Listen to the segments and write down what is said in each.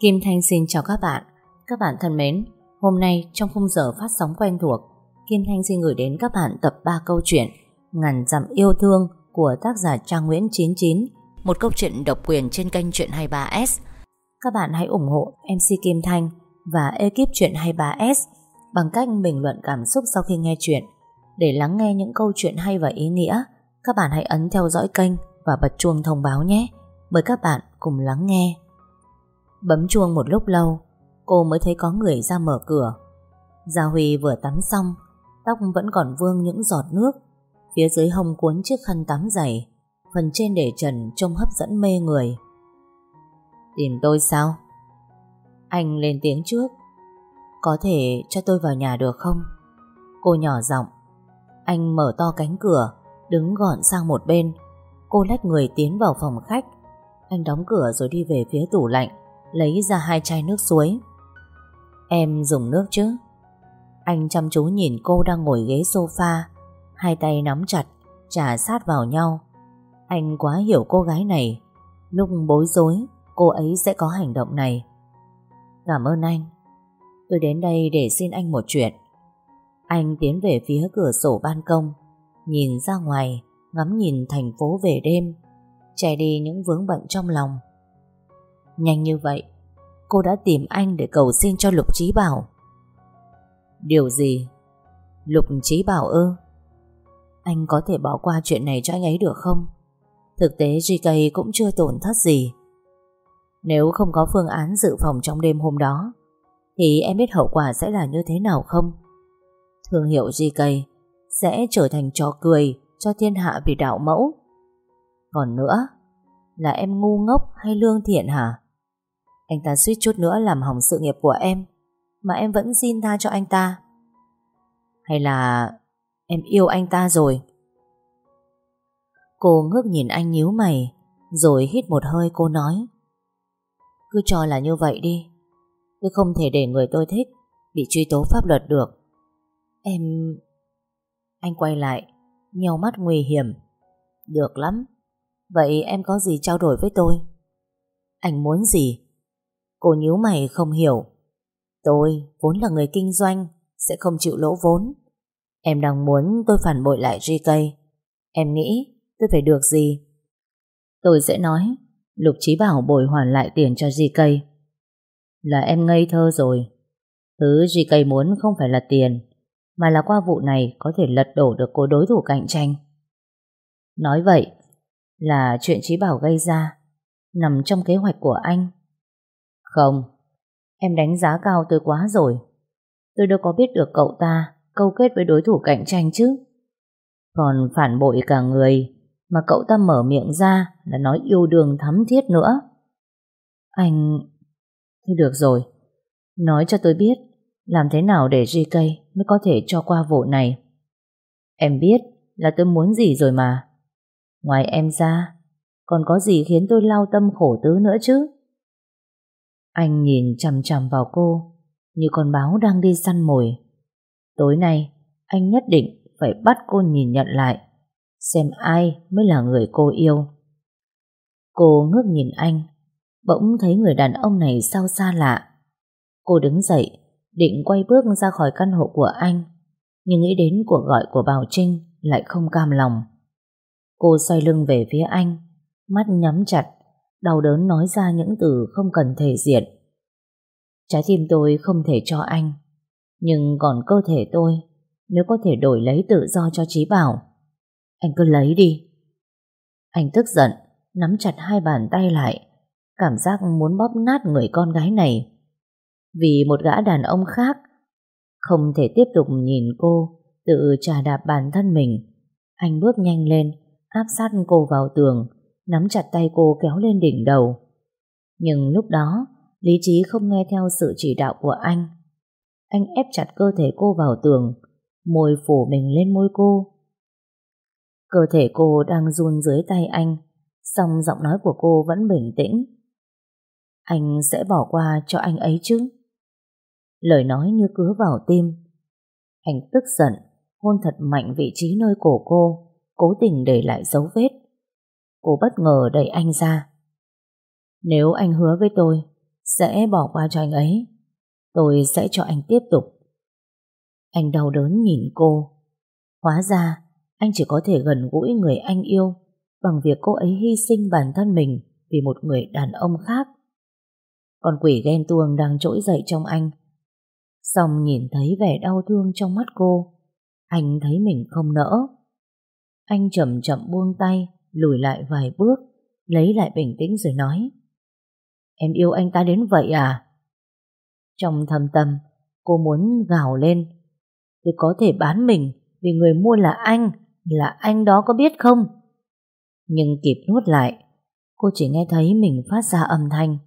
Kim Thanh xin chào các bạn. Các bạn thân mến, hôm nay trong khung giờ phát sóng quen thuộc, Kim Thanh xin gửi đến các bạn tập 3 câu chuyện Ngàn dặm yêu thương của tác giả Trang Nguyễn 99, một câu chuyện độc quyền trên kênh Chuyện 23S. Các bạn hãy ủng hộ MC Kim Thanh và ekip Chuyện 23S bằng cách bình luận cảm xúc sau khi nghe chuyện. Để lắng nghe những câu chuyện hay và ý nghĩa, các bạn hãy ấn theo dõi kênh và bật chuông thông báo nhé. Mời các bạn cùng lắng nghe. Bấm chuông một lúc lâu, cô mới thấy có người ra mở cửa. Gia Huy vừa tắm xong, tóc vẫn còn vương những giọt nước. Phía dưới hông cuốn chiếc khăn tắm dày, phần trên để trần trông hấp dẫn mê người. Tìm tôi sao? Anh lên tiếng trước. Có thể cho tôi vào nhà được không? Cô nhỏ giọng. Anh mở to cánh cửa, đứng gọn sang một bên. Cô lách người tiến vào phòng khách. Anh đóng cửa rồi đi về phía tủ lạnh, lấy ra hai chai nước suối. Em dùng nước chứ? Anh chăm chú nhìn cô đang ngồi ghế sofa, hai tay nắm chặt, trả sát vào nhau. Anh quá hiểu cô gái này. Lúc bối rối, cô ấy sẽ có hành động này. Cảm ơn anh. Tôi đến đây để xin anh một chuyện. Anh tiến về phía cửa sổ ban công, nhìn ra ngoài, ngắm nhìn thành phố về đêm, che đi những vướng bận trong lòng. Nhanh như vậy, cô đã tìm anh để cầu xin cho Lục Trí Bảo. Điều gì? Lục Trí Bảo ư? Anh có thể bỏ qua chuyện này cho anh ấy được không? Thực tế GK cũng chưa tổn thất gì. Nếu không có phương án dự phòng trong đêm hôm đó, thì em biết hậu quả sẽ là như thế nào không? Thương hiệu GK sẽ trở thành trò cười cho thiên hạ vì đạo mẫu. Còn nữa, là em ngu ngốc hay lương thiện hả? Anh ta suýt chút nữa làm hỏng sự nghiệp của em, mà em vẫn xin tha cho anh ta. Hay là em yêu anh ta rồi? Cô ngước nhìn anh nhíu mày, rồi hít một hơi cô nói. Cứ cho là như vậy đi. Tôi không thể để người tôi thích bị truy tố pháp luật được. Em... Anh quay lại, nheo mắt nguy hiểm. Được lắm. Vậy em có gì trao đổi với tôi? Anh muốn gì? Cô nhíu mày không hiểu. Tôi vốn là người kinh doanh, sẽ không chịu lỗ vốn. Em đang muốn tôi phản bội lại GK. Em nghĩ tôi phải được gì? Tôi sẽ nói Lục Chí Bảo bồi hoàn lại tiền cho GK. Là em ngây thơ rồi. Thứ GK muốn không phải là tiền, mà là qua vụ này có thể lật đổ được cô đối thủ cạnh tranh. Nói vậy là chuyện Chí Bảo gây ra nằm trong kế hoạch của anh. Không, em đánh giá cao tôi quá rồi. Tôi đâu có biết được cậu ta câu kết với đối thủ cạnh tranh chứ. Còn phản bội cả người mà cậu ta mở miệng ra là nói yêu đương thắm thiết nữa. Anh... Thôi được rồi, nói cho tôi biết làm thế nào để JK mới có thể cho qua vụ này. Em biết là tôi muốn gì rồi mà. Ngoài em ra, còn có gì khiến tôi lao tâm khổ tứ nữa chứ? Anh nhìn chằm chằm vào cô, như con báo đang đi săn mồi. Tối nay, anh nhất định phải bắt cô nhìn nhận lại, xem ai mới là người cô yêu. Cô ngước nhìn anh, bỗng thấy người đàn ông này sao xa lạ. Cô đứng dậy, định quay bước ra khỏi căn hộ của anh, nhưng nghĩ đến cuộc gọi của Bảo Trinh lại không cam lòng. Cô xoay lưng về phía anh, mắt nhắm chặt, đau đớn nói ra những từ không cần thể diện. Trái tim tôi không thể cho anh, nhưng còn cơ thể tôi, nếu có thể đổi lấy tự do cho Trí Bảo, anh cứ lấy đi. Anh tức giận, nắm chặt hai bàn tay lại, cảm giác muốn bóp nát người con gái này. Vì một gã đàn ông khác, không thể tiếp tục nhìn cô tự trà đạp bản thân mình. Anh bước nhanh lên, áp sát cô vào tường, nắm chặt tay cô kéo lên đỉnh đầu. Nhưng lúc đó, lý trí không nghe theo sự chỉ đạo của anh. Anh ép chặt cơ thể cô vào tường, môi phủ mình lên môi cô. Cơ thể cô đang run dưới tay anh, song giọng nói của cô vẫn bình tĩnh. Anh sẽ bỏ qua cho anh ấy chứ? Lời nói như cứa vào tim. Anh tức giận, hôn thật mạnh vị trí nơi cổ cô, cố tình để lại dấu vết. Cô bất ngờ đẩy anh ra. Nếu anh hứa với tôi sẽ bỏ qua cho anh ấy. Tôi sẽ cho anh tiếp tục. Anh đau đớn nhìn cô. Hóa ra, anh chỉ có thể gần gũi người anh yêu bằng việc cô ấy hy sinh bản thân mình vì một người đàn ông khác. Con quỷ ghen tuông đang trỗi dậy trong anh. Xong nhìn thấy vẻ đau thương trong mắt cô, anh thấy mình không nỡ. Anh chậm chậm buông tay, lùi lại vài bước, lấy lại bình tĩnh rồi nói. Em yêu anh ta đến vậy à? Trong thầm tâm, cô muốn gào lên. Tôi có thể bán mình vì người mua là anh, là anh đó có biết không? Nhưng kịp nuốt lại, cô chỉ nghe thấy mình phát ra âm thanh.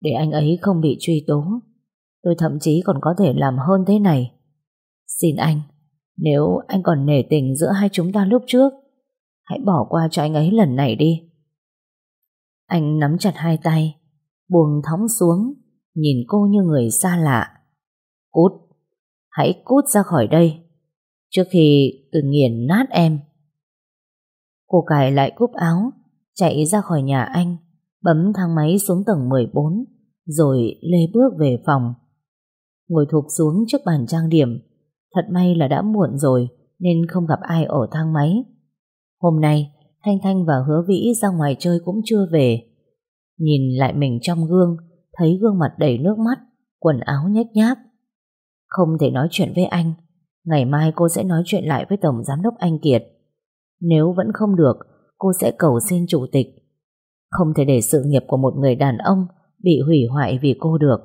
Để anh ấy không bị truy tố, tôi thậm chí còn có thể làm hơn thế này. Xin anh, nếu anh còn nể tình giữa hai chúng ta lúc trước, hãy bỏ qua cho anh ấy lần này đi. Anh nắm chặt hai tay, buông thõng xuống, nhìn cô như người xa lạ. Cút, hãy cút ra khỏi đây, trước khi tôi nghiền nát em. Cô cài lại cúp áo, chạy ra khỏi nhà anh, bấm thang máy xuống tầng 14, rồi lê bước về phòng. Ngồi thụp xuống trước bàn trang điểm, thật may là đã muộn rồi nên không gặp ai ở thang máy. Hôm nay, Thanh Thanh và Hứa Vĩ ra ngoài chơi cũng chưa về. Nhìn lại mình trong gương, thấy gương mặt đầy nước mắt, quần áo nhếch nhác. Không thể nói chuyện với anh, ngày mai cô sẽ nói chuyện lại với Tổng Giám đốc Anh Kiệt. Nếu vẫn không được, cô sẽ cầu xin chủ tịch. Không thể để sự nghiệp của một người đàn ông bị hủy hoại vì cô được.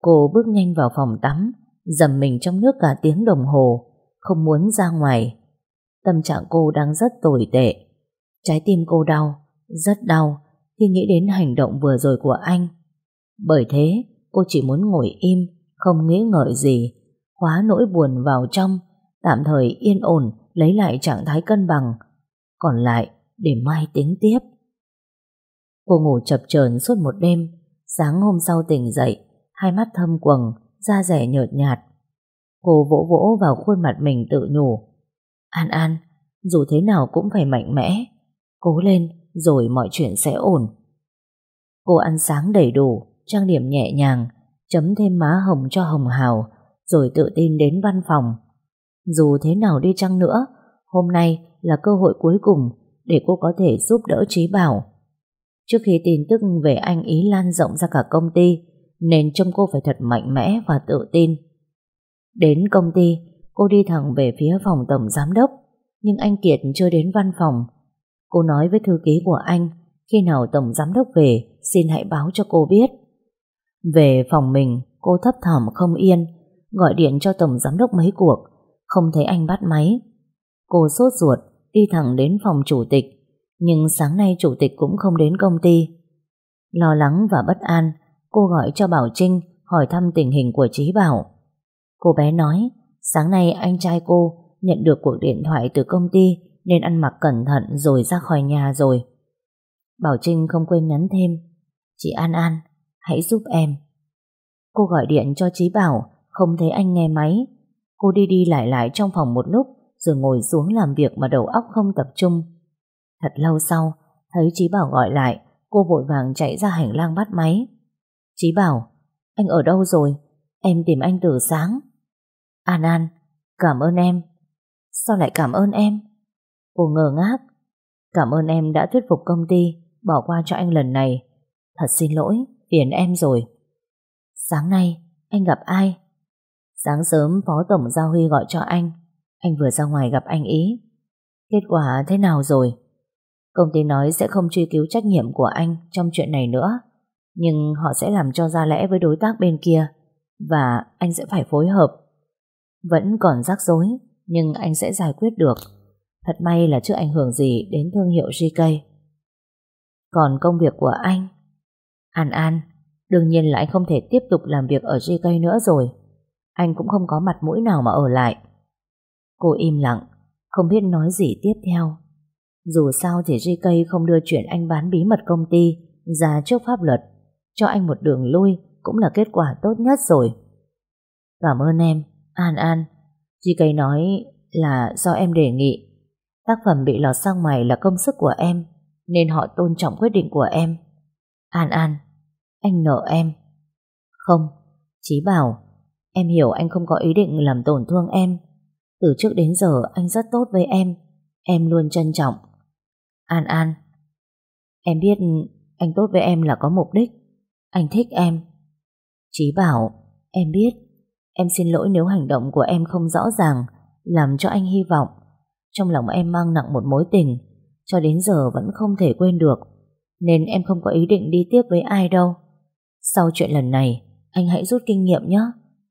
Cô bước nhanh vào phòng tắm, dầm mình trong nước cả tiếng đồng hồ, không muốn ra ngoài. Tâm trạng cô đang rất tồi tệ. Trái tim cô đau, rất đau khi nghĩ đến hành động vừa rồi của anh. Bởi thế, cô chỉ muốn ngồi im, không nghĩ ngợi gì, khóa nỗi buồn vào trong, tạm thời yên ổn lấy lại trạng thái cân bằng, còn lại để mai tính tiếp. Cô ngủ chập chờn suốt một đêm, sáng hôm sau tỉnh dậy, hai mắt thâm quầng, da rẻ nhợt nhạt. Cô vỗ vỗ vào khuôn mặt mình tự nhủ. An An, dù thế nào cũng phải mạnh mẽ, cố lên rồi mọi chuyện sẽ ổn. Cô ăn sáng đầy đủ, trang điểm nhẹ nhàng, chấm thêm má hồng cho hồng hào, rồi tự tin đến văn phòng. Dù thế nào đi chăng nữa, hôm nay là cơ hội cuối cùng để cô có thể giúp đỡ Trí Bảo. Trước khi tin tức về anh ý lan rộng ra cả công ty, nên trông cô phải thật mạnh mẽ và tự tin. Đến công ty, cô đi thẳng về phía phòng tổng giám đốc, nhưng anh Kiệt chưa đến văn phòng. Cô nói với thư ký của anh, khi nào tổng giám đốc về, xin hãy báo cho cô biết. Về phòng mình, cô thấp thỏm không yên, gọi điện cho tổng giám đốc mấy cuộc, không thấy anh bắt máy. Cô sốt ruột, đi thẳng đến phòng chủ tịch, nhưng sáng nay chủ tịch cũng không đến công ty. Lo lắng và bất an, cô gọi cho Bảo Trinh hỏi thăm tình hình của Trí Bảo. Cô bé nói, sáng nay anh trai cô nhận được cuộc điện thoại từ công ty nên ăn mặc cẩn thận rồi ra khỏi nhà rồi. Bảo Trinh không quên nhắn thêm, chị An An, hãy giúp em. Cô gọi điện cho Trí Bảo, không thấy anh nghe máy. Cô đi đi lại lại trong phòng một lúc rồi ngồi xuống làm việc mà đầu óc không tập trung. Thật lâu sau, thấy Trí Bảo gọi lại, cô vội vàng chạy ra hành lang bắt máy. Trí Bảo, anh ở đâu rồi? Em tìm anh từ sáng. An An, cảm ơn em. Sao lại cảm ơn em? Cô ngờ ngác. Cảm ơn em đã thuyết phục công ty bỏ qua cho anh lần này. Thật xin lỗi, phiền em rồi. Sáng nay, anh gặp ai? Sáng sớm Phó Tổng Giao Huy gọi cho anh. Anh vừa ra ngoài gặp anh ý. Kết quả thế nào rồi? Công ty nói sẽ không truy cứu trách nhiệm của anh trong chuyện này nữa. Nhưng họ sẽ làm cho ra lẽ với đối tác bên kia. Và anh sẽ phải phối hợp. Vẫn còn rắc rối, nhưng anh sẽ giải quyết được. Thật may là chưa ảnh hưởng gì đến thương hiệu GK. Còn công việc của anh? An An, đương nhiên là anh không thể tiếp tục làm việc ở GK nữa rồi. Anh cũng không có mặt mũi nào mà ở lại. Cô im lặng, không biết nói gì tiếp theo. Dù sao thì GK không đưa chuyện anh bán bí mật công ty ra trước pháp luật. Cho anh một đường lui cũng là kết quả tốt nhất rồi. Cảm ơn em, An An. GK nói là do em đề nghị. Tác phẩm bị lọt sang ngoài là công sức của em, nên họ tôn trọng quyết định của em. An An, Anh nợ em Không Chí bảo Em hiểu anh không có ý định làm tổn thương em Từ trước đến giờ anh rất tốt với em Em luôn trân trọng An An Em biết anh tốt với em là có mục đích Anh thích em Chí bảo Em biết Em xin lỗi nếu hành động của em không rõ ràng, Làm cho anh hy vọng. Trong lòng em mang nặng một mối tình, Cho đến giờ vẫn không thể quên được, Nên em không có ý định đi tiếp với ai đâu. Sau chuyện lần này, Anh hãy rút kinh nghiệm nhé,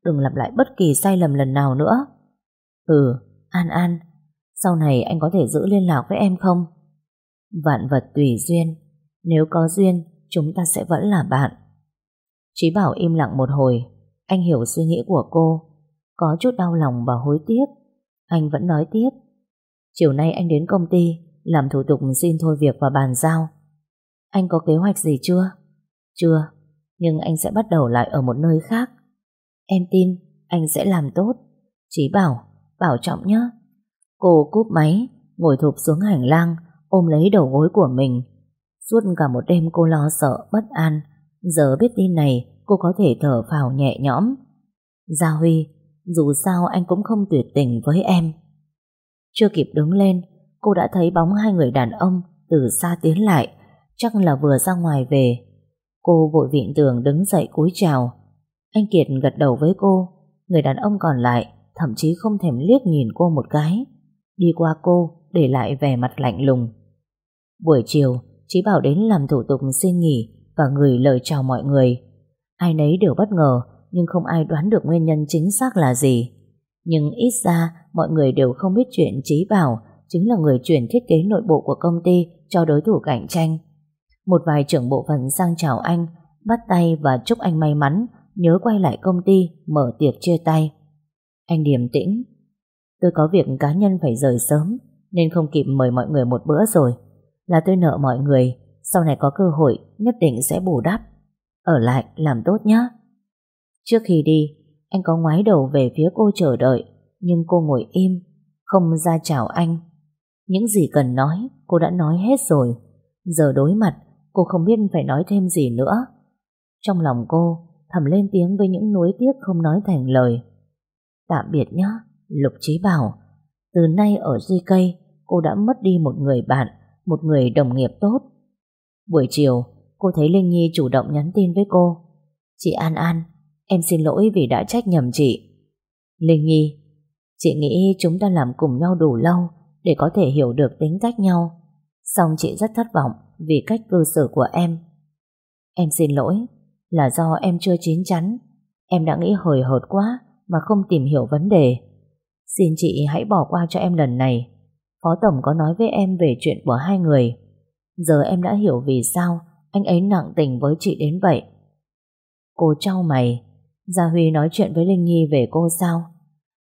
Đừng lặp lại bất kỳ sai lầm lần nào nữa. Ừ An An, Sau này anh có thể giữ liên lạc với em không? Vạn vật tùy duyên, Nếu có duyên, Chúng ta sẽ vẫn là bạn. Chí bảo im lặng một hồi. Anh hiểu suy nghĩ của cô. Có chút đau lòng và hối tiếc. Anh vẫn nói tiếp. Chiều nay anh đến công ty, Làm thủ tục xin thôi việc và bàn giao. Anh có kế hoạch gì chưa? Chưa, Nhưng anh sẽ bắt đầu lại ở một nơi khác. Em tin anh sẽ làm tốt. Chí bảo Bảo trọng nhé. Cô cúp máy, Ngồi thụp xuống hành lang, Ôm lấy đầu gối của mình. Suốt cả một đêm cô lo sợ, bất an. Giờ biết tin này cô có thể thở phào nhẹ nhõm. Gia Huy, dù sao anh cũng không tuyệt tình với em. Chưa kịp đứng lên, cô đã thấy bóng hai người đàn ông từ xa tiến lại, chắc là vừa ra ngoài về. Cô vội vịn tường đứng dậy cúi chào. Anh Kiệt gật đầu với cô, người đàn ông còn lại thậm chí không thèm liếc nhìn cô một cái. Đi qua cô, để lại vẻ mặt lạnh lùng. Buổi chiều, Chí bảo đến làm thủ tục xin nghỉ và gửi lời chào mọi người. Ai nấy đều bất ngờ, nhưng không ai đoán được nguyên nhân chính xác là gì. Nhưng ít ra, mọi người đều không biết chuyện Trí Bảo chính là người chuyển thiết kế nội bộ của công ty cho đối thủ cạnh tranh. Một vài trưởng bộ phận sang chào anh, bắt tay và chúc anh may mắn, nhớ quay lại công ty, mở tiệc chia tay. Anh điềm tĩnh. Tôi có việc cá nhân phải rời sớm, nên không kịp mời mọi người một bữa rồi. Là tôi nợ mọi người, sau này có cơ hội nhất định sẽ bù đắp. Ở lại làm tốt nhé. Trước khi đi, anh có ngoái đầu về phía cô chờ đợi, nhưng cô ngồi im, không ra chào anh. Những gì cần nói, cô đã nói hết rồi. Giờ đối mặt, cô không biết phải nói thêm gì nữa. Trong lòng cô, thầm lên tiếng với những nuối tiếc không nói thành lời. Tạm biệt nhé, Lục Trí Bảo. Từ nay ở GK, cô đã mất đi một người bạn, một người đồng nghiệp tốt. Buổi chiều, cô thấy Linh Nhi chủ động nhắn tin với cô. Chị An An, em xin lỗi vì đã trách nhầm chị. Linh Nhi, chị nghĩ chúng ta làm cùng nhau đủ lâu để có thể hiểu được tính cách nhau. Xong chị rất thất vọng vì cách cư xử của em. Em xin lỗi, là do em chưa chín chắn. Em đã nghĩ hời hợt quá mà không tìm hiểu vấn đề. Xin chị hãy bỏ qua cho em lần này. Phó Tổng có nói với em về chuyện của hai người. Giờ em đã hiểu vì sao anh ấy nặng tình với chị đến vậy. Cô trao mày, Gia Huy nói chuyện với Linh Nhi về cô sao?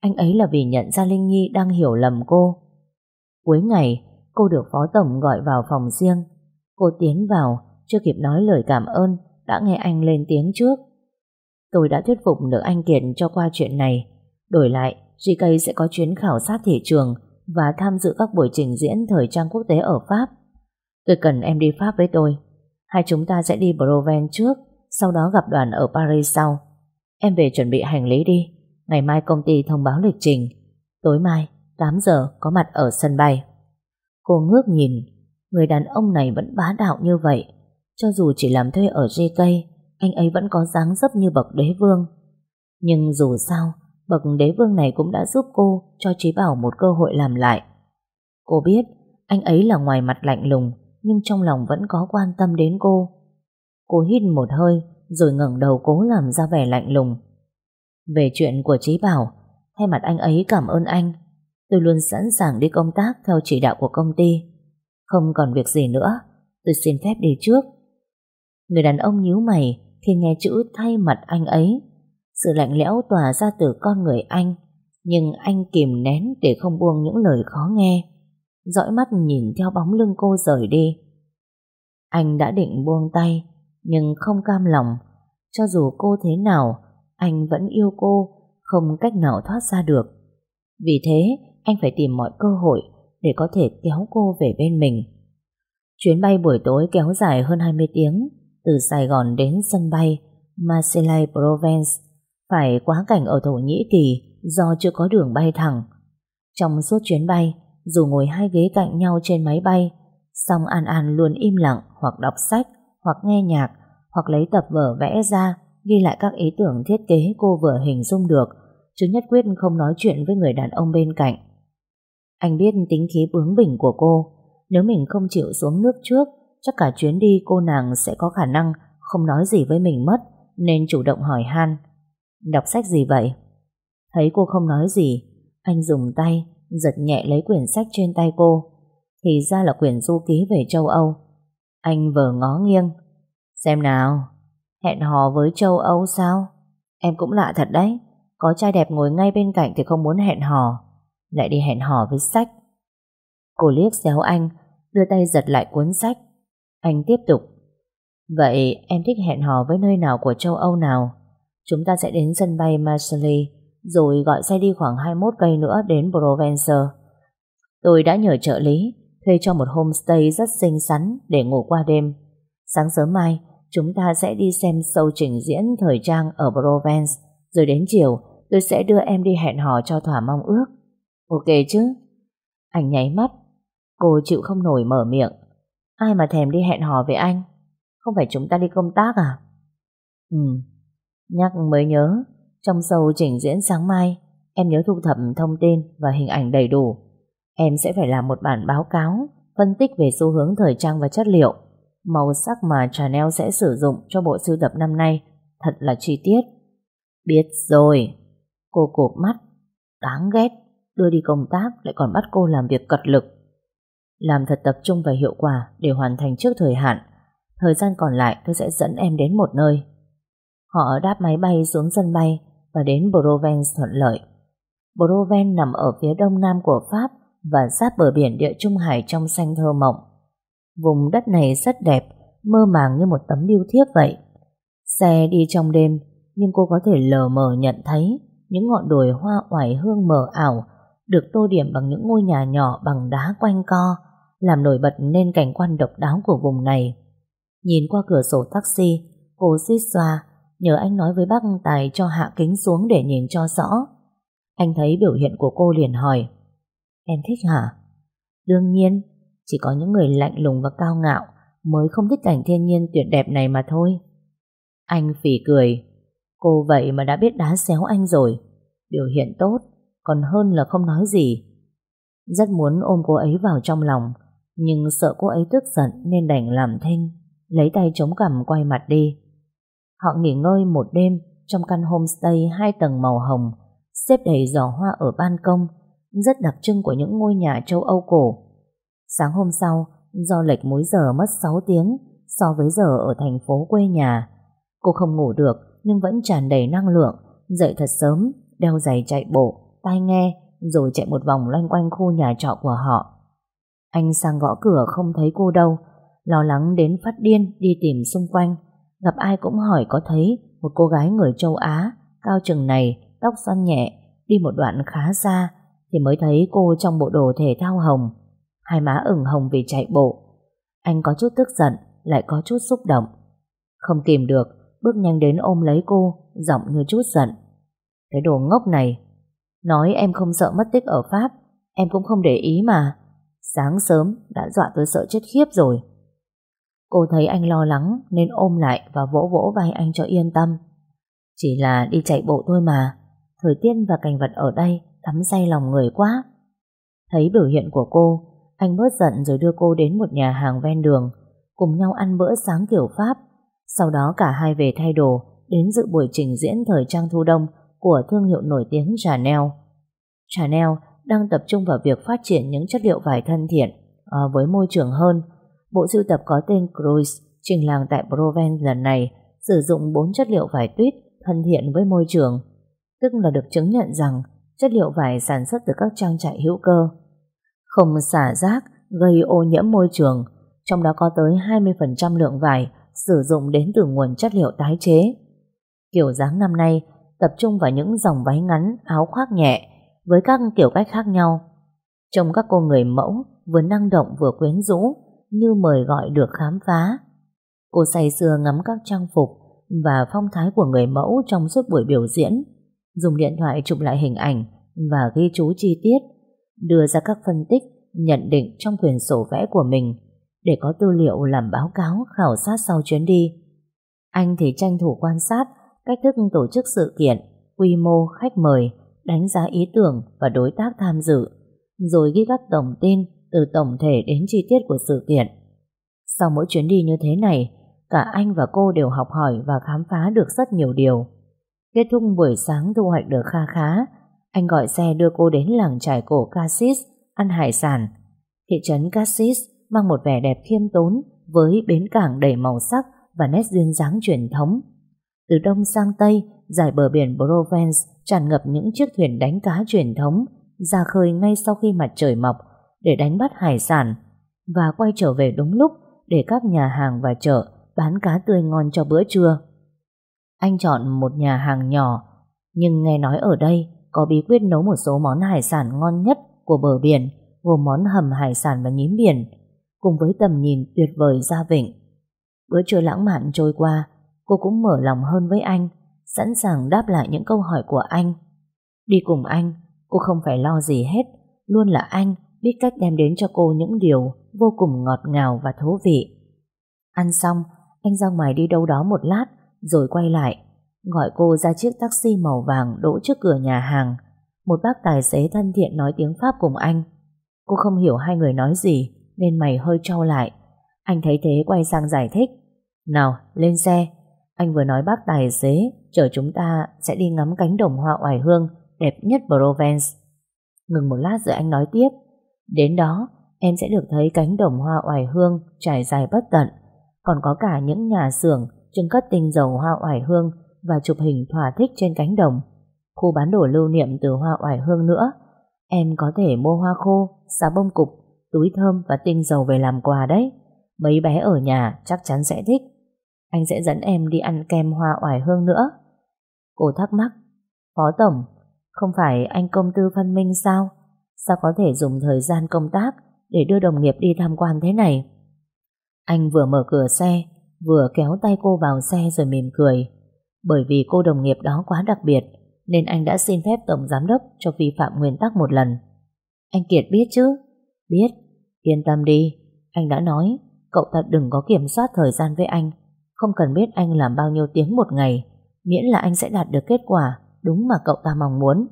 Anh ấy là vì nhận ra Linh Nhi đang hiểu lầm cô. Cuối ngày, cô được Phó Tổng gọi vào phòng riêng. Cô tiến vào, chưa kịp nói lời cảm ơn, đã nghe anh lên tiếng trước. Tôi đã thuyết phục được anh Kiệt cho qua chuyện này. Đổi lại, GK sẽ có chuyến khảo sát thị trường và tham dự các buổi trình diễn thời trang quốc tế ở Pháp. Tôi cần em đi Pháp với tôi. Hai chúng ta sẽ đi Provence trước, sau đó gặp đoàn ở Paris sau. Em về chuẩn bị hành lý đi. Ngày mai công ty thông báo lịch trình. Tối mai, 8 giờ có mặt ở sân bay. Cô ngước nhìn, người đàn ông này vẫn bá đạo như vậy. Cho dù chỉ làm thuê ở GK, anh ấy vẫn có dáng dấp như bậc đế vương. Nhưng dù sao, bậc đế vương này cũng đã giúp cô cho Trí Bảo một cơ hội làm lại. Cô biết, anh ấy là ngoài mặt lạnh lùng, nhưng trong lòng vẫn có quan tâm đến cô. Cô hít một hơi, rồi ngẩng đầu cố làm ra vẻ lạnh lùng. Về chuyện của Trí Bảo, thay mặt anh ấy cảm ơn anh. Tôi luôn sẵn sàng đi công tác theo chỉ đạo của công ty. Không còn việc gì nữa, tôi xin phép đi trước. Người đàn ông nhíu mày khi nghe chữ thay mặt anh ấy. Sự lạnh lẽo tỏa ra từ con người anh, nhưng anh kìm nén để không buông những lời khó nghe dõi mắt nhìn theo bóng lưng cô rời đi. Anh đã định buông tay, nhưng không cam lòng. Cho dù cô thế nào, anh vẫn yêu cô, không cách nào thoát ra được. Vì thế, anh phải tìm mọi cơ hội để có thể kéo cô về bên mình. Chuyến bay buổi tối kéo dài hơn 20 tiếng, Từ Sài Gòn đến sân bay Marseille Provence phải quá cảnh ở Thổ Nhĩ Kỳ do chưa có đường bay thẳng. Trong suốt chuyến bay, dù ngồi hai ghế cạnh nhau trên máy bay, song An An luôn im lặng hoặc đọc sách, hoặc nghe nhạc, hoặc lấy tập vở vẽ ra, ghi lại các ý tưởng thiết kế cô vừa hình dung được, chứ nhất quyết không nói chuyện với người đàn ông bên cạnh. Anh biết tính khí bướng bỉnh của cô, nếu mình không chịu xuống nước trước, chắc cả chuyến đi cô nàng sẽ có khả năng không nói gì với mình mất, nên chủ động hỏi han. Đọc sách gì vậy? Thấy cô không nói gì, anh dùng tay giật nhẹ lấy quyển sách trên tay cô. Thì ra là quyển du ký về châu Âu. Anh vờ ngó nghiêng. Xem nào, hẹn hò với châu Âu sao? Em cũng lạ thật đấy. Có trai đẹp ngồi ngay bên cạnh thì không muốn hẹn hò. Lại đi hẹn hò với sách. Cô liếc xéo anh, đưa tay giật lại cuốn sách. Anh tiếp tục. Vậy em thích hẹn hò với nơi nào của châu Âu nào? Chúng ta sẽ đến sân bay Marseille rồi gọi xe đi khoảng 21 cây nữa đến Provence. Tôi đã nhờ trợ lý thuê cho một homestay rất xinh xắn để ngủ qua đêm. Sáng sớm mai, chúng ta sẽ đi xem show trình diễn thời trang ở Provence, rồi đến chiều tôi sẽ đưa em đi hẹn hò cho thỏa mong ước. Ok chứ? Anh nháy mắt, cô chịu không nổi mở miệng. Ai mà thèm đi hẹn hò với anh? Không phải chúng ta đi công tác à? Ừ, nhắc mới nhớ, trong show trình diễn sáng mai, em nhớ thu thập thông tin và hình ảnh đầy đủ. Em sẽ phải làm một bản báo cáo, phân tích về xu hướng thời trang và chất liệu, màu sắc mà Chanel sẽ sử dụng cho bộ sưu tập năm nay, thật là chi tiết. Biết rồi. Cô cụp mắt, đáng ghét, đưa đi công tác lại còn bắt cô làm việc cật lực. Làm thật tập trung và hiệu quả để hoàn thành trước thời hạn. Thời gian còn lại tôi sẽ dẫn em đến một nơi. Họ đáp máy bay xuống sân bay và đến Provence thuận lợi. Provence nằm ở phía đông nam của Pháp và sát bờ biển địa Trung Hải trong xanh thơ mộng. Vùng đất này rất đẹp, mơ màng như một tấm điêu thiếp vậy. Xe đi trong đêm, nhưng cô có thể lờ mờ nhận thấy những ngọn đồi hoa oải hương mờ ảo được tô điểm bằng những ngôi nhà nhỏ bằng đá quanh co, làm nổi bật nên cảnh quan độc đáo của vùng này. Nhìn qua cửa sổ taxi, cô suýt xoa nhờ anh nói với bác Tài cho hạ kính xuống để nhìn cho rõ. Anh thấy biểu hiện của cô liền hỏi, em thích hả? Đương nhiên, chỉ có những người lạnh lùng và cao ngạo mới không thích cảnh thiên nhiên tuyệt đẹp này mà thôi. Anh phỉ cười, cô vậy mà đã biết đá xéo anh rồi, biểu hiện tốt, còn hơn là không nói gì. Rất muốn ôm cô ấy vào trong lòng, nhưng sợ cô ấy tức giận nên đành làm thinh, lấy tay chống cằm quay mặt đi. Họ nghỉ ngơi một đêm trong căn homestay hai tầng màu hồng, xếp đầy giỏ hoa ở ban công, rất đặc trưng của những ngôi nhà châu Âu cổ. Sáng hôm sau, do lệch múi giờ mất 6 tiếng so với giờ ở thành phố quê nhà, cô không ngủ được nhưng vẫn tràn đầy năng lượng, dậy thật sớm, đeo giày chạy bộ, tai nghe, rồi chạy một vòng loanh quanh khu nhà trọ của họ. Anh sang gõ cửa không thấy cô đâu, lo lắng đến phát điên đi tìm xung quanh, Gặp ai cũng hỏi có thấy một cô gái người châu Á, cao chừng này, tóc xoăn nhẹ, đi một đoạn khá xa, thì mới thấy cô trong bộ đồ thể thao hồng, hai má ửng hồng vì chạy bộ. Anh có chút tức giận, lại có chút xúc động. Không kìm được, bước nhanh đến ôm lấy cô, giọng như chút giận. Cái đồ ngốc này, nói em không sợ mất tích ở Pháp, em cũng không để ý mà. Sáng sớm đã dọa tôi sợ chết khiếp rồi. Cô thấy anh lo lắng nên ôm lại và vỗ vỗ vai anh cho yên tâm. Chỉ là đi chạy bộ thôi mà, thời tiết và cảnh vật ở đây thắm say lòng người quá. Thấy biểu hiện của cô, anh bớt giận rồi đưa cô đến một nhà hàng ven đường, cùng nhau ăn bữa sáng kiểu Pháp. Sau đó cả hai về thay đồ, đến dự buổi trình diễn thời trang thu đông của thương hiệu nổi tiếng Chanel. Chanel đang tập trung vào việc phát triển những chất liệu vải thân thiện ờ, với môi trường hơn, Bộ sưu tập có tên Cruise, trình làng tại Provence lần này sử dụng 4 chất liệu vải tuyết thân thiện với môi trường, tức là được chứng nhận rằng chất liệu vải sản xuất từ các trang trại hữu cơ, không xả rác gây ô nhiễm môi trường, trong đó có tới 20% lượng vải sử dụng đến từ nguồn chất liệu tái chế. Kiểu dáng năm nay tập trung vào những dòng váy ngắn, áo khoác nhẹ với các kiểu cách khác nhau. Trông các cô người mẫu vừa năng động vừa quyến rũ, như mời gọi được khám phá. Cô say sưa ngắm các trang phục và phong thái của người mẫu trong suốt buổi biểu diễn, dùng điện thoại chụp lại hình ảnh và ghi chú chi tiết, đưa ra các phân tích, nhận định trong quyển sổ vẽ của mình để có tư liệu làm báo cáo khảo sát sau chuyến đi. Anh thì tranh thủ quan sát cách thức tổ chức sự kiện, quy mô, khách mời, đánh giá ý tưởng và đối tác tham dự, rồi ghi các tổng tin từ tổng thể đến chi tiết của sự kiện. Sau mỗi chuyến đi như thế này, cả anh và cô đều học hỏi và khám phá được rất nhiều điều. Kết thúc buổi sáng thu hoạch được kha khá, anh gọi xe đưa cô đến làng trải cổ Cassis ăn hải sản. Thị trấn Cassis mang một vẻ đẹp khiêm tốn với bến cảng đầy màu sắc và nét duyên dáng truyền thống. Từ đông sang tây, dải bờ biển Provence tràn ngập những chiếc thuyền đánh cá truyền thống ra khơi ngay sau khi mặt trời mọc để đánh bắt hải sản và quay trở về đúng lúc để các nhà hàng và chợ bán cá tươi ngon cho bữa trưa. Anh chọn một nhà hàng nhỏ, nhưng nghe nói ở đây có bí quyết nấu một số món hải sản ngon nhất của bờ biển, gồm món hầm hải sản và nhím biển, cùng với tầm nhìn tuyệt vời ra vịnh. Bữa trưa lãng mạn trôi qua, cô cũng mở lòng hơn với anh, sẵn sàng đáp lại những câu hỏi của anh. Đi cùng anh, cô không phải lo gì hết, luôn là anh biết cách đem đến cho cô những điều vô cùng ngọt ngào và thú vị. Ăn xong, anh ra ngoài đi đâu đó một lát, rồi quay lại, gọi cô ra chiếc taxi màu vàng đỗ trước cửa nhà hàng. Một bác tài xế thân thiện nói tiếng Pháp cùng anh. Cô không hiểu hai người nói gì, nên mày hơi trao lại. Anh thấy thế quay sang giải thích. Nào, lên xe. Anh vừa nói bác tài xế, chở chúng ta sẽ đi ngắm cánh đồng hoa oải hương đẹp nhất Provence. Ngừng một lát rồi anh nói tiếp. Đến đó, em sẽ được thấy cánh đồng hoa oải hương trải dài bất tận, còn có cả những nhà xưởng trưng cất tinh dầu hoa oải hương và chụp hình thỏa thích trên cánh đồng. Khu bán đồ lưu niệm từ hoa oải hương nữa. Em có thể mua hoa khô, xà bông cục, túi thơm và tinh dầu về làm quà đấy. Mấy bé ở nhà chắc chắn sẽ thích. Anh sẽ dẫn em đi ăn kem hoa oải hương nữa. Cô thắc mắc. Phó Tổng, không phải anh công tư phân minh sao? Sao có thể dùng thời gian công tác để đưa đồng nghiệp đi tham quan thế này? Anh vừa mở cửa xe, vừa kéo tay cô vào xe rồi mỉm cười. Bởi vì cô đồng nghiệp đó quá đặc biệt, nên anh đã xin phép Tổng Giám Đốc cho vi phạm nguyên tắc một lần. Anh Kiệt biết chứ? Biết. Yên tâm đi. Anh đã nói, cậu ta đừng có kiểm soát thời gian với anh. Không cần biết anh làm bao nhiêu tiếng một ngày, miễn là anh sẽ đạt được kết quả đúng mà cậu ta mong muốn.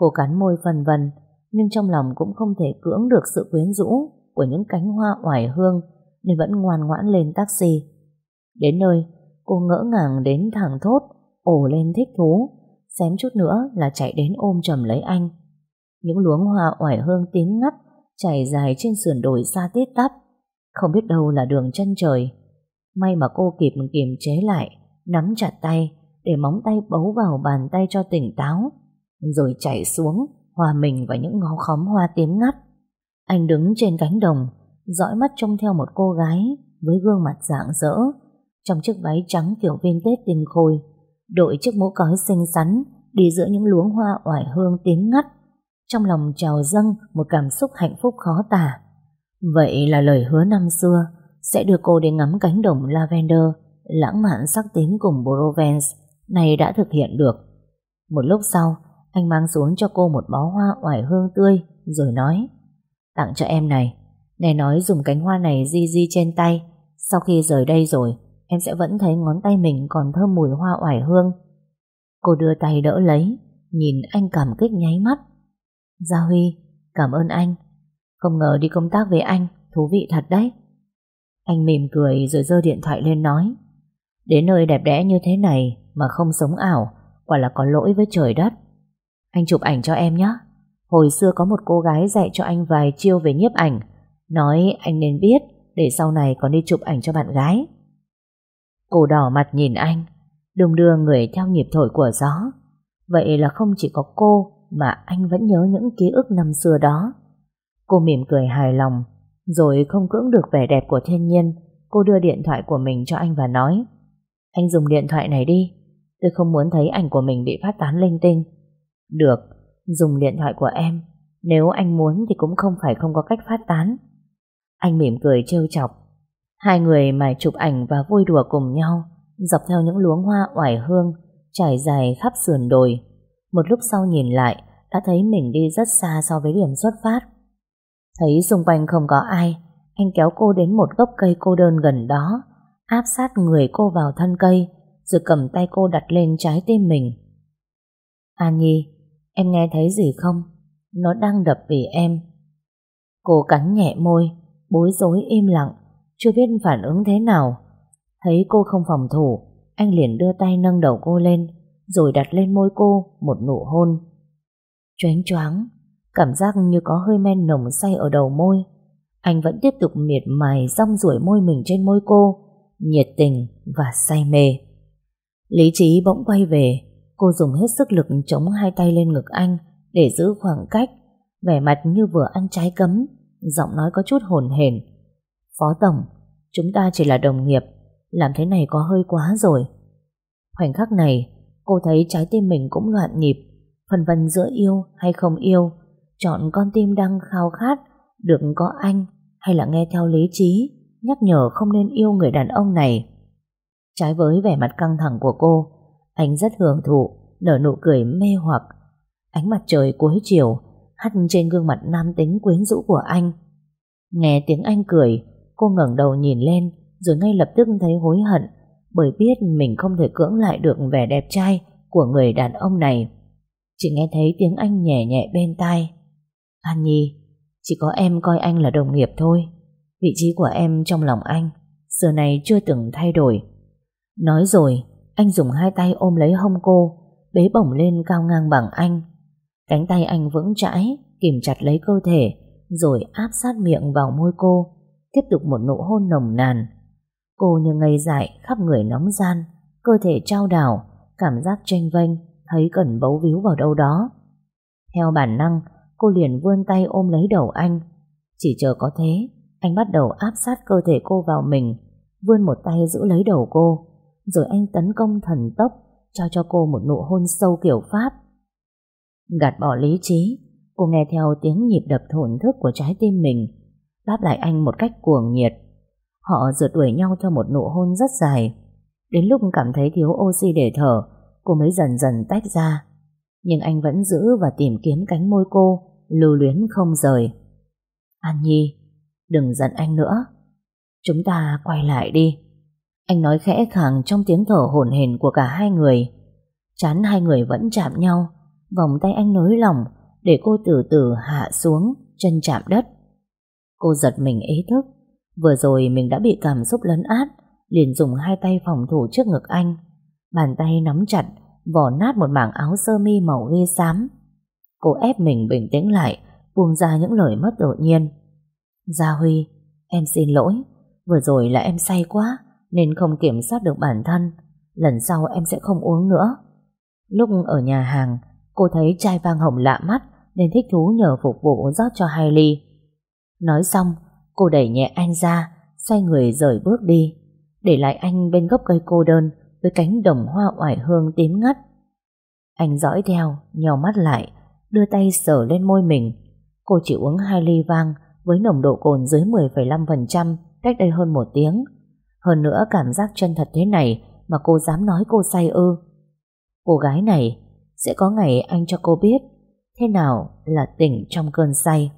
Cô cắn môi phần vần, nhưng trong lòng cũng không thể cưỡng được sự quyến rũ của những cánh hoa oải hương nên vẫn ngoan ngoãn lên taxi. Đến nơi, cô ngỡ ngàng đến thẳng thốt, ổ lên thích thú, xém chút nữa là chạy đến ôm chầm lấy anh. Những luống hoa oải hương tím ngắt chảy dài trên sườn đồi xa tít tắp, không biết đâu là đường chân trời. May mà cô kịp kiềm chế lại, nắm chặt tay, để móng tay bấu vào bàn tay cho tỉnh táo, rồi chạy xuống, hòa mình vào những ngó khóm hoa tím ngắt. Anh đứng trên cánh đồng, dõi mắt trông theo một cô gái với gương mặt rạng rỡ, trong chiếc váy trắng kiểu viên tết tinh khôi, đội chiếc mũ cói xinh xắn, đi giữa những luống hoa oải hương tím ngắt. Trong lòng trào dâng một cảm xúc hạnh phúc khó tả. Vậy là lời hứa năm xưa sẽ đưa cô đến ngắm cánh đồng lavender, lãng mạn sắc tím cùng Provence, này đã thực hiện được. Một lúc sau, anh mang xuống cho cô một bó hoa oải hương tươi, rồi nói, tặng cho em này, nghe nói dùng cánh hoa này di di trên tay, sau khi rời đây rồi, em sẽ vẫn thấy ngón tay mình còn thơm mùi hoa oải hương. Cô đưa tay đỡ lấy, nhìn anh cảm kích nháy mắt. Gia Huy, cảm ơn anh. Không ngờ đi công tác với anh, thú vị thật đấy. Anh mỉm cười rồi giơ điện thoại lên nói. Đến nơi đẹp đẽ như thế này mà không sống ảo, quả là có lỗi với trời đất. Anh chụp ảnh cho em nhé. Hồi xưa có một cô gái dạy cho anh vài chiêu về nhiếp ảnh, nói anh nên biết để sau này còn đi chụp ảnh cho bạn gái. Cô đỏ mặt nhìn anh, đùng đưa người theo nhịp thổi của gió. Vậy là không chỉ có cô mà anh vẫn nhớ những ký ức năm xưa đó. Cô mỉm cười hài lòng, rồi không cưỡng được vẻ đẹp của thiên nhiên, cô đưa điện thoại của mình cho anh và nói Anh dùng điện thoại này đi, tôi không muốn thấy ảnh của mình bị phát tán linh tinh. Được, dùng điện thoại của em, nếu anh muốn thì cũng không phải không có cách phát tán. Anh mỉm cười trêu chọc. Hai người mải chụp ảnh và vui đùa cùng nhau, dọc theo những luống hoa oải hương, trải dài khắp sườn đồi. Một lúc sau nhìn lại, đã thấy mình đi rất xa so với điểm xuất phát. Thấy xung quanh không có ai, anh kéo cô đến một gốc cây cô đơn gần đó, áp sát người cô vào thân cây, rồi cầm tay cô đặt lên trái tim mình. An Nhi, em nghe thấy gì không? Nó đang đập vì em. Cô cắn nhẹ môi, bối rối im lặng, chưa biết phản ứng thế nào. Thấy cô không phòng thủ, anh liền đưa tay nâng đầu cô lên, rồi đặt lên môi cô một nụ hôn. Choáng choáng, cảm giác như có hơi men nồng say ở đầu môi. Anh vẫn tiếp tục miệt mài rong ruổi môi mình trên môi cô, nhiệt tình và say mê. Lý trí bỗng quay về, cô dùng hết sức lực chống hai tay lên ngực anh để giữ khoảng cách, vẻ mặt như vừa ăn trái cấm, giọng nói có chút hồn hển. Phó Tổng, chúng ta chỉ là đồng nghiệp, làm thế này có hơi quá rồi. Khoảnh khắc này, cô thấy trái tim mình cũng loạn nhịp, phần vân giữa yêu hay không yêu, chọn con tim đang khao khát, được có anh hay là nghe theo lý trí, nhắc nhở không nên yêu người đàn ông này. Trái với vẻ mặt căng thẳng của cô, anh rất hưởng thụ, nở nụ cười mê hoặc. Ánh mặt trời cuối chiều hắt trên gương mặt nam tính quyến rũ của anh. Nghe tiếng anh cười, cô ngẩng đầu nhìn lên, rồi ngay lập tức thấy hối hận, bởi biết mình không thể cưỡng lại được vẻ đẹp trai của người đàn ông này. Chỉ nghe thấy tiếng anh nhẹ nhẹ bên tai. An Nhi, chỉ có em coi anh là đồng nghiệp thôi. Vị trí của em trong lòng anh, xưa này chưa từng thay đổi. Nói rồi, anh dùng hai tay ôm lấy hông cô, bế bổng lên cao ngang bằng anh. Cánh tay anh vững chãi, kìm chặt lấy cơ thể, rồi áp sát miệng vào môi cô, tiếp tục một nụ hôn nồng nàn. Cô như ngây dại, khắp người nóng gian, cơ thể trao đảo, cảm giác tranh vênh, thấy cần bấu víu vào đâu đó. Theo bản năng, cô liền vươn tay ôm lấy đầu anh. Chỉ chờ có thế, anh bắt đầu áp sát cơ thể cô vào mình, vươn một tay giữ lấy đầu cô, rồi anh tấn công thần tốc, cho cho cô một nụ hôn sâu kiểu Pháp. Gạt bỏ lý trí, cô nghe theo tiếng nhịp đập thổn thức của trái tim mình, đáp lại anh một cách cuồng nhiệt. Họ rượt đuổi nhau theo một nụ hôn rất dài. Đến lúc cảm thấy thiếu oxy để thở, cô mới dần dần tách ra. Nhưng anh vẫn giữ và tìm kiếm cánh môi cô, lưu luyến không rời. An Nhi, đừng giận anh nữa. Chúng ta quay lại đi. Anh nói khẽ khàng trong tiếng thở hổn hển của cả hai người. Chán hai người vẫn chạm nhau, vòng tay anh nới lỏng để cô từ từ hạ xuống, chân chạm đất. Cô giật mình ý thức, vừa rồi mình đã bị cảm xúc lấn át, liền dùng hai tay phòng thủ trước ngực anh. Bàn tay nắm chặt, vỏ nát một mảng áo sơ mi màu ghi xám. Cô ép mình bình tĩnh lại, buông ra những lời mất tự nhiên. Gia Huy, em xin lỗi, vừa rồi là em say quá, nên không kiểm soát được bản thân. Lần sau em sẽ không uống nữa. Lúc ở nhà hàng, cô thấy chai vang hồng lạ mắt nên thích thú nhờ phục vụ rót cho hai ly. Nói xong, cô đẩy nhẹ anh ra, xoay người rời bước đi, để lại anh bên gốc cây cô đơn với cánh đồng hoa oải hương tím ngắt. Anh dõi theo, nhào mắt lại, đưa tay sờ lên môi mình. Cô chỉ uống hai ly vang với nồng độ cồn dưới 10,5% cách đây hơn một tiếng. Hơn nữa cảm giác chân thật thế này mà cô dám nói cô say ư. Cô gái này sẽ có ngày anh cho cô biết thế nào là tỉnh trong cơn say.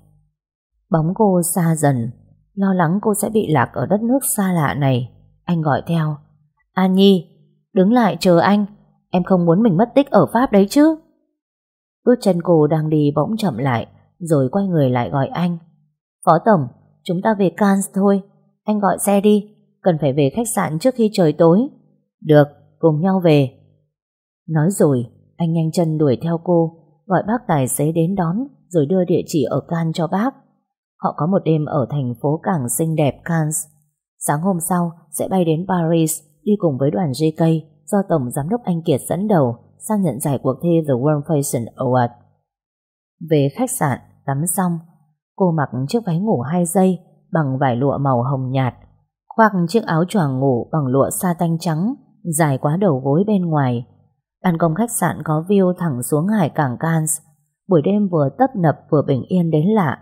Bóng cô xa dần, lo lắng cô sẽ bị lạc ở đất nước xa lạ này. Anh gọi theo. An Nhi, đứng lại chờ anh, em không muốn mình mất tích ở Pháp đấy chứ. Bước chân cô đang đi bỗng chậm lại, rồi quay người lại gọi anh. Phó Tổng, chúng ta về Cannes thôi, anh gọi xe đi, cần phải về khách sạn trước khi trời tối. Được, cùng nhau về. Nói rồi, anh nhanh chân đuổi theo cô, gọi bác tài xế đến đón, rồi đưa địa chỉ ở Cannes cho bác. Họ có một đêm ở thành phố cảng xinh đẹp Cannes. Sáng hôm sau sẽ bay đến Paris đi cùng với đoàn JK do Tổng Giám đốc Anh Kiệt dẫn đầu sang nhận giải cuộc thi The World Fashion Award. Về khách sạn, tắm xong, cô mặc chiếc váy ngủ hai dây bằng vải lụa màu hồng nhạt, khoác chiếc áo choàng ngủ bằng lụa sa tanh trắng, dài quá đầu gối bên ngoài. Ban công khách sạn có view thẳng xuống hải cảng Cannes, buổi đêm vừa tấp nập vừa bình yên đến lạ.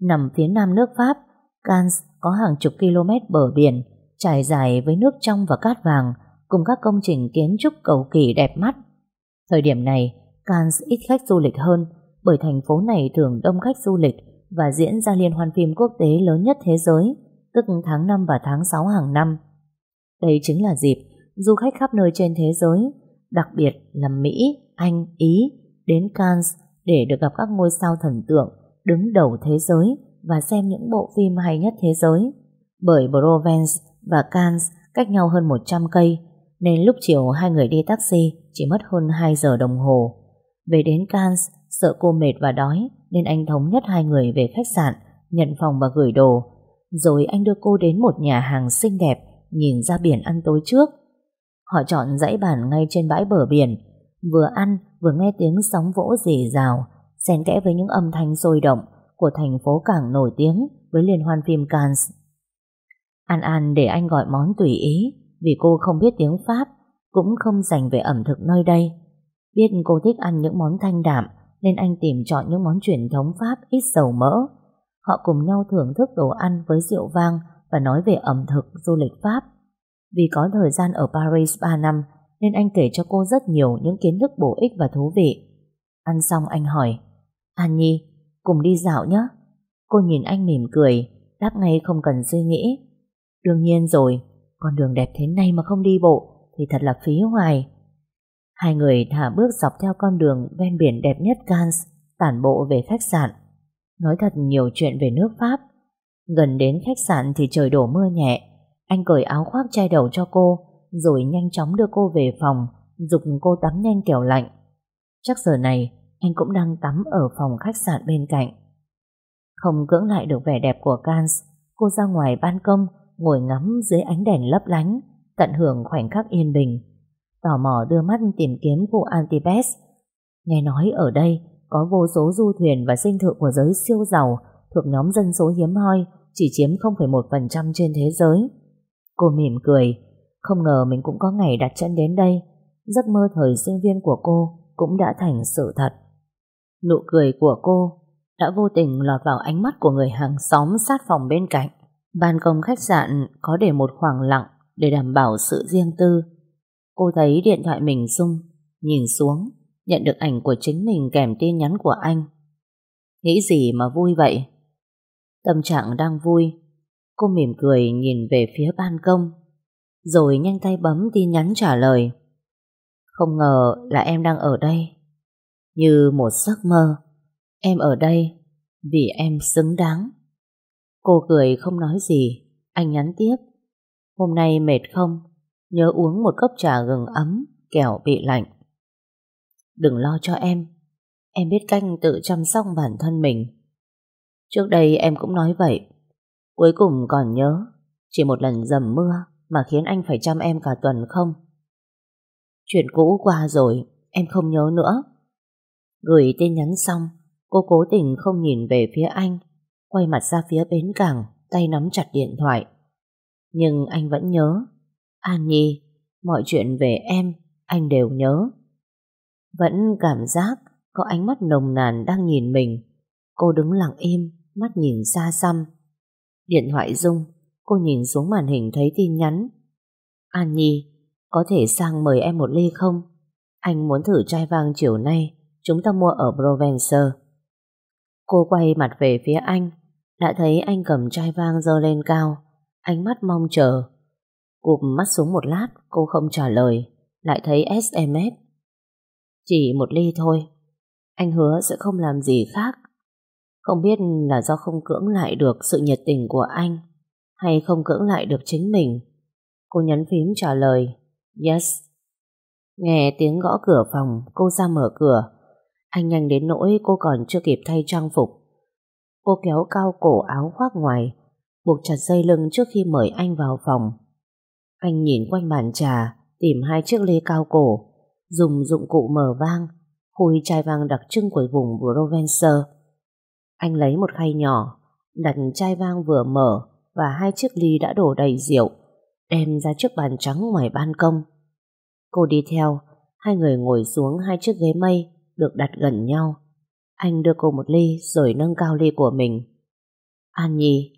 Nằm phía nam nước Pháp, Cannes có hàng chục km bờ biển, trải dài với nước trong và cát vàng, cùng các công trình kiến trúc cầu kỳ đẹp mắt. Thời điểm này, Cannes ít khách du lịch hơn, bởi thành phố này thường đông khách du lịch và diễn ra liên hoan phim quốc tế lớn nhất thế giới, tức tháng 5 và tháng 6 hàng năm. Đây chính là dịp du khách khắp nơi trên thế giới, đặc biệt là Mỹ, Anh, Ý, đến Cannes để được gặp các ngôi sao thần tượng đứng đầu thế giới và xem những bộ phim hay nhất thế giới. Bởi Provence và Cannes cách nhau hơn 100 cây, nên lúc chiều hai người đi taxi chỉ mất hơn 2 giờ đồng hồ. Về đến Cannes, sợ cô mệt và đói, nên anh thống nhất hai người về khách sạn, nhận phòng và gửi đồ. Rồi anh đưa cô đến một nhà hàng xinh đẹp, nhìn ra biển ăn tối trước. Họ chọn dãy bàn ngay trên bãi bờ biển, vừa ăn vừa nghe tiếng sóng vỗ rì rào, xen kẽ với những âm thanh sôi động của thành phố cảng nổi tiếng với liên hoan phim Cannes. An An để anh gọi món tùy ý vì cô không biết tiếng Pháp, cũng không dành về ẩm thực nơi đây. Biết cô thích ăn những món thanh đạm nên anh tìm chọn những món truyền thống Pháp ít dầu mỡ. Họ cùng nhau thưởng thức đồ ăn với rượu vang và nói về ẩm thực du lịch Pháp. Vì có thời gian ở Paris 3 năm nên anh kể cho cô rất nhiều những kiến thức bổ ích và thú vị. Ăn xong anh hỏi An Nhi, cùng đi dạo nhé. Cô nhìn anh mỉm cười, đáp ngay không cần suy nghĩ. Đương nhiên rồi, con đường đẹp thế này mà không đi bộ thì thật là phí hoài. Hai người thả bước dọc theo con đường ven biển đẹp nhất Cannes, tản bộ về khách sạn. Nói thật nhiều chuyện về nước Pháp. Gần đến khách sạn thì trời đổ mưa nhẹ. Anh cởi áo khoác che đầu cho cô, rồi nhanh chóng đưa cô về phòng, dục cô tắm nhanh kẻo lạnh. Chắc giờ này, anh cũng đang tắm ở phòng khách sạn bên cạnh. Không cưỡng lại được vẻ đẹp của Cannes, cô ra ngoài ban công, ngồi ngắm dưới ánh đèn lấp lánh, tận hưởng khoảnh khắc yên bình. Tò mò đưa mắt tìm kiếm khu Antibes. Nghe nói ở đây có vô số du thuyền và sinh thự của giới siêu giàu thuộc nhóm dân số hiếm hoi chỉ chiếm 0,1% trên thế giới. Cô mỉm cười, không ngờ mình cũng có ngày đặt chân đến đây. Giấc mơ thời sinh viên của cô cũng đã thành sự thật. Nụ cười của cô đã vô tình lọt vào ánh mắt của người hàng xóm sát phòng bên cạnh. Ban công khách sạn có để một khoảng lặng để đảm bảo sự riêng tư. Cô thấy điện thoại mình rung, nhìn xuống, nhận được ảnh của chính mình kèm tin nhắn của anh. Nghĩ gì mà vui vậy? Tâm trạng đang vui, cô mỉm cười nhìn về phía ban công, rồi nhanh tay bấm tin nhắn trả lời. Không ngờ là em đang ở đây. Như một giấc mơ, em ở đây vì em xứng đáng. Cô cười không nói gì, anh nhắn tiếp. Hôm nay mệt không? Nhớ uống một cốc trà gừng ấm, kẻo bị lạnh. Đừng lo cho em, em biết cách tự chăm sóc bản thân mình. Trước đây em cũng nói vậy. Cuối cùng còn nhớ, chỉ một lần dầm mưa mà khiến anh phải chăm em cả tuần không? Chuyện cũ qua rồi, em không nhớ nữa. Gửi tin nhắn xong, cô cố tình không nhìn về phía anh, quay mặt ra phía bến cảng, tay nắm chặt điện thoại. Nhưng anh vẫn nhớ. An Nhi, mọi chuyện về em, anh đều nhớ. Vẫn cảm giác có ánh mắt nồng nàn đang nhìn mình. Cô đứng lặng im, mắt nhìn xa xăm. Điện thoại rung, cô nhìn xuống màn hình thấy tin nhắn. An Nhi, có thể sang mời em một ly không? Anh muốn thử chai vang chiều nay, chúng ta mua ở Provence. Cô quay mặt về phía anh, đã thấy anh cầm chai vang dơ lên cao, ánh mắt mong chờ. Cụp mắt xuống một lát, cô không trả lời, lại thấy SMS. Chỉ một ly thôi, anh hứa sẽ không làm gì khác. Không biết là do không cưỡng lại được sự nhiệt tình của anh, hay không cưỡng lại được chính mình. Cô nhấn phím trả lời, yes. Nghe tiếng gõ cửa phòng, cô ra mở cửa. Anh nhanh đến nỗi cô còn chưa kịp thay trang phục Cô kéo cao cổ áo khoác ngoài, buộc chặt dây lưng trước khi mời anh vào phòng. Anh nhìn quanh bàn trà, tìm hai chiếc ly cao cổ, dùng dụng cụ mở vang, khui chai vang đặc trưng của vùng Provence. Anh lấy một khay nhỏ, đặt chai vang vừa mở và hai chiếc ly đã đổ đầy rượu, đem ra trước bàn trắng ngoài ban công. Cô đi theo, hai người ngồi xuống hai chiếc ghế mây được đặt gần nhau. Anh đưa cô một ly rồi nâng cao ly của mình. An Nhi,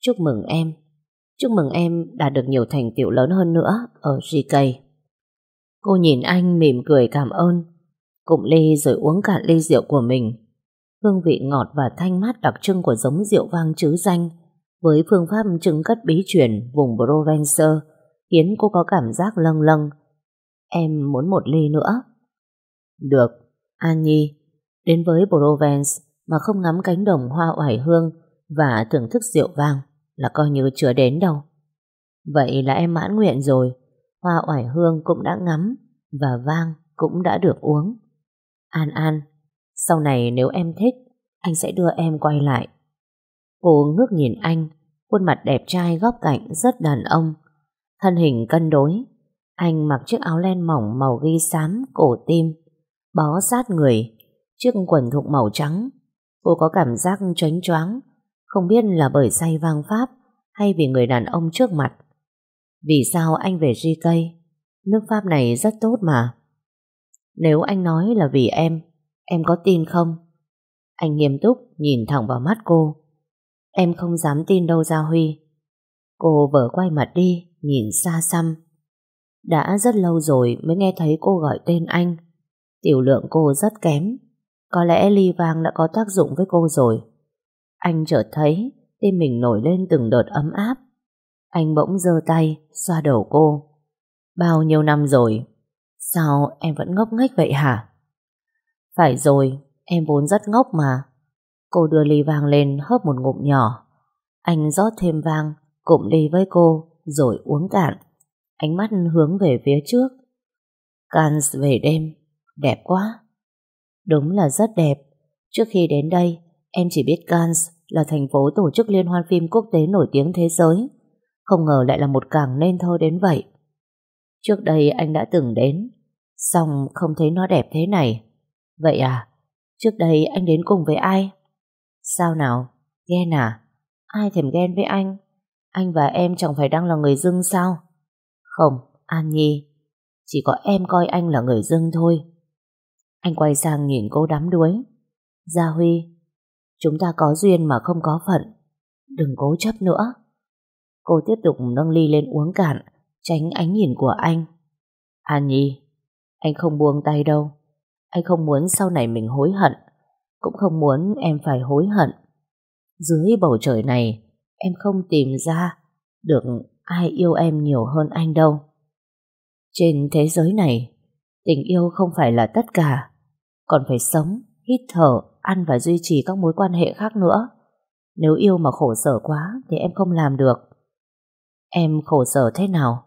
chúc mừng em. Chúc mừng em đạt được nhiều thành tựu lớn hơn nữa ở GK. Cô nhìn anh mỉm cười cảm ơn, cụm ly rồi uống cạn ly rượu của mình. Hương vị ngọt và thanh mát đặc trưng của giống rượu vang chứ danh với phương pháp trưng cất bí truyền vùng Provence khiến cô có cảm giác lâng lâng. Em muốn một ly nữa. Được, An Nhi, đến với Provence mà không ngắm cánh đồng hoa oải hương và thưởng thức rượu vang là coi như chưa đến đâu. Vậy là em mãn nguyện rồi, hoa oải hương cũng đã ngắm và vang cũng đã được uống. An An, sau này nếu em thích, anh sẽ đưa em quay lại. Cô ngước nhìn anh, khuôn mặt đẹp trai góc cạnh rất đàn ông. Thân hình cân đối, anh mặc chiếc áo len mỏng màu ghi xám cổ tim, bó sát người, chiếc quần thụng màu trắng. Cô có cảm giác choáng choáng, không biết là bởi say vang pháp hay vì người đàn ông trước mặt. Vì sao anh về GK? Nước Pháp này rất tốt mà. Nếu anh nói là vì em, em có tin không? Anh nghiêm túc nhìn thẳng vào mắt cô. Em không dám tin đâu Gia Huy. Cô vỡ quay mặt đi, nhìn xa xăm. Đã rất lâu rồi mới nghe thấy cô gọi tên anh. Tiểu lượng cô rất kém. Có lẽ ly vang đã có tác dụng với cô rồi. Anh chợt thấy tim mình nổi lên từng đợt ấm áp. Anh bỗng giơ tay, xoa đầu cô. Bao nhiêu năm rồi? Sao em vẫn ngốc nghếch vậy hả? Phải rồi, em vốn rất ngốc mà. Cô đưa ly vang lên hớp một ngụm nhỏ. Anh rót thêm vang, cụm ly với cô, rồi uống cạn. Ánh mắt hướng về phía trước. Cannes về đêm, đẹp quá. Đúng là rất đẹp. Trước khi đến đây, em chỉ biết Cannes là thành phố tổ chức liên hoan phim quốc tế nổi tiếng thế giới. Không ngờ lại là một cảng nên thơ đến vậy. Trước đây anh đã từng đến, xong không thấy nó đẹp thế này. Vậy à, trước đây anh đến cùng với ai? Sao nào, ghen à? Ai thèm ghen với anh? Anh và em chẳng phải đang là người dưng sao? Không, An Nhi, chỉ có em coi anh là người dưng thôi. Anh quay sang nhìn cô đắm đuối. Gia Huy, chúng ta có duyên mà không có phận. Đừng cố chấp nữa. Cô tiếp tục nâng ly lên uống cạn, tránh ánh nhìn của anh. An Nhi, anh không buông tay đâu. Anh không muốn sau này mình hối hận, cũng không muốn em phải hối hận. Dưới bầu trời này, em không tìm ra được ai yêu em nhiều hơn anh đâu. Trên thế giới này, tình yêu không phải là tất cả, còn phải sống, hít thở, ăn và duy trì các mối quan hệ khác nữa. Nếu yêu mà khổ sở quá thì em không làm được. Em khổ sở thế nào?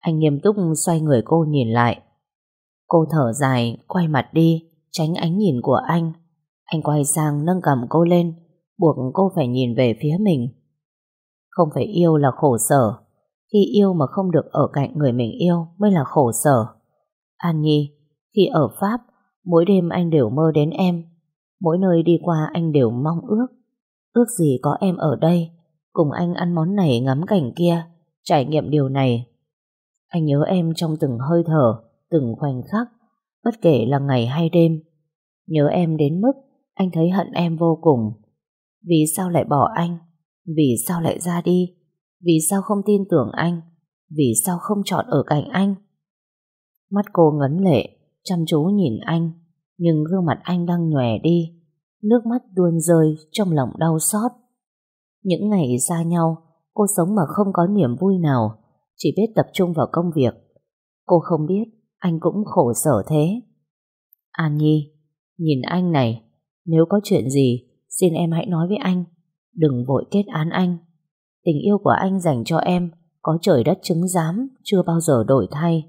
Anh nghiêm túc xoay người cô nhìn lại. Cô thở dài, quay mặt đi, tránh ánh nhìn của anh. Anh quay sang nâng cầm cô lên, buộc cô phải nhìn về phía mình. Không phải yêu là khổ sở, khi yêu mà không được ở cạnh người mình yêu mới là khổ sở. An Nhi, khi ở Pháp, mỗi đêm anh đều mơ đến em. Mỗi nơi đi qua anh đều mong ước. Ước gì có em ở đây, cùng anh ăn món này ngắm cảnh kia, trải nghiệm điều này. Anh nhớ em trong từng hơi thở, từng khoảnh khắc, bất kể là ngày hay đêm. Nhớ em đến mức anh thấy hận em vô cùng. Vì sao lại bỏ anh? Vì sao lại ra đi? Vì sao không tin tưởng anh? Vì sao không chọn ở cạnh anh? Mắt cô ngấn lệ, chăm chú nhìn anh, nhưng gương mặt anh đang nhòe đi. Nước mắt tuôn rơi trong lòng đau xót. Những ngày xa nhau, cô sống mà không có niềm vui nào, chỉ biết tập trung vào công việc. Cô không biết anh cũng khổ sở thế. An Nhi, nhìn anh này, nếu có chuyện gì, xin em hãy nói với anh. Đừng vội kết án anh. Tình yêu của anh dành cho em có trời đất chứng giám, chưa bao giờ đổi thay.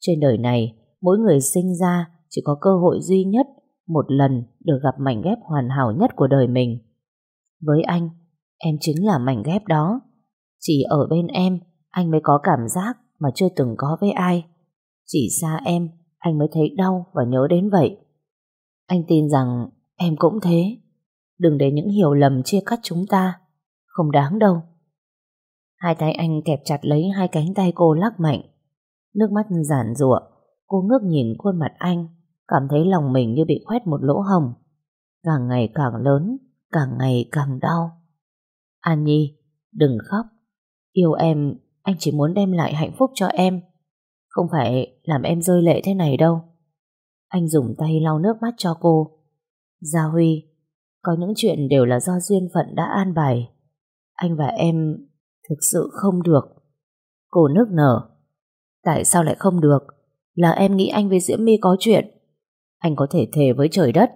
Trên đời này, mỗi người sinh ra chỉ có cơ hội duy nhất một lần được gặp mảnh ghép hoàn hảo nhất của đời mình. Với anh, em chính là mảnh ghép đó. Chỉ ở bên em, anh mới có cảm giác mà chưa từng có với ai. Chỉ xa em, anh mới thấy đau và nhớ đến vậy. Anh tin rằng em cũng thế. Đừng để những hiểu lầm chia cắt chúng ta. Không đáng đâu. Hai tay anh kẹp chặt lấy hai cánh tay cô lắc mạnh. Nước mắt giản rụa, cô ngước nhìn khuôn mặt anh, cảm thấy lòng mình như bị khoét một lỗ hồng. Càng ngày càng lớn, càng ngày càng đau. An Nhi, đừng khóc. Yêu em, anh chỉ muốn đem lại hạnh phúc cho em. Không phải làm em rơi lệ thế này đâu. Anh dùng tay lau nước mắt cho cô. Gia Huy, có những chuyện đều là do duyên phận đã an bài. Anh và em thực sự không được. Cô nước nở. Tại sao lại không được? Là em nghĩ anh với Diễm My có chuyện. Anh có thể thề với trời đất.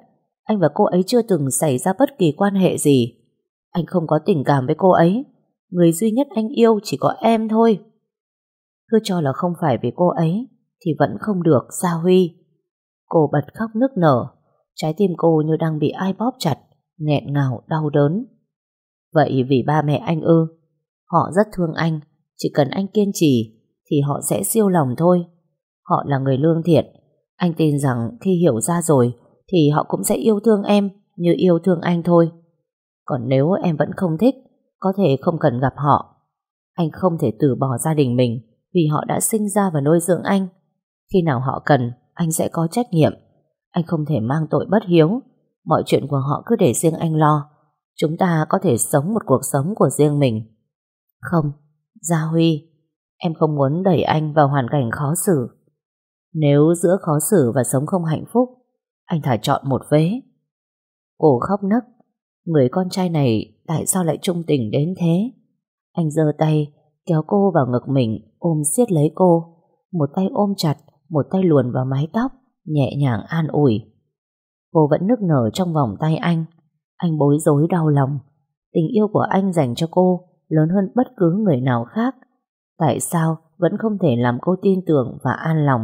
Anh và cô ấy chưa từng xảy ra bất kỳ quan hệ gì. Anh không có tình cảm với cô ấy. Người duy nhất anh yêu chỉ có em thôi. Cứ cho là không phải vì cô ấy thì vẫn không được, sa Huy. Cô bật khóc nức nở. Trái tim cô như đang bị ai bóp chặt, nghẹn ngào, đau đớn. Vậy vì ba mẹ anh ư? Họ rất thương anh, chỉ cần anh kiên trì thì họ sẽ siêu lòng thôi. Họ là người lương thiện. Anh tin rằng khi hiểu ra rồi thì họ cũng sẽ yêu thương em như yêu thương anh thôi. Còn nếu em vẫn không thích, có thể không cần gặp họ. Anh không thể từ bỏ gia đình mình vì họ đã sinh ra và nuôi dưỡng anh. Khi nào họ cần, anh sẽ có trách nhiệm. Anh không thể mang tội bất hiếu. Mọi chuyện của họ cứ để riêng anh lo. Chúng ta có thể sống một cuộc sống của riêng mình. Không, Gia Huy, em không muốn đẩy anh vào hoàn cảnh khó xử. Nếu giữa khó xử và sống không hạnh phúc, anh thả chọn một vế. Cô khóc nấc, người con trai này tại sao lại trung tình đến thế? Anh giơ tay, kéo cô vào ngực mình, ôm siết lấy cô. Một tay ôm chặt, một tay luồn vào mái tóc, nhẹ nhàng an ủi. Cô vẫn nức nở trong vòng tay anh. Anh bối rối đau lòng. Tình yêu của anh dành cho cô lớn hơn bất cứ người nào khác. Tại sao vẫn không thể làm cô tin tưởng và an lòng?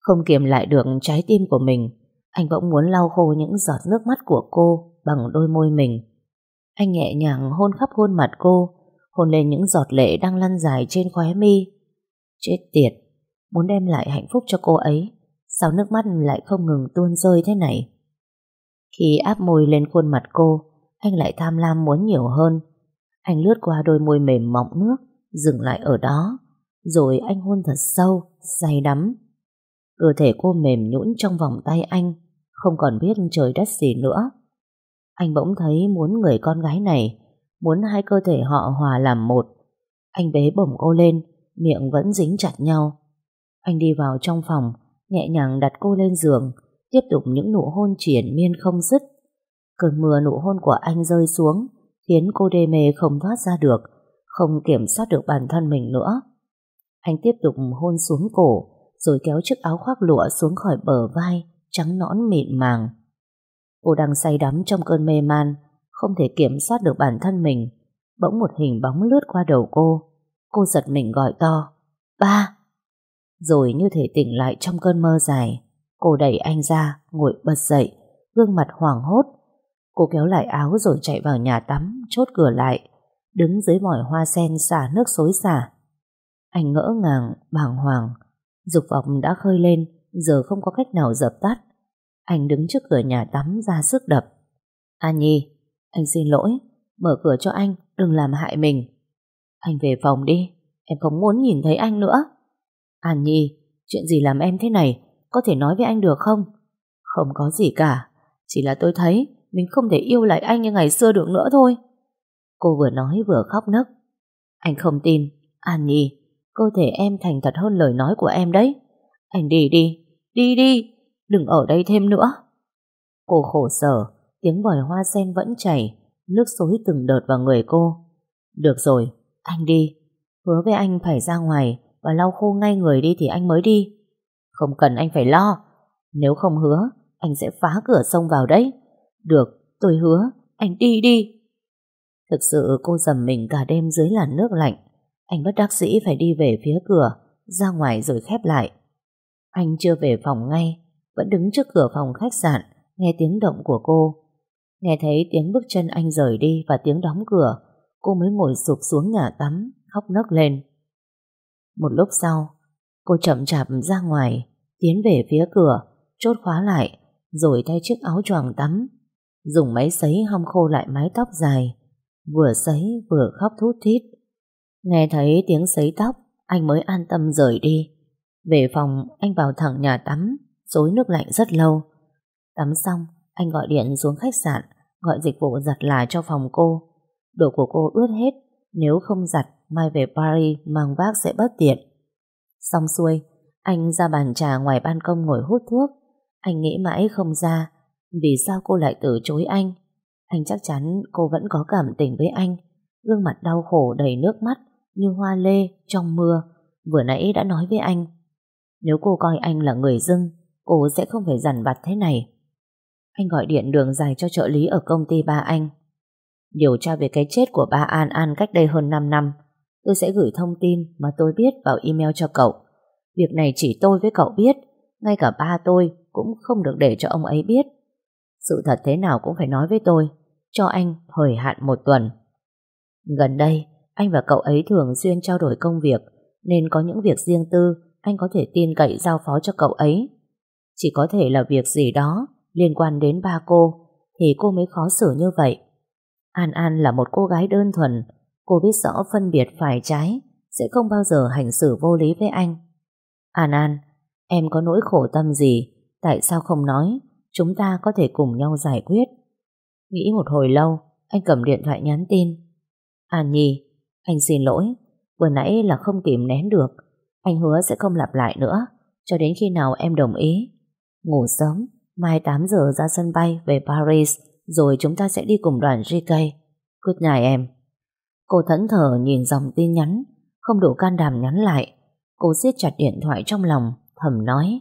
Không kiềm lại được trái tim của mình, anh bỗng muốn lau khô những giọt nước mắt của cô bằng đôi môi mình. Anh nhẹ nhàng hôn khắp khuôn mặt cô, hôn lên những giọt lệ đang lăn dài trên khóe mi. Chết tiệt, muốn đem lại hạnh phúc cho cô ấy, sao nước mắt lại không ngừng tuôn rơi thế này? Khi áp môi lên khuôn mặt cô, anh lại tham lam muốn nhiều hơn. Anh lướt qua đôi môi mềm mọng nước, dừng lại ở đó, rồi anh hôn thật sâu, say đắm. Cơ thể cô mềm nhũn trong vòng tay anh, không còn biết trời đất gì nữa. Anh bỗng thấy muốn người con gái này, muốn hai cơ thể họ hòa làm một. Anh bế bổng cô lên, miệng vẫn dính chặt nhau. Anh đi vào trong phòng, nhẹ nhàng đặt cô lên giường, tiếp tục những nụ hôn triển miên không dứt. Cơn mưa nụ hôn của anh rơi xuống, khiến cô đê mê không thoát ra được, không kiểm soát được bản thân mình nữa. Anh tiếp tục hôn xuống cổ, rồi kéo chiếc áo khoác lụa xuống khỏi bờ vai, trắng nõn mịn màng. Cô đang say đắm trong cơn mê man, không thể kiểm soát được bản thân mình. Bỗng một hình bóng lướt qua đầu cô. Cô giật mình gọi to. Ba! Rồi như thể tỉnh lại trong cơn mơ dài. Cô đẩy anh ra, ngồi bật dậy, gương mặt hoảng hốt. Cô kéo lại áo rồi chạy vào nhà tắm, chốt cửa lại, đứng dưới vòi hoa sen xả nước xối xả. Anh ngỡ ngàng, bàng hoàng, dục vọng đã khơi lên, giờ không có cách nào dập tắt. Anh đứng trước cửa nhà tắm ra sức đập. An Nhi, anh xin lỗi, mở cửa cho anh, đừng làm hại mình. Anh về phòng đi, em không muốn nhìn thấy anh nữa. An Nhi, chuyện gì làm em thế này, có thể nói với anh được không? Không có gì cả, chỉ là tôi thấy mình không thể yêu lại anh như ngày xưa được nữa thôi. Cô vừa nói vừa khóc nấc. Anh không tin, An Nhi, cơ thể em thành thật hơn lời nói của em đấy. Anh đi đi, đi đi, đừng ở đây thêm nữa. Cô khổ sở, tiếng vòi hoa sen vẫn chảy, nước xối từng đợt vào người cô. Được rồi, anh đi. Hứa với anh phải ra ngoài và lau khô ngay người đi thì anh mới đi. Không cần anh phải lo. Nếu không hứa, anh sẽ phá cửa sông vào đấy. Được, tôi hứa, anh đi đi. Thực sự cô dầm mình cả đêm dưới làn nước lạnh. Anh bất đắc dĩ phải đi về phía cửa, ra ngoài rồi khép lại. Anh chưa về phòng ngay, vẫn đứng trước cửa phòng khách sạn, nghe tiếng động của cô. Nghe thấy tiếng bước chân anh rời đi và tiếng đóng cửa, cô mới ngồi sụp xuống nhà tắm, khóc nấc lên. Một lúc sau, cô chậm chạp ra ngoài, tiến về phía cửa, chốt khóa lại, rồi thay chiếc áo choàng tắm, dùng máy sấy hong khô lại mái tóc dài, vừa sấy vừa khóc thút thít. Nghe thấy tiếng sấy tóc, anh mới an tâm rời đi. Về phòng, anh vào thẳng nhà tắm, dối nước lạnh rất lâu. Tắm xong, anh gọi điện xuống khách sạn, gọi dịch vụ giặt là cho phòng cô. Đồ của cô ướt hết, nếu không giặt mai về Paris mang vác sẽ bất tiện. Xong xuôi, anh ra bàn trà ngoài ban công ngồi hút thuốc. Anh nghĩ mãi không ra, vì sao cô lại từ chối anh. Anh chắc chắn cô vẫn có cảm tình với anh, gương mặt đau khổ đầy nước mắt như hoa lê trong mưa, vừa nãy đã nói với anh. Nếu cô coi anh là người dưng, cô sẽ không phải dằn vặt thế này. Anh gọi điện đường dài cho trợ lý ở công ty ba anh. Điều tra về cái chết của ba An An cách đây hơn 5 năm. Tôi sẽ gửi thông tin mà tôi biết vào email cho cậu. Việc này chỉ tôi với cậu biết, ngay cả ba tôi cũng không được để cho ông ấy biết. Sự thật thế nào cũng phải nói với tôi, cho anh thời hạn một tuần. Gần đây, anh và cậu ấy thường xuyên trao đổi công việc, nên có những việc riêng tư anh có thể tin cậy giao phó cho cậu ấy. Chỉ có thể là việc gì đó liên quan đến ba cô, thì cô mới khó xử như vậy. An An là một cô gái đơn thuần, cô biết rõ phân biệt phải trái, sẽ không bao giờ hành xử vô lý với anh. An An, em có nỗi khổ tâm gì, tại sao không nói, chúng ta có thể cùng nhau giải quyết. Nghĩ một hồi lâu, anh cầm điện thoại nhắn tin. An Nhi, anh xin lỗi, vừa nãy là không kìm nén được, anh hứa sẽ không lặp lại nữa, cho đến khi nào em đồng ý. Ngủ sớm, mai 8 giờ ra sân bay về Paris, rồi chúng ta sẽ đi cùng đoàn GK. Good night em. Cô thẫn thờ nhìn dòng tin nhắn, không đủ can đảm nhắn lại. Cô siết chặt điện thoại trong lòng, thầm nói.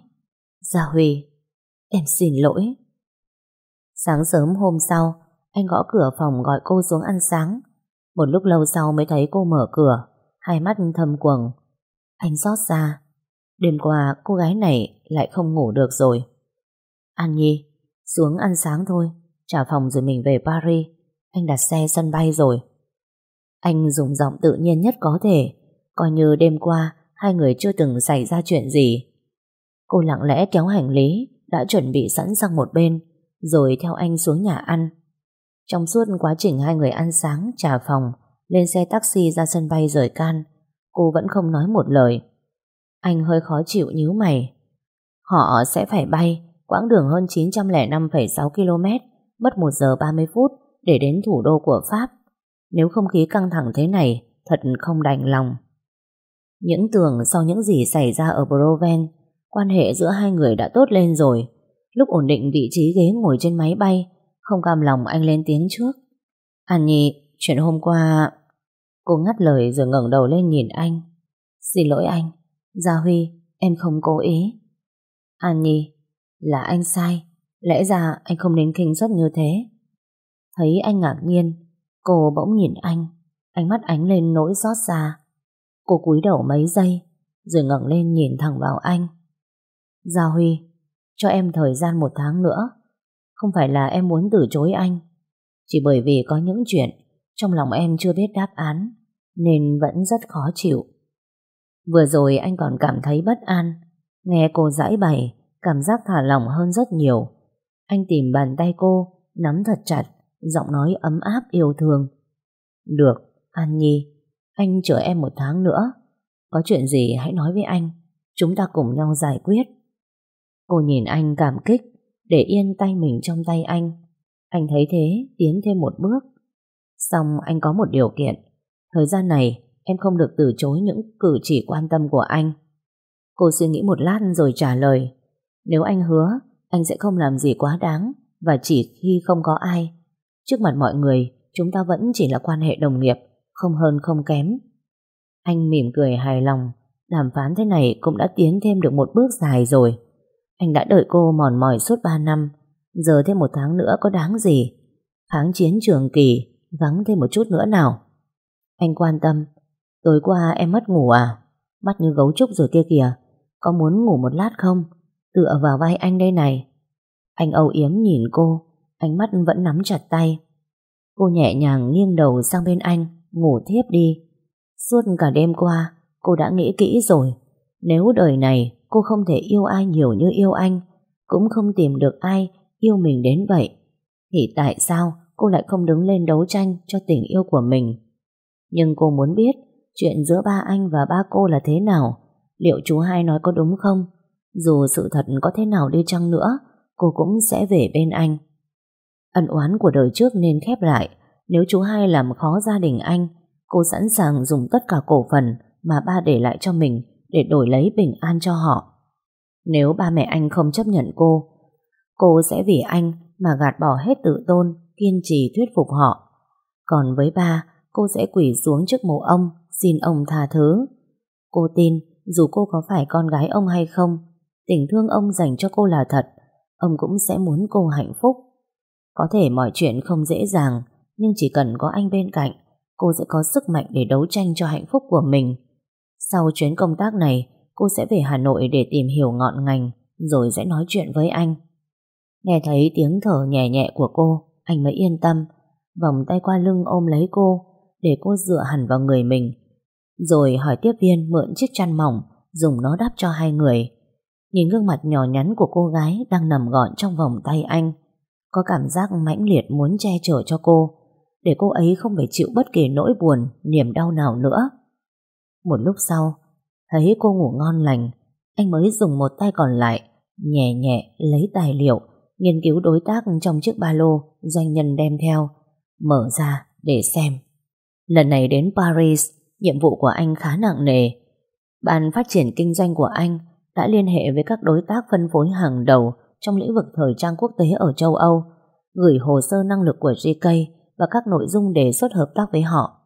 Gia Huy, em xin lỗi. Sáng sớm hôm sau, anh gõ cửa phòng gọi cô xuống ăn sáng. Một lúc lâu sau mới thấy cô mở cửa, hai mắt thâm quầng. Anh xót xa Đêm qua cô gái này lại không ngủ được rồi. An Nhi, xuống ăn sáng thôi, trả phòng rồi mình về Paris. Anh đặt xe sân bay rồi. Anh dùng giọng tự nhiên nhất có thể, coi như đêm qua hai người chưa từng xảy ra chuyện gì. Cô lặng lẽ kéo hành lý, đã chuẩn bị sẵn sang một bên, rồi theo anh xuống nhà ăn. Trong suốt quá trình hai người ăn sáng, trả phòng, lên xe taxi ra sân bay rời can, cô vẫn không nói một lời. Anh hơi khó chịu nhíu mày. Họ sẽ phải bay quãng đường hơn 905,6 km, mất 1 giờ 30 phút để đến thủ đô của Pháp. Nếu không khí căng thẳng thế này, thật không đành lòng. Những tưởng sau những gì xảy ra ở Broven, quan hệ giữa hai người đã tốt lên rồi. Lúc ổn định vị trí ghế ngồi trên máy bay, không cam lòng anh lên tiếng trước. An Nhi, chuyện hôm qua... Cô ngắt lời rồi ngẩng đầu lên nhìn anh. Xin lỗi anh, Gia Huy, em không cố ý. An Nhi, là anh sai, lẽ ra anh không nên kinh suất như thế. Thấy anh ngạc nhiên, cô bỗng nhìn anh, ánh mắt ánh lên nỗi xót xa. Cô cúi đầu mấy giây, rồi ngẩng lên nhìn thẳng vào anh. Gia Huy, cho em thời gian một tháng nữa. Không phải là em muốn từ chối anh, chỉ bởi vì có những chuyện trong lòng em chưa biết đáp án, nên vẫn rất khó chịu. Vừa rồi anh còn cảm thấy bất an, nghe cô giải bày, cảm giác thả lỏng hơn rất nhiều. Anh tìm bàn tay cô, nắm thật chặt, giọng nói ấm áp yêu thương. Được, An Nhi, anh chờ em một tháng nữa. Có chuyện gì hãy nói với anh, chúng ta cùng nhau giải quyết. Cô nhìn anh cảm kích, để yên tay mình trong tay anh. Anh thấy thế, tiến thêm một bước. Xong anh có một điều kiện. Thời gian này, em không được từ chối những cử chỉ quan tâm của anh. Cô suy nghĩ một lát rồi trả lời. Nếu anh hứa, anh sẽ không làm gì quá đáng và chỉ khi không có ai. Trước mặt mọi người, chúng ta vẫn chỉ là quan hệ đồng nghiệp, không hơn không kém. Anh mỉm cười hài lòng, đàm phán thế này cũng đã tiến thêm được một bước dài rồi. Anh đã đợi cô mòn mỏi suốt 3 năm, giờ thêm một tháng nữa có đáng gì? Kháng chiến trường kỳ, gắng thêm một chút nữa nào. Anh quan tâm, tối qua em mất ngủ à? Mắt như gấu trúc rồi kia kìa, có muốn ngủ một lát không? Tựa vào vai anh đây này. Anh âu yếm nhìn cô, ánh mắt vẫn nắm chặt tay. Cô nhẹ nhàng nghiêng đầu sang bên anh, ngủ thiếp đi. Suốt cả đêm qua, cô đã nghĩ kỹ rồi. Nếu đời này cô không thể yêu ai nhiều như yêu anh, cũng không tìm được ai yêu mình đến vậy, thì tại sao cô lại không đứng lên đấu tranh cho tình yêu của mình? Nhưng cô muốn biết chuyện giữa ba anh và ba cô là thế nào, liệu chú hai nói có đúng không? Dù sự thật có thế nào đi chăng nữa, cô cũng sẽ về bên anh. Ân oán của đời trước nên khép lại, nếu chú hai làm khó gia đình anh, Cô sẵn sàng dùng tất cả cổ phần mà ba để lại cho mình để đổi lấy bình an cho họ. Nếu ba mẹ anh không chấp nhận cô, cô sẽ vì anh mà gạt bỏ hết tự tôn, kiên trì thuyết phục họ. Còn với ba, cô sẽ quỳ xuống trước mộ ông, xin ông tha thứ. Cô tin, dù cô có phải con gái ông hay không, tình thương ông dành cho cô là thật, ông cũng sẽ muốn cô hạnh phúc. Có thể mọi chuyện không dễ dàng, nhưng chỉ cần có anh bên cạnh, cô sẽ có sức mạnh để đấu tranh cho hạnh phúc của mình. Sau chuyến công tác này, cô sẽ về Hà Nội để tìm hiểu ngọn ngành, rồi sẽ nói chuyện với anh. Nghe thấy tiếng thở nhẹ nhẹ của cô, anh mới yên tâm, vòng tay qua lưng ôm lấy cô, để cô dựa hẳn vào người mình. Rồi hỏi tiếp viên mượn chiếc chăn mỏng, dùng nó đắp cho hai người. Nhìn gương mặt nhỏ nhắn của cô gái đang nằm gọn trong vòng tay anh, có cảm giác mãnh liệt muốn che chở cho cô, để cô ấy không phải chịu bất kỳ nỗi buồn, niềm đau nào nữa. Một lúc sau, thấy cô ngủ ngon lành, anh mới dùng một tay còn lại, nhẹ nhẹ lấy tài liệu, nghiên cứu đối tác trong chiếc ba lô doanh nhân đem theo, mở ra để xem. Lần này đến Paris, nhiệm vụ của anh khá nặng nề. Ban phát triển kinh doanh của anh đã liên hệ với các đối tác phân phối hàng đầu trong lĩnh vực thời trang quốc tế ở châu Âu, gửi hồ sơ năng lực của GK và các nội dung đề xuất hợp tác với họ.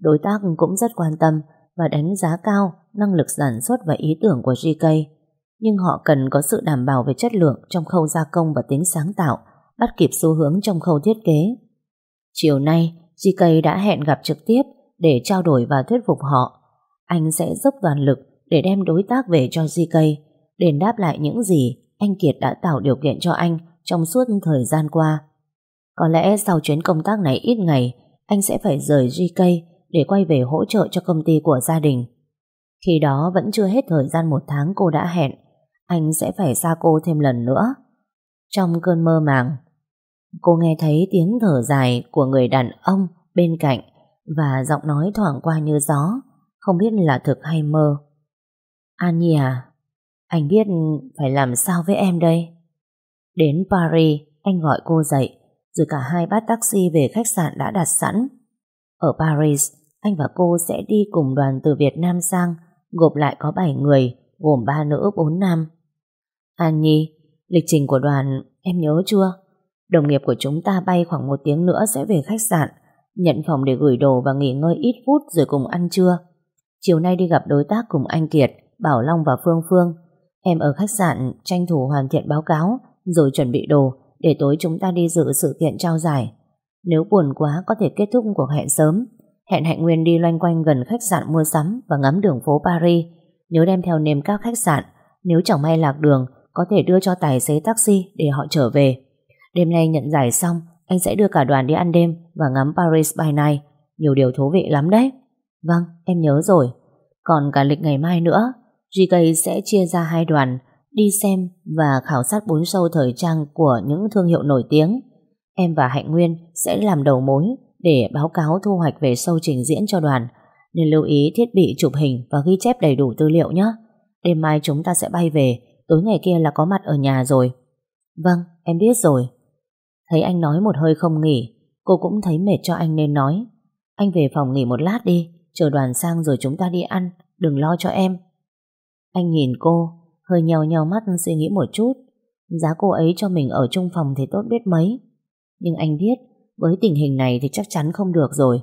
Đối tác cũng rất quan tâm và đánh giá cao năng lực sản xuất và ý tưởng của GK, nhưng họ cần có sự đảm bảo về chất lượng trong khâu gia công và tính sáng tạo, bắt kịp xu hướng trong khâu thiết kế. Chiều nay, GK đã hẹn gặp trực tiếp để trao đổi và thuyết phục họ. Anh sẽ dốc toàn lực để đem đối tác về cho GK, đền đáp lại những gì anh Kiệt đã tạo điều kiện cho anh trong suốt thời gian qua. Có lẽ sau chuyến công tác này ít ngày, anh sẽ phải rời GK để quay về hỗ trợ cho công ty của gia đình. Khi đó vẫn chưa hết thời gian một tháng cô đã hẹn, anh sẽ phải xa cô thêm lần nữa. Trong cơn mơ màng, cô nghe thấy tiếng thở dài của người đàn ông bên cạnh và giọng nói thoảng qua như gió, không biết là thực hay mơ. An Nhi à, anh biết phải làm sao với em đây? Đến Paris, anh gọi cô dậy, rồi cả hai bắt taxi về khách sạn đã đặt sẵn. Ở Paris, anh và cô sẽ đi cùng đoàn từ Việt Nam sang, gộp lại có 7 người, gồm 3 nữ 4 nam. An Nhi, lịch trình của đoàn em nhớ chưa? Đồng nghiệp của chúng ta bay khoảng một tiếng nữa sẽ về khách sạn, nhận phòng để gửi đồ và nghỉ ngơi ít phút rồi cùng ăn trưa. Chiều nay đi gặp đối tác cùng anh Kiệt, Bảo Long và Phương Phương. Em ở khách sạn tranh thủ hoàn thiện báo cáo rồi chuẩn bị đồ để tối chúng ta đi dự sự kiện trao giải. Nếu buồn quá có thể kết thúc cuộc hẹn sớm. Hẹn Hạnh Nguyên đi loanh quanh gần khách sạn mua sắm và ngắm đường phố Paris. nếu đem theo nêm các khách sạn. Nếu chẳng may lạc đường, có thể đưa cho tài xế taxi để họ trở về. Đêm nay nhận giải xong, anh sẽ đưa cả đoàn đi ăn đêm và ngắm Paris by night. Nhiều điều thú vị lắm đấy. Vâng, em nhớ rồi. Còn cả lịch ngày mai nữa, GK sẽ chia ra hai đoàn đi xem và khảo sát bốn show thời trang của những thương hiệu nổi tiếng. Em và Hạnh Nguyên sẽ làm đầu mối để báo cáo thu hoạch về show trình diễn cho đoàn, nên lưu ý thiết bị chụp hình và ghi chép đầy đủ tư liệu nhé. Đêm mai chúng ta sẽ bay về, tối ngày kia là có mặt ở nhà rồi. Vâng, em biết rồi. Thấy anh nói một hơi không nghỉ, cô cũng thấy mệt cho anh nên nói. Anh về phòng nghỉ một lát đi, chờ đoàn sang rồi chúng ta đi ăn, đừng lo cho em. Anh nhìn cô, hơi nhèo nhèo mắt suy nghĩ một chút. Giá cô ấy cho mình ở chung phòng thì tốt biết mấy. Nhưng anh biết, với tình hình này thì chắc chắn không được rồi.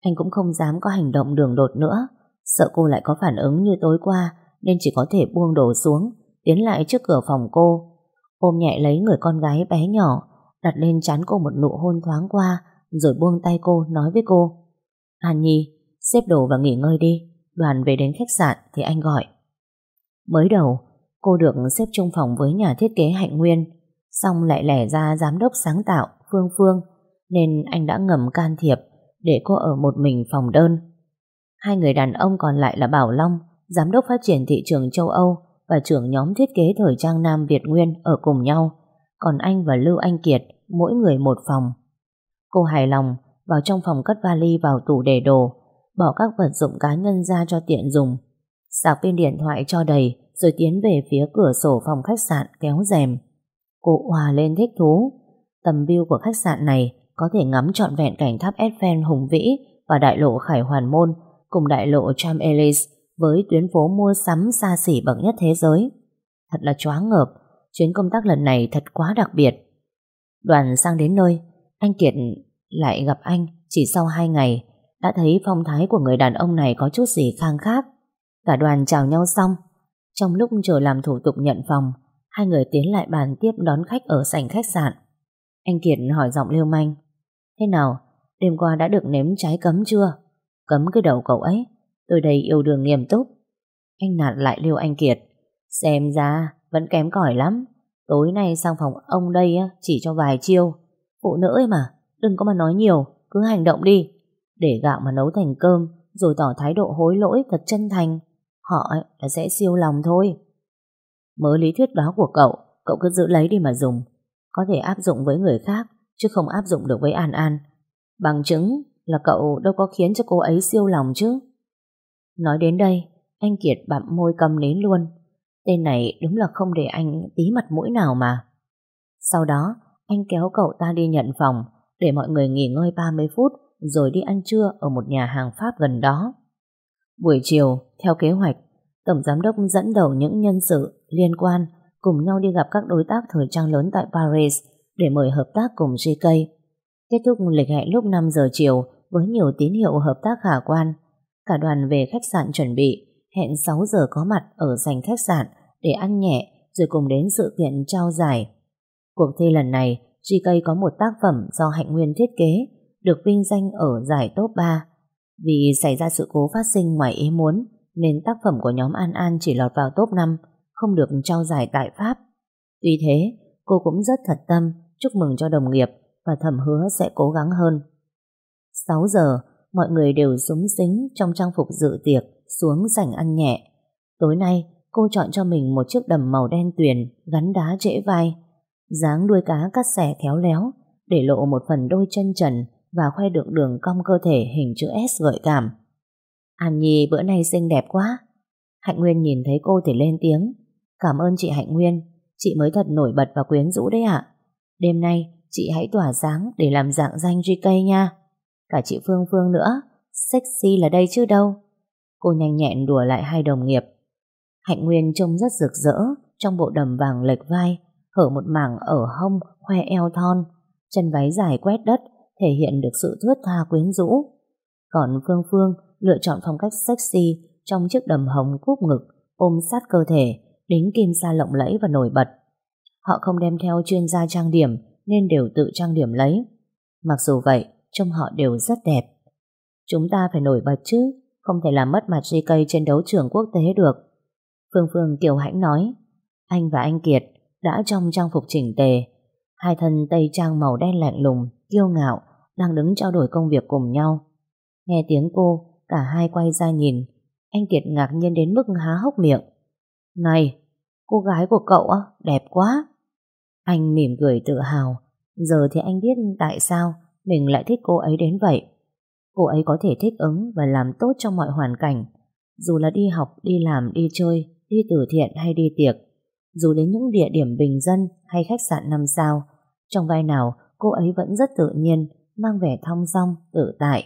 Anh cũng không dám có hành động đường đột nữa. Sợ cô lại có phản ứng như tối qua, nên chỉ có thể buông đồ xuống, tiến lại trước cửa phòng cô. Ôm nhẹ lấy người con gái bé nhỏ, đặt lên chán cô một nụ hôn thoáng qua, rồi buông tay cô nói với cô. An Nhi, xếp đồ và nghỉ ngơi đi. Đoàn về đến khách sạn thì anh gọi. Mới đầu, cô được xếp chung phòng với nhà thiết kế Hạnh Nguyên, xong lại lẻ ra giám đốc sáng tạo Phương Phương, nên anh đã ngầm can thiệp để cô ở một mình phòng đơn. Hai người đàn ông còn lại là Bảo Long, giám đốc phát triển thị trường châu Âu và trưởng nhóm thiết kế thời trang Nam Việt Nguyên ở cùng nhau, còn anh và Lưu Anh Kiệt mỗi người một phòng. Cô hài lòng vào trong phòng cất vali vào tủ để đồ, bỏ các vật dụng cá nhân ra cho tiện dùng, sạc pin điện thoại cho đầy rồi tiến về phía cửa sổ phòng khách sạn kéo rèm. Cô hòa lên thích thú. Tầm view của khách sạn này có thể ngắm trọn vẹn cảnh tháp Eiffel hùng vĩ và đại lộ Khải Hoàn Môn cùng đại lộ Cham Elis với tuyến phố mua sắm xa xỉ bậc nhất thế giới. Thật là choáng ngợp, chuyến công tác lần này thật quá đặc biệt. Đoàn sang đến nơi, anh Kiệt lại gặp anh chỉ sau hai ngày, đã thấy phong thái của người đàn ông này có chút gì khang khác. Cả đoàn chào nhau xong, trong lúc chờ làm thủ tục nhận phòng, hai người tiến lại bàn tiếp đón khách ở sảnh khách sạn. Anh Kiệt hỏi giọng lưu manh, Thế nào, đêm qua đã được nếm trái cấm chưa? Cấm cái đầu cậu ấy, tôi đây yêu đương nghiêm túc. Anh nạt lại lưu anh Kiệt, xem ra vẫn kém cỏi lắm. Tối nay sang phòng ông đây chỉ cho vài chiêu. Phụ nữ ấy mà, đừng có mà nói nhiều, cứ hành động đi. Để gạo mà nấu thành cơm, rồi tỏ thái độ hối lỗi thật chân thành. Họ là sẽ siêu lòng thôi. Mớ lý thuyết đó của cậu, cậu cứ giữ lấy đi mà dùng. Có thể áp dụng với người khác, chứ không áp dụng được với An An. Bằng chứng là cậu đâu có khiến cho cô ấy siêu lòng chứ. Nói đến đây, anh Kiệt bặm môi cầm nín luôn. Tên này đúng là không để anh tí mặt mũi nào mà. Sau đó, anh kéo cậu ta đi nhận phòng, để mọi người nghỉ ngơi 30 phút, rồi đi ăn trưa ở một nhà hàng Pháp gần đó. Buổi chiều, theo kế hoạch, Tổng Giám đốc dẫn đầu những nhân sự liên quan cùng nhau đi gặp các đối tác thời trang lớn tại Paris để mời hợp tác cùng GK. Kết thúc lịch hẹn lúc 5 giờ chiều với nhiều tín hiệu hợp tác khả quan. Cả đoàn về khách sạn chuẩn bị, hẹn 6 giờ có mặt ở sảnh khách sạn để ăn nhẹ rồi cùng đến sự kiện trao giải. Cuộc thi lần này, GK có một tác phẩm do Hạnh Nguyên thiết kế, được vinh danh ở giải top 3. Vì xảy ra sự cố phát sinh ngoài ý muốn, nên tác phẩm của nhóm An An chỉ lọt vào top 5, không được trao giải tại Pháp. Tuy thế, cô cũng rất thật tâm chúc mừng cho đồng nghiệp và thầm hứa sẽ cố gắng hơn. 6 giờ, mọi người đều súng xính trong trang phục dự tiệc xuống rảnh ăn nhẹ. Tối nay, cô chọn cho mình một chiếc đầm màu đen tuyền gắn đá trễ vai, dáng đuôi cá cắt xẻ khéo léo để lộ một phần đôi chân trần và khoe được đường cong cơ thể hình chữ S gợi cảm. An Nhi bữa nay xinh đẹp quá. Hạnh Nguyên nhìn thấy cô thì lên tiếng. Cảm ơn chị Hạnh Nguyên, chị mới thật nổi bật và quyến rũ đấy ạ. Đêm nay, chị hãy tỏa sáng để làm dạng danh GK nha. Cả chị Phương Phương nữa, sexy là đây chứ đâu. Cô nhanh nhẹn đùa lại hai đồng nghiệp. Hạnh Nguyên trông rất rực rỡ trong bộ đầm vàng lệch vai, hở một mảng ở hông, khoe eo thon, chân váy dài quét đất, thể hiện được sự thướt tha quyến rũ. Còn Phương Phương lựa chọn phong cách sexy trong chiếc đầm hồng cúp ngực, ôm sát cơ thể, đính kim sa lộng lẫy và nổi bật. Họ không đem theo chuyên gia trang điểm nên đều tự trang điểm lấy. Mặc dù vậy, trông họ đều rất đẹp. Chúng ta phải nổi bật chứ, không thể làm mất mặt JK trên đấu trường quốc tế được. Phương Phương Kiều Hãnh nói, anh và anh Kiệt đã trong trang phục chỉnh tề, hai thân tây trang màu đen lạnh lùng, kiêu ngạo, đang đứng trao đổi công việc cùng nhau. Nghe tiếng cô, cả hai quay ra nhìn, anh Kiệt ngạc nhiên đến mức há hốc miệng. Này, cô gái của cậu á, đẹp quá. Anh mỉm cười tự hào, giờ thì anh biết tại sao mình lại thích cô ấy đến vậy. Cô ấy có thể thích ứng và làm tốt trong mọi hoàn cảnh, dù là đi học, đi làm, đi chơi, đi từ thiện hay đi tiệc, dù đến những địa điểm bình dân hay khách sạn năm sao, trong vai nào cô ấy vẫn rất tự nhiên, mang vẻ thong dong, tự tại,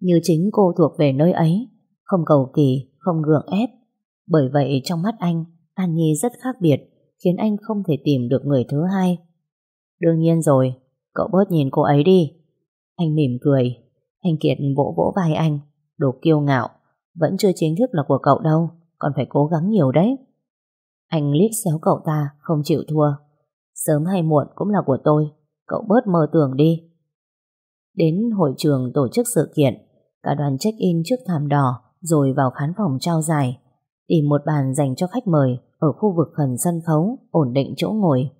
như chính cô thuộc về nơi ấy, không cầu kỳ, không gượng ép. Bởi vậy trong mắt anh, An Nhi rất khác biệt, khiến anh không thể tìm được người thứ hai. Đương nhiên rồi, cậu bớt nhìn cô ấy đi. Anh mỉm cười, anh Kiệt vỗ vỗ vai anh, đồ kiêu ngạo, vẫn chưa chính thức là của cậu đâu, còn phải cố gắng nhiều đấy. Anh liếc xéo cậu ta, không chịu thua. Sớm hay muộn cũng là của tôi, cậu bớt mơ tưởng đi. Đến hội trường tổ chức sự kiện, cả đoàn check-in trước thảm đỏ, rồi vào khán phòng trao giải, tìm một bàn dành cho khách mời ở khu vực gần sân khấu, ổn định chỗ ngồi.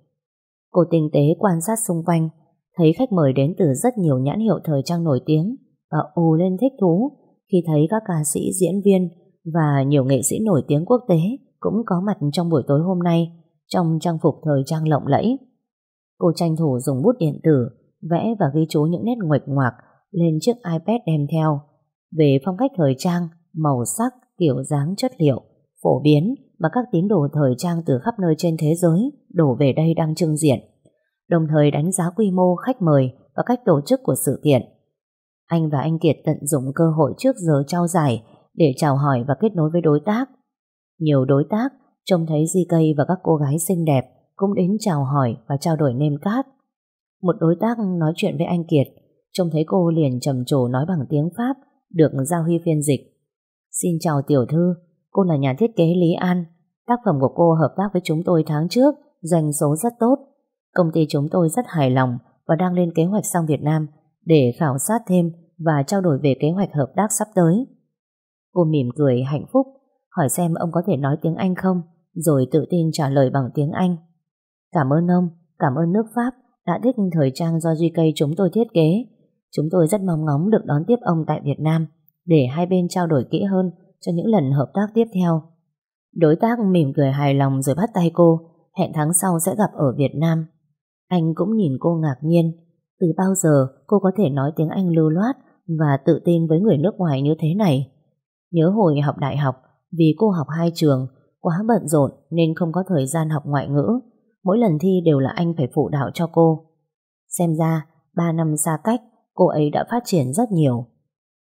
Cô tinh tế quan sát xung quanh, thấy khách mời đến từ rất nhiều nhãn hiệu thời trang nổi tiếng và ồ lên thích thú khi thấy các ca sĩ, diễn viên và nhiều nghệ sĩ nổi tiếng quốc tế cũng có mặt trong buổi tối hôm nay trong trang phục thời trang lộng lẫy. Cô tranh thủ dùng bút điện tử vẽ và ghi chú những nét nguệch ngoạc lên chiếc iPad đem theo về phong cách thời trang, màu sắc, kiểu dáng chất liệu, phổ biến mà các tín đồ thời trang từ khắp nơi trên thế giới đổ về đây đang trưng diện, đồng thời đánh giá quy mô khách mời và cách tổ chức của sự kiện. Anh và anh Kiệt tận dụng cơ hội trước giờ trao giải để chào hỏi và kết nối với đối tác. Nhiều đối tác trông thấy Di Cây và các cô gái xinh đẹp cũng đến chào hỏi và trao đổi nêm cát. Một đối tác nói chuyện với anh Kiệt, trông thấy cô liền trầm trồ nói bằng tiếng Pháp, được Giao Huy phiên dịch. Xin chào tiểu thư, cô là nhà thiết kế Lý An. Tác phẩm của cô hợp tác với chúng tôi tháng trước, doanh số rất tốt. Công ty chúng tôi rất hài lòng và đang lên kế hoạch sang Việt Nam để khảo sát thêm và trao đổi về kế hoạch hợp tác sắp tới. Cô mỉm cười hạnh phúc, hỏi xem ông có thể nói tiếng Anh không, rồi tự tin trả lời bằng tiếng Anh. Cảm ơn ông, cảm ơn nước Pháp đã thích thời trang do GK chúng tôi thiết kế. Chúng tôi rất mong ngóng được đón tiếp ông tại Việt Nam để hai bên trao đổi kỹ hơn cho những lần hợp tác tiếp theo. Đối tác mỉm cười hài lòng rồi bắt tay cô, hẹn tháng sau sẽ gặp ở Việt Nam. Anh cũng nhìn cô ngạc nhiên, từ bao giờ cô có thể nói tiếng Anh lưu loát và tự tin với người nước ngoài như thế này. Nhớ hồi học đại học, vì cô học hai trường, quá bận rộn nên không có thời gian học ngoại ngữ. Mỗi lần thi đều là anh phải phụ đạo cho cô. Xem ra, ba năm xa cách, cô ấy đã phát triển rất nhiều.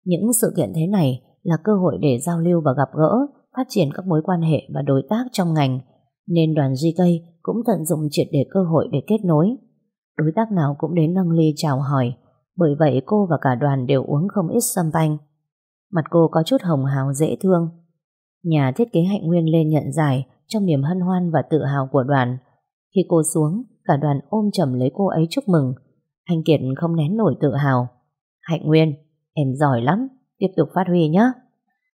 Những sự kiện thế này là cơ hội để giao lưu và gặp gỡ, phát triển các mối quan hệ và đối tác trong ngành, nên đoàn GK cũng tận dụng triệt để cơ hội để kết nối. Đối tác nào cũng đến nâng ly chào hỏi, bởi vậy cô và cả đoàn đều uống không ít sâm banh. Mặt cô có chút hồng hào dễ thương. Nhà thiết kế Hạnh Nguyên lên nhận giải trong niềm hân hoan và tự hào của đoàn. Khi cô xuống, cả đoàn ôm chầm lấy cô ấy chúc mừng. Anh Kiệt không nén nổi tự hào. Hạnh Nguyên, em giỏi lắm, tiếp tục phát huy nhé.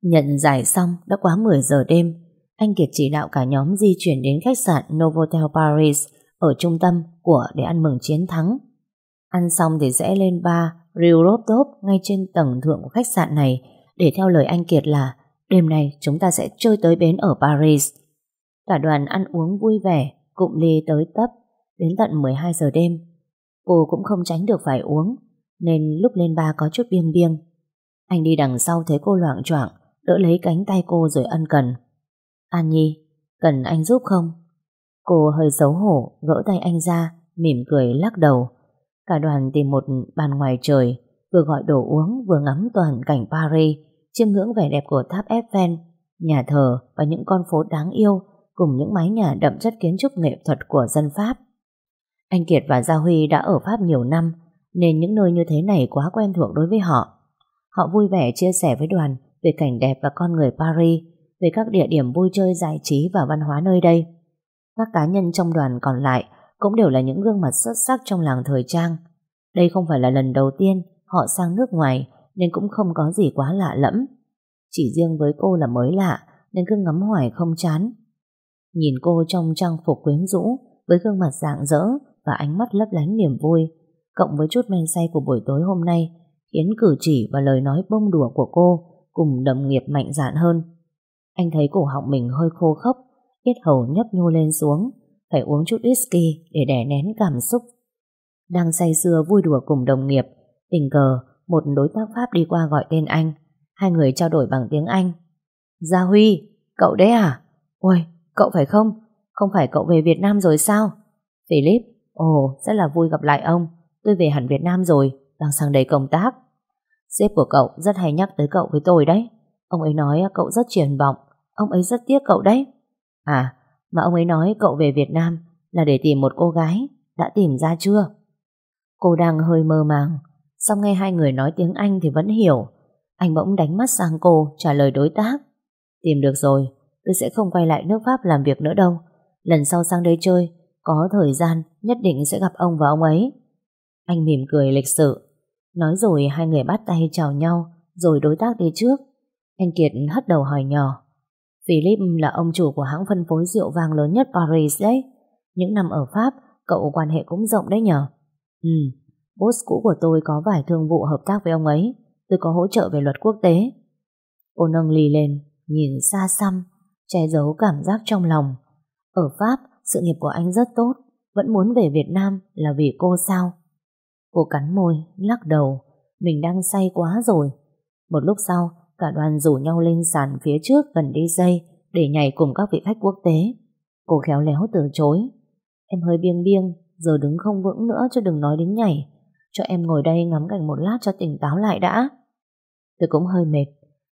Nhận giải xong đã quá 10 giờ đêm, anh Kiệt chỉ đạo cả nhóm di chuyển đến khách sạn Novotel Paris ở trung tâm của để ăn mừng chiến thắng. Ăn xong thì sẽ lên bar rốt tốp ngay trên tầng thượng của khách sạn này để theo lời anh Kiệt là đêm nay chúng ta sẽ chơi tới bến ở Paris. Cả đoàn ăn uống vui vẻ, cụm ly tới tấp, đến tận 12 giờ đêm. Cô cũng không tránh được phải uống, nên lúc lên ba có chút biêng biêng. Anh đi đằng sau thấy cô loạn choạng, đỡ lấy cánh tay cô rồi ân cần. An Nhi, cần anh giúp không? Cô hơi xấu hổ, gỡ tay anh ra, mỉm cười lắc đầu. Cả đoàn tìm một bàn ngoài trời, vừa gọi đồ uống vừa ngắm toàn cảnh Paris, chiêm ngưỡng vẻ đẹp của tháp Eiffel, nhà thờ và những con phố đáng yêu cùng những mái nhà đậm chất kiến trúc nghệ thuật của dân Pháp. Anh Kiệt và Gia Huy đã ở Pháp nhiều năm, nên những nơi như thế này quá quen thuộc đối với họ. Họ vui vẻ chia sẻ với đoàn về cảnh đẹp và con người Paris, về các địa điểm vui chơi giải trí và văn hóa nơi đây. Các cá nhân trong đoàn còn lại cũng đều là những gương mặt xuất sắc trong làng thời trang. Đây không phải là lần đầu tiên họ sang nước ngoài nên cũng không có gì quá lạ lẫm. Chỉ riêng với cô là mới lạ nên cứ ngắm hoài không chán. Nhìn cô trong trang phục quyến rũ với gương mặt dạng dỡ và ánh mắt lấp lánh niềm vui cộng với chút men say của buổi tối hôm nay khiến cử chỉ và lời nói bông đùa của cô cùng đồng nghiệp mạnh dạn hơn. Anh thấy cổ họng mình hơi khô khốc, yết hầu nhấp nhô lên xuống, phải uống chút whisky để đè nén cảm xúc. Đang say sưa vui đùa cùng đồng nghiệp, tình cờ một đối tác Pháp đi qua gọi tên anh. Hai người trao đổi bằng tiếng Anh. Gia Huy, cậu đấy à? Ôi, cậu phải không? Không phải cậu về Việt Nam rồi sao? Philip, ồ, rất là vui gặp lại ông. Tôi về hẳn Việt Nam rồi, đang sang đây công tác. Sếp của cậu rất hay nhắc tới cậu với tôi đấy. Ông ấy nói cậu rất triển vọng, ông ấy rất tiếc cậu đấy. À, mà ông ấy nói cậu về Việt Nam là để tìm một cô gái, đã tìm ra chưa? Cô đang hơi mơ màng, xong nghe hai người nói tiếng Anh thì vẫn hiểu. Anh bỗng đánh mắt sang cô, trả lời đối tác. Tìm được rồi, tôi sẽ không quay lại nước Pháp làm việc nữa đâu. Lần sau sang đây chơi, có thời gian nhất định sẽ gặp ông và ông ấy. Anh mỉm cười lịch sự. Nói rồi hai người bắt tay chào nhau, rồi đối tác đi trước. Anh Kiệt hất đầu hỏi nhỏ. Philip là ông chủ của hãng phân phối rượu vang lớn nhất Paris đấy. Những năm ở Pháp, cậu quan hệ cũng rộng đấy nhờ. Ừ, boss cũ của tôi có vài thương vụ hợp tác với ông ấy. Tôi có hỗ trợ về luật quốc tế. Cô nâng ly lên, nhìn xa xăm, che giấu cảm giác trong lòng. Ở Pháp, sự nghiệp của anh rất tốt, vẫn muốn về Việt Nam là vì cô sao? Cô cắn môi, lắc đầu, mình đang say quá rồi. Một lúc sau, cả đoàn rủ nhau lên sàn phía trước gần đi dây để nhảy cùng các vị khách quốc tế. Cô khéo léo từ chối. Em hơi biêng biêng, giờ đứng không vững nữa chứ đừng nói đến nhảy. cho em ngồi đây ngắm cảnh một lát cho tỉnh táo lại đã. Tôi cũng hơi mệt.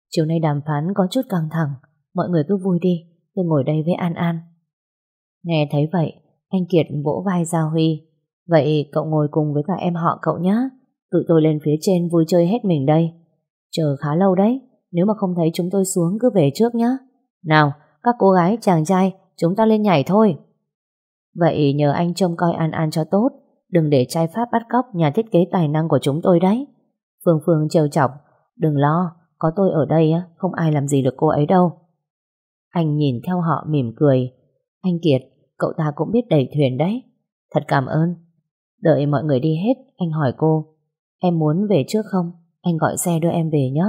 Chiều nay đàm phán có chút căng thẳng. Mọi người cứ vui đi, tôi ngồi đây với An An. Nghe thấy vậy, anh Kiệt vỗ vai Gia Huy. Vậy cậu ngồi cùng với cả em họ cậu nhé. Tụi tôi lên phía trên vui chơi hết mình đây. Chờ khá lâu đấy, nếu mà không thấy chúng tôi xuống cứ về trước nhé. Nào, các cô gái, chàng trai, chúng ta lên nhảy thôi. Vậy nhờ anh trông coi An An cho tốt, đừng để trai Pháp bắt cóc nhà thiết kế tài năng của chúng tôi đấy. Phương Phương trêu chọc, đừng lo, có tôi ở đây không ai làm gì được cô ấy đâu. Anh nhìn theo họ mỉm cười. Anh Kiệt, cậu ta cũng biết đẩy thuyền đấy. Thật cảm ơn. Đợi mọi người đi hết, anh hỏi cô, em muốn về trước không? Anh gọi xe đưa em về nhé.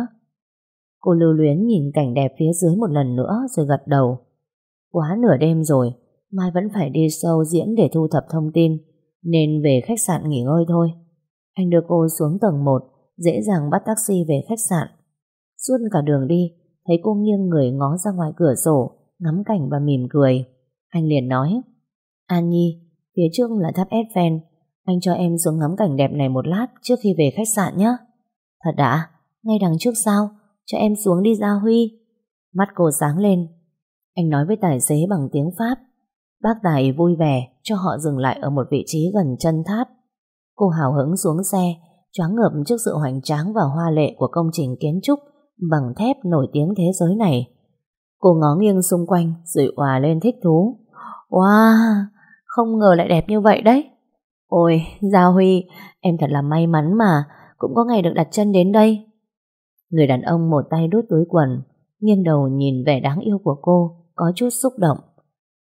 Cô lưu luyến nhìn cảnh đẹp phía dưới một lần nữa rồi gật đầu. Quá nửa đêm rồi, mai vẫn phải đi sâu diễn để thu thập thông tin, nên về khách sạn nghỉ ngơi thôi. Anh đưa cô xuống tầng 1, dễ dàng bắt taxi về khách sạn. Suốt cả đường đi, thấy cô nghiêng người ngó ra ngoài cửa sổ, ngắm cảnh và mỉm cười. Anh liền nói, An Nhi, phía trước là tháp Eiffel, anh cho em xuống ngắm cảnh đẹp này một lát trước khi về khách sạn nhé. Thật đã, ngay đằng trước sao? Cho em xuống đi Gia Huy. Mắt cô sáng lên. Anh nói với tài xế bằng tiếng Pháp. Bác Tài vui vẻ cho họ dừng lại ở một vị trí gần chân tháp. Cô hào hứng xuống xe, choáng ngợp trước sự hoành tráng và hoa lệ của công trình kiến trúc bằng thép nổi tiếng thế giới này. Cô ngó nghiêng xung quanh rồi hòa lên thích thú. Wow, không ngờ lại đẹp như vậy đấy. Ôi, Gia Huy, em thật là may mắn mà, cũng có ngày được đặt chân đến đây. Người đàn ông một tay đút túi quần, nghiêng đầu nhìn vẻ đáng yêu của cô, có chút xúc động.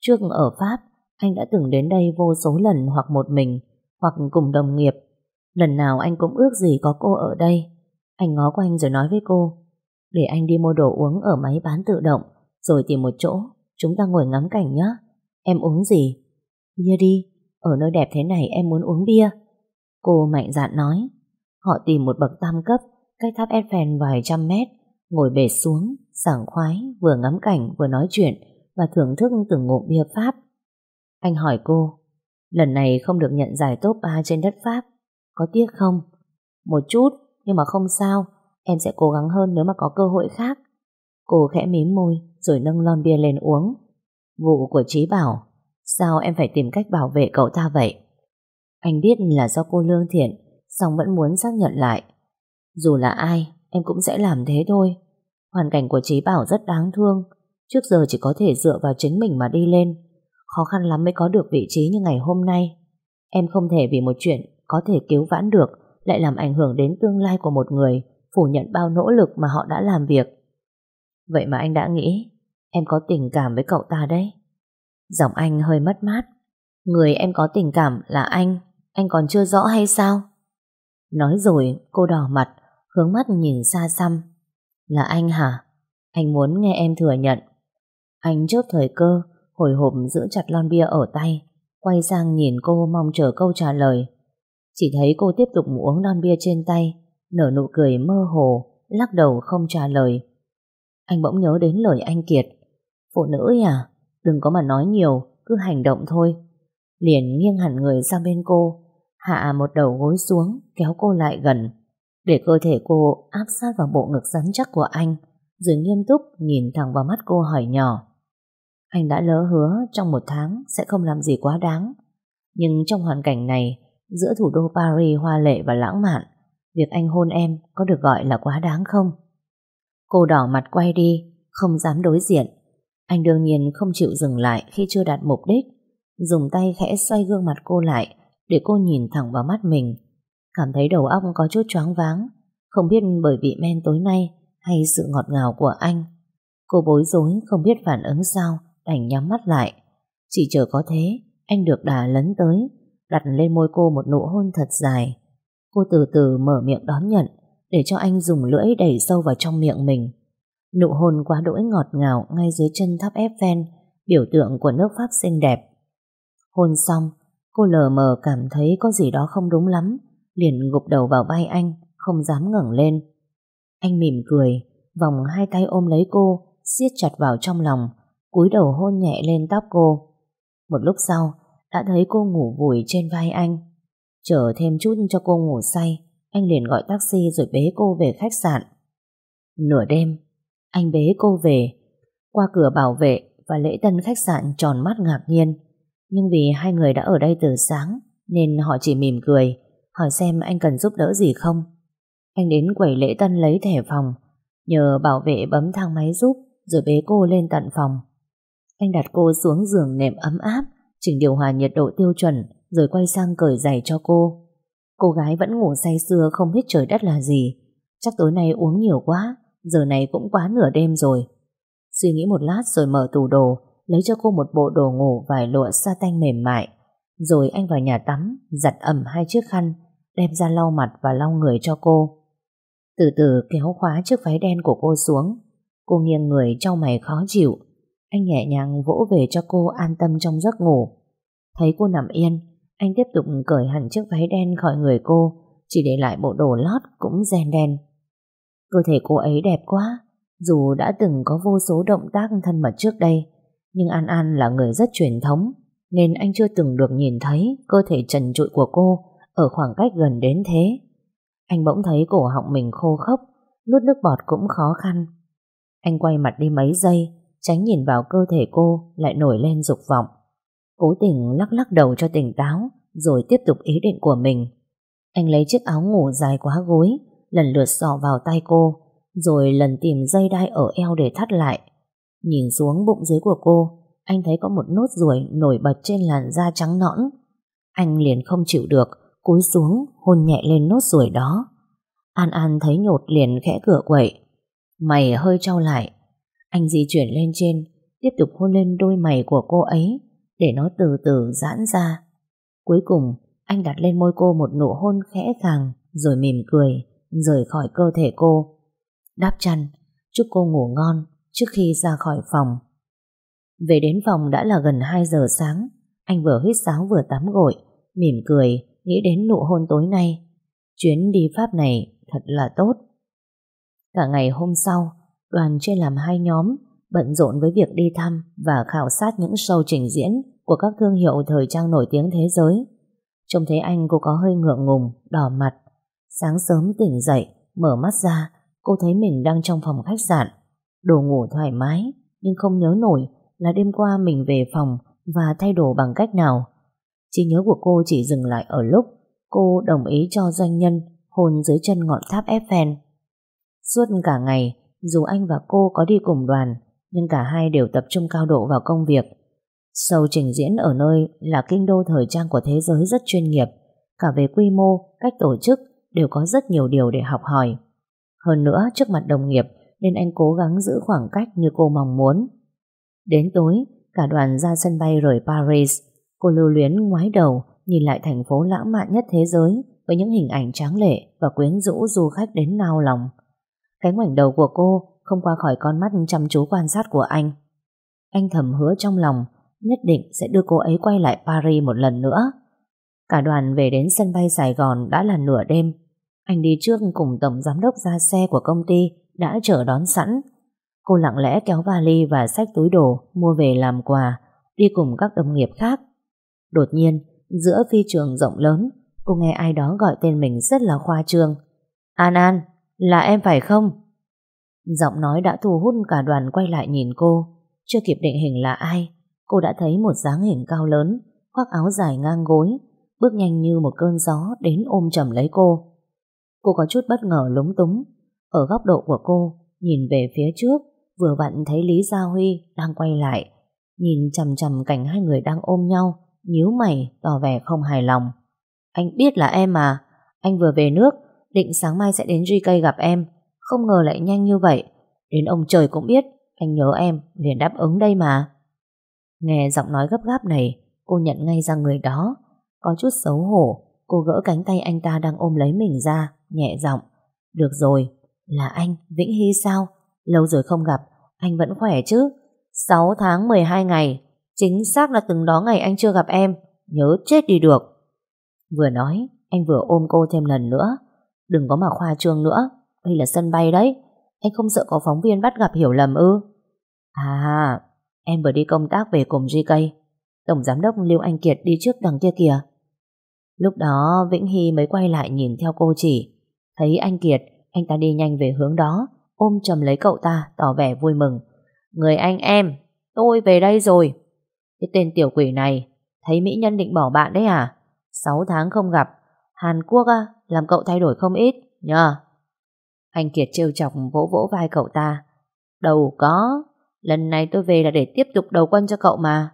Trước ở Pháp, anh đã từng đến đây vô số lần hoặc một mình, hoặc cùng đồng nghiệp. Lần nào anh cũng ước gì có cô ở đây. Anh ngó quanh rồi nói với cô, để anh đi mua đồ uống ở máy bán tự động, rồi tìm một chỗ, chúng ta ngồi ngắm cảnh nhé. Em uống gì? Bia đi, ở nơi đẹp thế này em muốn uống bia. Cô mạnh dạn nói. Họ tìm một bậc tam cấp, cách tháp Eiffel vài trăm mét, ngồi bệt xuống, sảng khoái, vừa ngắm cảnh vừa nói chuyện và thưởng thức từng ngụm bia Pháp. Anh hỏi cô, lần này không được nhận giải top 3 trên đất Pháp, có tiếc không? Một chút, nhưng mà không sao, em sẽ cố gắng hơn nếu mà có cơ hội khác. Cô khẽ mím môi rồi nâng lon bia lên uống. Vụ của Trí bảo, sao em phải tìm cách bảo vệ cậu ta vậy? Anh biết là do cô lương thiện, song vẫn muốn xác nhận lại. Dù là ai, em cũng sẽ làm thế thôi. Hoàn cảnh của Trí Bảo rất đáng thương, trước giờ chỉ có thể dựa vào chính mình mà đi lên. Khó khăn lắm mới có được vị trí như ngày hôm nay. Em không thể vì một chuyện có thể cứu vãn được lại làm ảnh hưởng đến tương lai của một người phủ nhận bao nỗ lực mà họ đã làm việc. Vậy mà anh đã nghĩ em có tình cảm với cậu ta đấy. Giọng anh hơi mất mát. Người em có tình cảm là anh, anh còn chưa rõ hay sao? Nói rồi cô đỏ mặt, hướng mắt nhìn xa xăm. Là anh hả? Anh muốn nghe em thừa nhận. Anh chớp thời cơ, hồi hộp giữ chặt lon bia ở tay, quay sang nhìn cô mong chờ câu trả lời. Chỉ thấy cô tiếp tục uống lon bia trên tay, nở nụ cười mơ hồ, lắc đầu không trả lời. Anh bỗng nhớ đến lời anh Kiệt. Phụ nữ à, đừng có mà nói nhiều, cứ hành động thôi. Liền nghiêng hẳn người sang bên cô, hạ một đầu gối xuống, kéo cô lại gần, để cơ thể cô áp sát vào bộ ngực rắn chắc của anh, rồi nghiêm túc nhìn thẳng vào mắt cô hỏi nhỏ. Anh đã lỡ hứa trong một tháng sẽ không làm gì quá đáng, nhưng trong hoàn cảnh này, giữa thủ đô Paris hoa lệ và lãng mạn, việc anh hôn em có được gọi là quá đáng không? Cô đỏ mặt quay đi, không dám đối diện. Anh đương nhiên không chịu dừng lại khi chưa đạt mục đích, dùng tay khẽ xoay gương mặt cô lại, để cô nhìn thẳng vào mắt mình. Cảm thấy đầu óc có chút choáng váng, không biết bởi vị men tối nay hay sự ngọt ngào của anh. Cô bối rối không biết phản ứng sao, đành nhắm mắt lại. Chỉ chờ có thế, anh được đà lấn tới, đặt lên môi cô một nụ hôn thật dài. Cô từ từ mở miệng đón nhận, để cho anh dùng lưỡi đẩy sâu vào trong miệng mình. Nụ hôn quá đỗi ngọt ngào ngay dưới chân tháp Eiffel, biểu tượng của nước Pháp xinh đẹp. Hôn xong, Cô lờ mờ cảm thấy có gì đó không đúng lắm, liền gục đầu vào vai anh, không dám ngẩng lên. Anh mỉm cười, vòng hai tay ôm lấy cô, siết chặt vào trong lòng, cúi đầu hôn nhẹ lên tóc cô. Một lúc sau, đã thấy cô ngủ vùi trên vai anh. Chờ thêm chút cho cô ngủ say, anh liền gọi taxi rồi bế cô về khách sạn. Nửa đêm, anh bế cô về. Qua cửa bảo vệ và lễ tân khách sạn tròn mắt ngạc nhiên. Nhưng vì hai người đã ở đây từ sáng, nên họ chỉ mỉm cười, hỏi xem anh cần giúp đỡ gì không. Anh đến quầy lễ tân lấy thẻ phòng, nhờ bảo vệ bấm thang máy giúp, rồi bế cô lên tận phòng. Anh đặt cô xuống giường nệm ấm áp, chỉnh điều hòa nhiệt độ tiêu chuẩn, rồi quay sang cởi giày cho cô. Cô gái vẫn ngủ say sưa không biết trời đất là gì. Chắc tối nay uống nhiều quá, giờ này cũng quá nửa đêm rồi. Suy nghĩ một lát rồi mở tủ đồ, lấy cho cô một bộ đồ ngủ vải lụa sa tanh mềm mại. Rồi anh vào nhà tắm, giặt ẩm hai chiếc khăn, đem ra lau mặt và lau người cho cô. Từ từ kéo khóa chiếc váy đen của cô xuống. Cô nghiêng người trong mày khó chịu. Anh nhẹ nhàng vỗ về cho cô an tâm trong giấc ngủ. Thấy cô nằm yên, anh tiếp tục cởi hẳn chiếc váy đen khỏi người cô, chỉ để lại bộ đồ lót cũng ren đen. Cơ thể cô ấy đẹp quá, dù đã từng có vô số động tác thân mật trước đây, nhưng An An là người rất truyền thống, nên anh chưa từng được nhìn thấy cơ thể trần trụi của cô ở khoảng cách gần đến thế. Anh bỗng thấy cổ họng mình khô khốc, nuốt nước bọt cũng khó khăn. Anh quay mặt đi mấy giây, tránh nhìn vào cơ thể cô lại nổi lên dục vọng. Cố tình lắc lắc đầu cho tỉnh táo, rồi tiếp tục ý định của mình. Anh lấy chiếc áo ngủ dài quá gối, lần lượt sọ vào tay cô, rồi lần tìm dây đai ở eo để thắt lại. Nhìn xuống bụng dưới của cô, anh thấy có một nốt ruồi nổi bật trên làn da trắng nõn. Anh liền không chịu được, cúi xuống hôn nhẹ lên nốt ruồi đó. An An thấy nhột liền khẽ cửa quậy. Mày hơi trao lại. Anh di chuyển lên trên, tiếp tục hôn lên đôi mày của cô ấy, để nó từ từ giãn ra. Cuối cùng, anh đặt lên môi cô một nụ hôn khẽ khàng, rồi mỉm cười, rời khỏi cơ thể cô. đáp chăn, chúc cô ngủ ngon trước khi ra khỏi phòng. Về đến phòng đã là gần 2 giờ sáng, anh vừa hít sáo vừa tắm gội, mỉm cười, nghĩ đến nụ hôn tối nay. Chuyến đi Pháp này thật là tốt. Cả ngày hôm sau, đoàn chia làm hai nhóm, bận rộn với việc đi thăm và khảo sát những show trình diễn của các thương hiệu thời trang nổi tiếng thế giới. Trông thấy anh cô có hơi ngượng ngùng, đỏ mặt. Sáng sớm tỉnh dậy, mở mắt ra, cô thấy mình đang trong phòng khách sạn. Đồ ngủ thoải mái, nhưng không nhớ nổi là đêm qua mình về phòng và thay đồ bằng cách nào. Trí nhớ của cô chỉ dừng lại ở lúc cô đồng ý cho doanh nhân hôn dưới chân ngọn tháp Eiffel. Suốt cả ngày, dù anh và cô có đi cùng đoàn, nhưng cả hai đều tập trung cao độ vào công việc. Show trình diễn ở nơi là kinh đô thời trang của thế giới rất chuyên nghiệp, cả về quy mô, cách tổ chức đều có rất nhiều điều để học hỏi. Hơn nữa, trước mặt đồng nghiệp nên anh cố gắng giữ khoảng cách như cô mong muốn. Đến tối, cả đoàn ra sân bay rời Paris, cô lưu luyến ngoái đầu nhìn lại thành phố lãng mạn nhất thế giới với những hình ảnh tráng lệ và quyến rũ du khách đến nao lòng. Cái ngoảnh đầu của cô không qua khỏi con mắt chăm chú quan sát của anh. Anh thầm hứa trong lòng nhất định sẽ đưa cô ấy quay lại Paris một lần nữa. Cả đoàn về đến sân bay Sài Gòn đã là nửa đêm. Anh đi trước cùng tổng giám đốc ra xe của công ty đã chờ đón sẵn. Cô lặng lẽ kéo vali và xách túi đồ mua về làm quà, đi cùng các đồng nghiệp khác. Đột nhiên, giữa phi trường rộng lớn, cô nghe ai đó gọi tên mình rất là khoa trương. An An, là em phải không? Giọng nói đã thu hút cả đoàn quay lại nhìn cô. Chưa kịp định hình là ai, cô đã thấy một dáng hình cao lớn, khoác áo dài ngang gối, bước nhanh như một cơn gió đến ôm chầm lấy cô. Cô có chút bất ngờ lúng túng. Ở góc độ của cô, nhìn về phía trước, vừa vặn thấy Lý Gia Huy đang quay lại, nhìn chầm chầm cảnh hai người đang ôm nhau, nhíu mày, tỏ vẻ không hài lòng. Anh biết là em mà, anh vừa về nước, định sáng mai sẽ đến GK gặp em, không ngờ lại nhanh như vậy. Đến ông trời cũng biết, anh nhớ em, liền đáp ứng đây mà. Nghe giọng nói gấp gáp này, cô nhận ngay ra người đó. Có chút xấu hổ, cô gỡ cánh tay anh ta đang ôm lấy mình ra, nhẹ giọng. Được rồi, là anh, Vĩnh Hy sao? Lâu rồi không gặp, anh vẫn khỏe chứ? 6 tháng 12 ngày, chính xác là từng đó ngày anh chưa gặp em, nhớ chết đi được. Vừa nói, anh vừa ôm cô thêm lần nữa. Đừng có mà khoa trương nữa, đây là sân bay đấy, anh không sợ có phóng viên bắt gặp hiểu lầm ư? À, em vừa đi công tác về cùng GK. Tổng giám đốc Lưu Anh Kiệt đi trước đằng kia kìa. Lúc đó Vĩnh Hy mới quay lại nhìn theo cô chỉ. Thấy anh Kiệt, anh ta đi nhanh về hướng đó, ôm chầm lấy cậu ta, tỏ vẻ vui mừng. Người anh em, tôi về đây rồi. Cái tên tiểu quỷ này, thấy mỹ nhân định bỏ bạn đấy à? Sáu tháng không gặp, Hàn Quốc à, làm cậu thay đổi không ít, nhờ. Anh Kiệt trêu chọc vỗ vỗ vai cậu ta. Đầu có, lần này tôi về là để tiếp tục đầu quân cho cậu mà.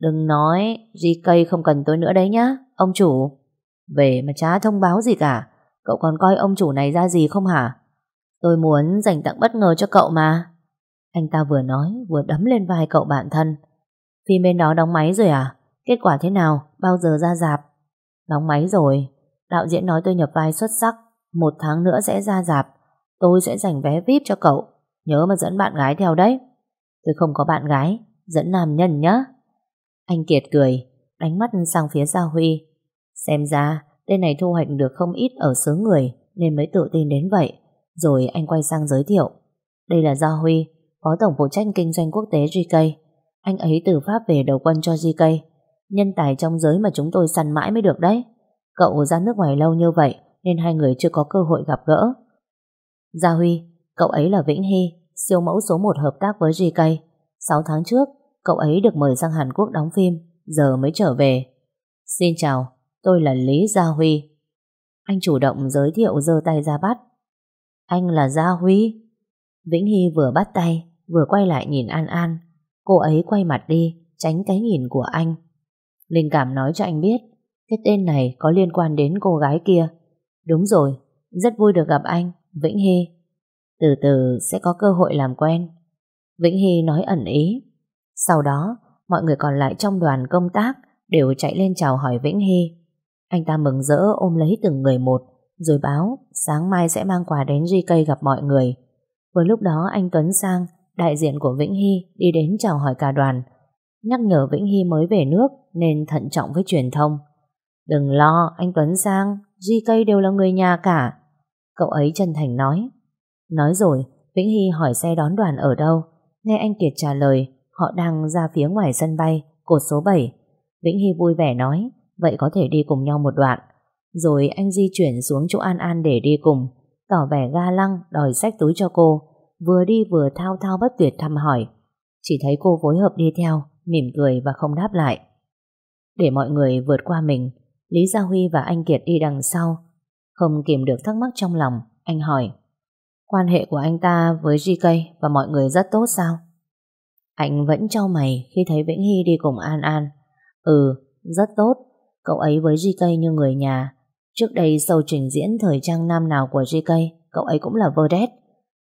Đừng nói, GK không cần tôi nữa đấy nhá, ông chủ. Về mà chả thông báo gì cả, cậu còn coi ông chủ này ra gì không hả? Tôi muốn dành tặng bất ngờ cho cậu mà. Anh ta vừa nói vừa đấm lên vai cậu bạn thân. Phim bên đó đóng máy rồi à? Kết quả thế nào? Bao giờ ra dạp? Đóng máy rồi. Đạo diễn nói tôi nhập vai xuất sắc. Một tháng nữa sẽ ra dạp. Tôi sẽ dành vé VIP cho cậu. Nhớ mà dẫn bạn gái theo đấy. Tôi không có bạn gái. Dẫn nam nhân nhá. Anh Kiệt cười. Đánh mắt sang phía Gia Huy. Xem ra tên này thu hoạch được không ít ở xứ người nên mới tự tin đến vậy. Rồi anh quay sang giới thiệu. Đây là Gia Huy, Phó Tổng phụ trách kinh doanh quốc tế GK. Anh ấy từ Pháp về đầu quân cho GK. Nhân tài trong giới mà chúng tôi săn mãi mới được đấy. Cậu ra nước ngoài lâu như vậy nên hai người chưa có cơ hội gặp gỡ. Gia Huy, cậu ấy là Vĩnh Hy, siêu mẫu số 1 hợp tác với GK. 6 tháng trước, cậu ấy được mời sang Hàn Quốc đóng phim, giờ mới trở về. Xin chào, tôi là Lý Gia Huy. Anh chủ động giới thiệu giơ tay ra bắt. Anh là Gia Huy. Vĩnh Hy vừa bắt tay, vừa quay lại nhìn An An. Cô ấy quay mặt đi, tránh cái nhìn của anh. Linh cảm nói cho anh biết, cái tên này có liên quan đến cô gái kia. Đúng rồi, rất vui được gặp anh, Vĩnh Hy. Từ từ sẽ có cơ hội làm quen. Vĩnh Hy nói ẩn ý. Sau đó, mọi người còn lại trong đoàn công tác đều chạy lên chào hỏi Vĩnh Hy. Anh ta mừng rỡ ôm lấy từng người một, rồi báo sáng mai sẽ mang quà đến GK gặp mọi người. Vừa lúc đó anh Tuấn Sang, đại diện của Vĩnh Hy, đi đến chào hỏi cả đoàn. Nhắc nhở Vĩnh Hy mới về nước nên thận trọng với truyền thông. Đừng lo, anh Tuấn Sang, GK đều là người nhà cả. Cậu ấy chân thành nói. Nói rồi, Vĩnh Hy hỏi xe đón đoàn ở đâu. Nghe anh Kiệt trả lời, họ đang ra phía ngoài sân bay, cột số 7. Vĩnh Hy vui vẻ nói, vậy có thể đi cùng nhau một đoạn. Rồi anh di chuyển xuống chỗ An An để đi cùng, tỏ vẻ ga lăng đòi sách túi cho cô, vừa đi vừa thao thao bất tuyệt thăm hỏi. Chỉ thấy cô phối hợp đi theo, mỉm cười và không đáp lại. Để mọi người vượt qua mình, Lý Gia Huy và anh Kiệt đi đằng sau. Không kìm được thắc mắc trong lòng, anh hỏi. Quan hệ của anh ta với GK và mọi người rất tốt sao? Anh vẫn trao mày khi thấy Vĩnh Hy đi cùng An An. Ừ, rất tốt. Cậu ấy với GK như người nhà. Trước đây sau trình diễn thời trang nam nào của GK, cậu ấy cũng là vedette.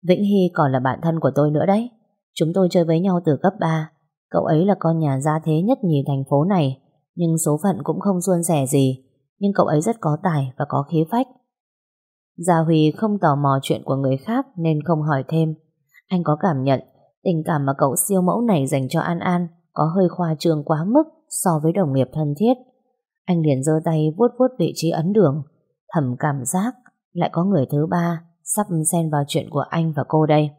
Vĩnh Hy còn là bạn thân của tôi nữa đấy. Chúng tôi chơi với nhau từ cấp 3. Cậu ấy là con nhà gia thế nhất nhì thành phố này, nhưng số phận cũng không suôn sẻ gì. Nhưng cậu ấy rất có tài và có khí phách. Gia Huy không tò mò chuyện của người khác nên không hỏi thêm. Anh có cảm nhận tình cảm mà cậu siêu mẫu này dành cho An An có hơi khoa trương quá mức so với đồng nghiệp thân thiết. Anh liền giơ tay vuốt vuốt vị trí ấn đường, thầm cảm giác lại có người thứ ba sắp xen vào chuyện của anh và cô đây.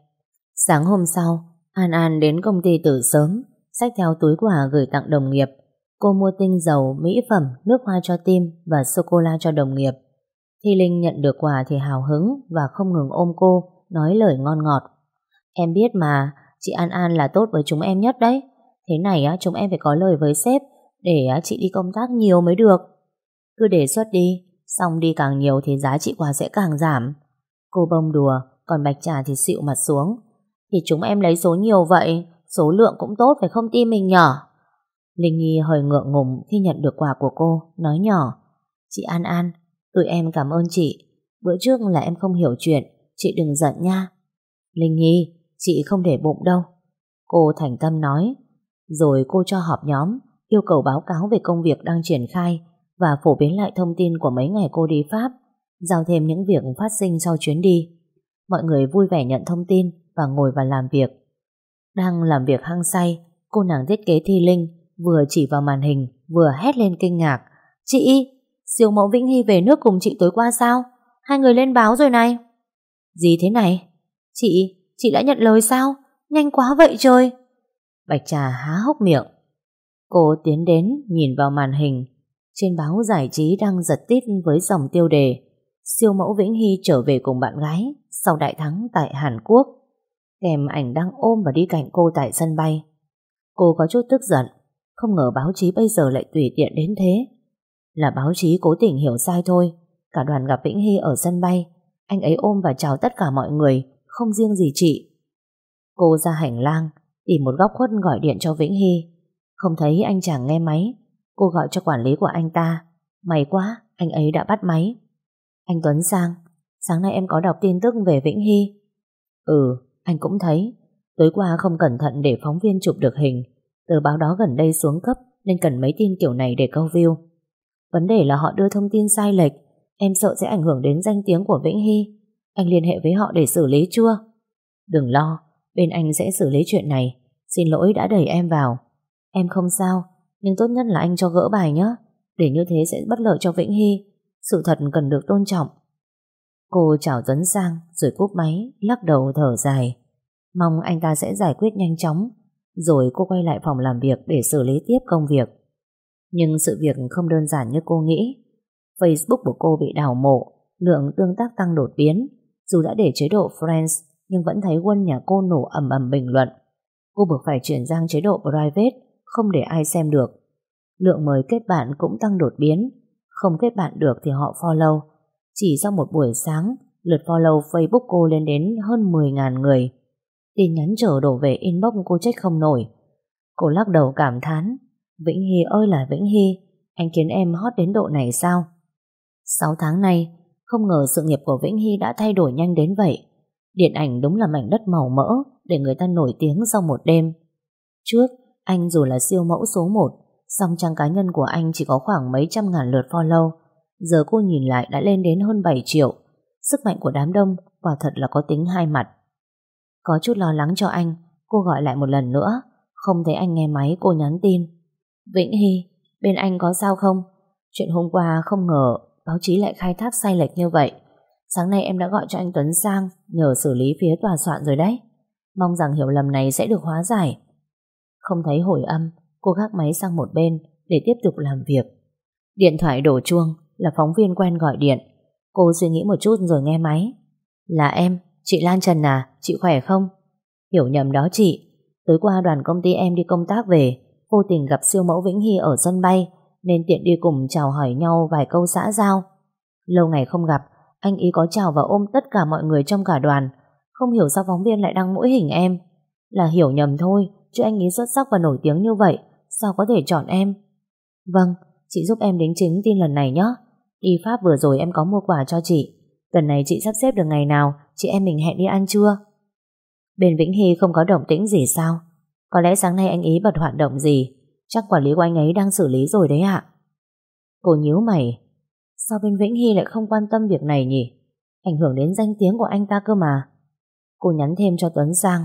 Sáng hôm sau, An An đến công ty từ sớm, xách theo túi quà gửi tặng đồng nghiệp. Cô mua tinh dầu, mỹ phẩm, nước hoa cho tim và sô-cô-la cho đồng nghiệp. Thi Linh nhận được quà thì hào hứng và không ngừng ôm cô, nói lời ngon ngọt. Em biết mà, chị An An là tốt với chúng em nhất đấy. Thế này á, chúng em phải có lời với sếp để chị đi công tác nhiều mới được. Cứ đề xuất đi, xong đi càng nhiều thì giá trị quà sẽ càng giảm. Cô bông đùa, còn Bạch Trà thì xịu mặt xuống. Thì chúng em lấy số nhiều vậy, số lượng cũng tốt phải không tin mình nhỏ. Linh Nhi hơi ngượng ngùng khi nhận được quà của cô, nói nhỏ. Chị An An, tụi em cảm ơn chị. Bữa trước là em không hiểu chuyện, chị đừng giận nha. Linh Nhi, chị không để bụng đâu. Cô thành tâm nói. Rồi cô cho họp nhóm, yêu cầu báo cáo về công việc đang triển khai và phổ biến lại thông tin của mấy ngày cô đi Pháp, giao thêm những việc phát sinh sau chuyến đi. Mọi người vui vẻ nhận thông tin và ngồi vào làm việc. Đang làm việc hăng say, cô nàng thiết kế Thi Linh vừa chỉ vào màn hình vừa hét lên kinh ngạc. Chị, siêu mẫu Vĩnh Hy về nước cùng chị tối qua sao? Hai người lên báo rồi này. Gì thế này? Chị, chị đã nhận lời sao? Nhanh quá vậy trời. Bạch Trà há hốc miệng. Cô tiến đến nhìn vào màn hình. trên báo giải trí đang giật tít với dòng tiêu đề Siêu mẫu Vĩnh Hy trở về cùng bạn gái sau đại thắng tại Hàn Quốc. Kèm ảnh đang ôm và đi cạnh cô tại sân bay. Cô có chút tức giận, không ngờ báo chí bây giờ lại tùy tiện đến thế. Là báo chí cố tình hiểu sai thôi. Cả đoàn gặp Vĩnh Hy ở sân bay. Anh ấy ôm và chào tất cả mọi người, không riêng gì chị. Cô ra hành lang, tìm một góc khuất gọi điện cho Vĩnh Hy. Không thấy anh chàng nghe máy. Cô gọi cho quản lý của anh ta. May quá, anh ấy đã bắt máy. Anh Tuấn Sang, sáng nay em có đọc tin tức về Vĩnh Hy. Ừ, anh cũng thấy. Tối qua không cẩn thận để phóng viên chụp được hình. Tờ báo đó gần đây xuống cấp nên cần mấy tin kiểu này để câu view. Vấn đề là họ đưa thông tin sai lệch. Em sợ sẽ ảnh hưởng đến danh tiếng của Vĩnh Hy. Anh liên hệ với họ để xử lý chưa? Đừng lo, bên anh sẽ xử lý chuyện này. Xin lỗi đã đẩy em vào. Em không sao, nhưng tốt nhất là anh cho gỡ bài nhé. Để như thế sẽ bất lợi cho Vĩnh Hy. Sự thật cần được tôn trọng. Cô chào Tuấn Sang rồi cúp máy, lắc đầu thở dài. Mong anh ta sẽ giải quyết nhanh chóng. Rồi cô quay lại phòng làm việc để xử lý tiếp công việc. Nhưng sự việc không đơn giản như cô nghĩ. Facebook của cô bị đào mộ, lượng tương tác tăng đột biến. Dù đã để chế độ Friends, nhưng vẫn thấy quân nhà cô nổ ầm ầm bình luận. Cô buộc phải chuyển sang chế độ Private, không để ai xem được. Lượng mời kết bạn cũng tăng đột biến, không kết bạn được thì họ follow. Chỉ sau một buổi sáng, lượt follow Facebook cô lên đến hơn 10.000 người. Tin nhắn chờ đổ về inbox cô trách không nổi. Cô lắc đầu cảm thán. Vĩnh Hy ơi là Vĩnh Hy, anh khiến em hot đến độ này sao? 6 tháng nay, không ngờ sự nghiệp của Vĩnh Hy đã thay đổi nhanh đến vậy. Điện ảnh đúng là mảnh đất màu mỡ để người ta nổi tiếng sau một đêm. Trước, anh dù là siêu mẫu số 1, song trang cá nhân của anh chỉ có khoảng mấy trăm ngàn lượt follow. Giờ cô nhìn lại đã lên đến hơn 7 triệu. Sức mạnh của đám đông quả thật là có tính hai mặt. Có chút lo lắng cho anh, cô gọi lại một lần nữa. Không thấy anh nghe máy cô nhắn tin. Vĩnh Hy, bên anh có sao không? Chuyện hôm qua không ngờ báo chí lại khai thác sai lệch như vậy. Sáng nay em đã gọi cho anh Tuấn sang nhờ xử lý phía tòa soạn rồi đấy. Mong rằng hiểu lầm này sẽ được hóa giải. Không thấy hồi âm, cô gác máy sang một bên để tiếp tục làm việc. Điện thoại đổ chuông là phóng viên quen gọi điện. Cô suy nghĩ một chút rồi nghe máy. Là em, chị Lan Trần à, chị khỏe không? Hiểu nhầm đó chị. Tối qua đoàn công ty em đi công tác về, vô tình gặp siêu mẫu Vĩnh Hy ở sân bay, nên tiện đi cùng chào hỏi nhau vài câu xã giao. Lâu ngày không gặp, anh ý có chào và ôm tất cả mọi người trong cả đoàn. Không hiểu sao phóng viên lại đăng mỗi hình em. Là hiểu nhầm thôi, chứ anh ý xuất sắc và nổi tiếng như vậy, sao có thể chọn em? Vâng, chị giúp em đính chính tin lần này nhé. Đi Pháp vừa rồi em có mua quà cho chị. Tuần này chị sắp xếp được ngày nào, chị em mình hẹn đi ăn trưa. Bên Vĩnh Hy không có động tĩnh gì sao? Có lẽ sáng nay anh ý bật hoạt động gì, chắc quản lý của anh ấy đang xử lý rồi đấy ạ. Cô nhíu mày, sao bên Vĩnh Hy lại không quan tâm việc này nhỉ? Ảnh hưởng đến danh tiếng của anh ta cơ mà. Cô nhắn thêm cho Tuấn Giang.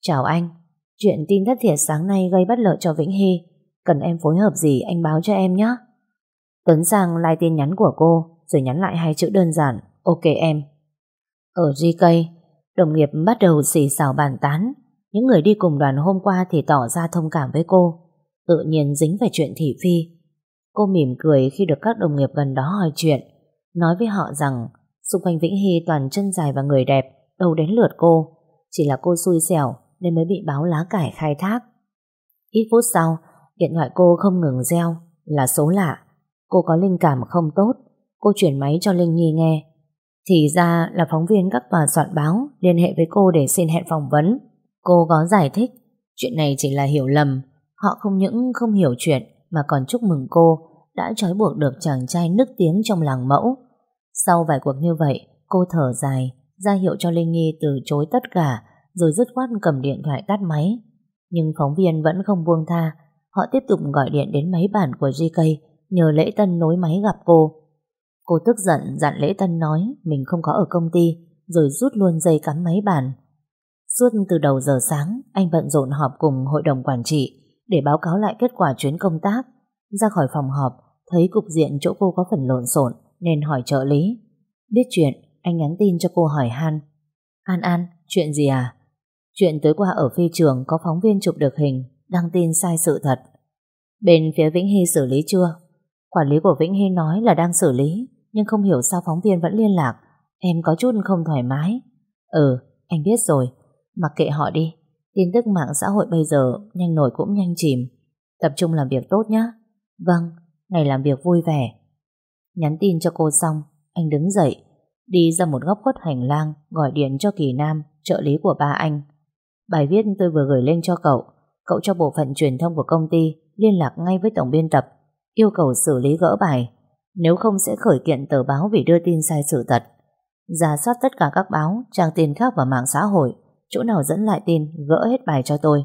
Chào anh, chuyện tin thất thiệt sáng nay gây bất lợi cho Vĩnh Hy. Cần em phối hợp gì anh báo cho em nhé. Tuấn Giang like tin nhắn của cô rồi nhắn lại hai chữ đơn giản. Ok em. Ở GK, đồng nghiệp bắt đầu xì xào bàn tán. Những người đi cùng đoàn hôm qua thì tỏ ra thông cảm với cô. Tự nhiên dính về chuyện thị phi. Cô mỉm cười khi được các đồng nghiệp gần đó hỏi chuyện. Nói với họ rằng xung quanh Vĩnh Hy toàn chân dài và người đẹp đâu đến lượt cô. Chỉ là cô xui xẻo nên mới bị báo lá cải khai thác. Ít phút sau, điện thoại cô không ngừng reo là số lạ. Cô có linh cảm không tốt. Cô chuyển máy cho Linh Nhi nghe. Thì ra là phóng viên các tòa soạn báo liên hệ với cô để xin hẹn phỏng vấn. Cô có giải thích chuyện này chỉ là hiểu lầm. Họ không những không hiểu chuyện mà còn chúc mừng cô đã trói buộc được chàng trai nức tiếng trong làng mẫu. Sau vài cuộc như vậy, cô thở dài, ra hiệu cho Linh Nhi từ chối tất cả, rồi dứt khoát cầm điện thoại tắt máy. Nhưng phóng viên vẫn không buông tha, họ tiếp tục gọi điện đến máy bản của GK nhờ Lễ Tân nối máy gặp cô. Cô tức giận dặn Lễ Tân nói mình không có ở công ty, rồi rút luôn dây cắm máy bàn. Suốt từ đầu giờ sáng, anh bận rộn họp cùng hội đồng quản trị để báo cáo lại kết quả chuyến công tác. Ra khỏi phòng họp, thấy cục diện chỗ cô có phần lộn xộn nên hỏi trợ lý. Biết chuyện, anh nhắn tin cho cô hỏi Han. An An, chuyện gì à? Chuyện tới qua ở phi trường có phóng viên chụp được hình, đăng tin sai sự thật. Bên phía Vĩnh Hy xử lý chưa? Quản lý của Vĩnh Hy nói là đang xử lý, nhưng không hiểu sao phóng viên vẫn liên lạc. Em có chút không thoải mái. Ừ, anh biết rồi. Mặc kệ họ đi. Tin tức mạng xã hội bây giờ nhanh nổi cũng nhanh chìm. Tập trung làm việc tốt nhé. Vâng, ngày làm việc vui vẻ. Nhắn tin cho cô xong, anh đứng dậy, đi ra một góc khuất hành lang, gọi điện cho Kỳ Nam, trợ lý của ba anh. Bài viết tôi vừa gửi lên cho cậu, cậu cho bộ phận truyền thông của công ty liên lạc ngay với tổng biên tập, yêu cầu xử lý gỡ bài, nếu không sẽ khởi kiện tờ báo vì đưa tin sai sự thật. Giả soát tất cả các báo, trang tin khác và mạng xã hội, chỗ nào dẫn lại tin, gỡ hết bài cho tôi.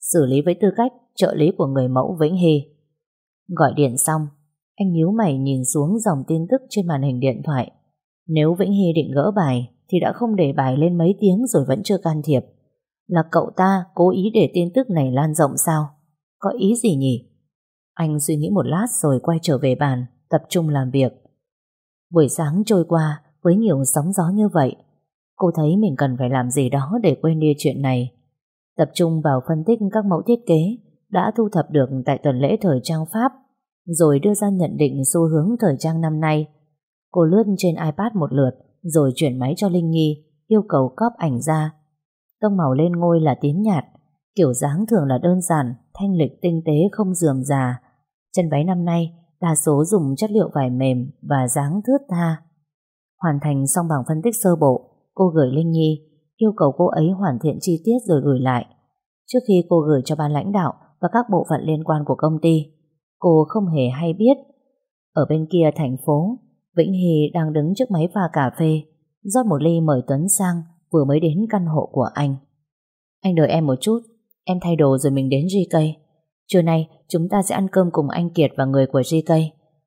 Xử lý với tư cách trợ lý của người mẫu Vĩnh Hy. Gọi điện xong, anh nhíu mày nhìn xuống dòng tin tức trên màn hình điện thoại. Nếu Vĩnh Hy định gỡ bài, thì đã không để bài lên mấy tiếng rồi vẫn chưa can thiệp. Là cậu ta cố ý để tin tức này lan rộng sao? Có ý gì nhỉ? Anh suy nghĩ một lát rồi quay trở về bàn, tập trung làm việc. Buổi sáng trôi qua với nhiều sóng gió như vậy, cô thấy mình cần phải làm gì đó để quên đi chuyện này. Tập trung vào phân tích các mẫu thiết kế đã thu thập được tại tuần lễ thời trang Pháp, rồi đưa ra nhận định xu hướng thời trang năm nay. Cô lướt trên iPad một lượt, rồi chuyển máy cho Linh Nhi, yêu cầu cóp ảnh ra. Tông màu lên ngôi là tím nhạt, kiểu dáng thường là đơn giản, thanh lịch tinh tế không dườm già. Chân váy năm nay đa số dùng chất liệu vải mềm và dáng thướt tha. Hoàn thành xong bằng phân tích sơ bộ, cô gửi Linh Nhi, yêu cầu cô ấy hoàn thiện chi tiết rồi gửi lại. Trước khi cô gửi cho ban lãnh đạo và các bộ phận liên quan của công ty, cô không hề hay biết. Ở bên kia thành phố, Vĩnh Hy đang đứng trước máy pha cà phê, rót một ly mời Tuấn sang vừa mới đến căn hộ của anh. Anh đợi em một chút, em thay đồ rồi mình đến GK. Trưa nay chúng ta sẽ ăn cơm cùng anh Kiệt và người của GK.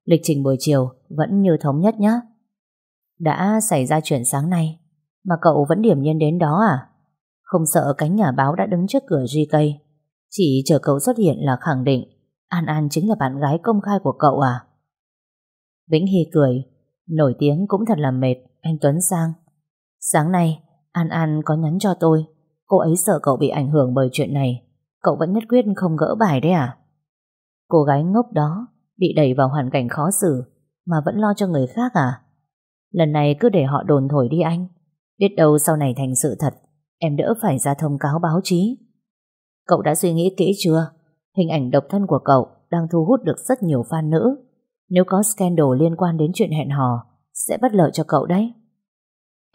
Lịch trình buổi chiều vẫn như thống nhất nhé. Đã xảy ra chuyện sáng nay, mà cậu vẫn điểm nhiên đến đó à? Không sợ cánh nhà báo đã đứng trước cửa GK. Chỉ chờ cậu xuất hiện là khẳng định An An chính là bạn gái công khai của cậu à? Vĩnh Hy cười, nổi tiếng cũng thật là mệt, anh Tuấn Sang. Sáng nay, An An có nhắn cho tôi, cô ấy sợ cậu bị ảnh hưởng bởi chuyện này, cậu vẫn nhất quyết không gỡ bài đấy à? Cô gái ngốc đó bị đẩy vào hoàn cảnh khó xử mà vẫn lo cho người khác à? Lần này cứ để họ đồn thổi đi anh, biết đâu sau này thành sự thật, em đỡ phải ra thông cáo báo chí. Cậu đã suy nghĩ kỹ chưa? Hình ảnh độc thân của cậu đang thu hút được rất nhiều fan nữ. Nếu có scandal liên quan đến chuyện hẹn hò, sẽ bất lợi cho cậu đấy.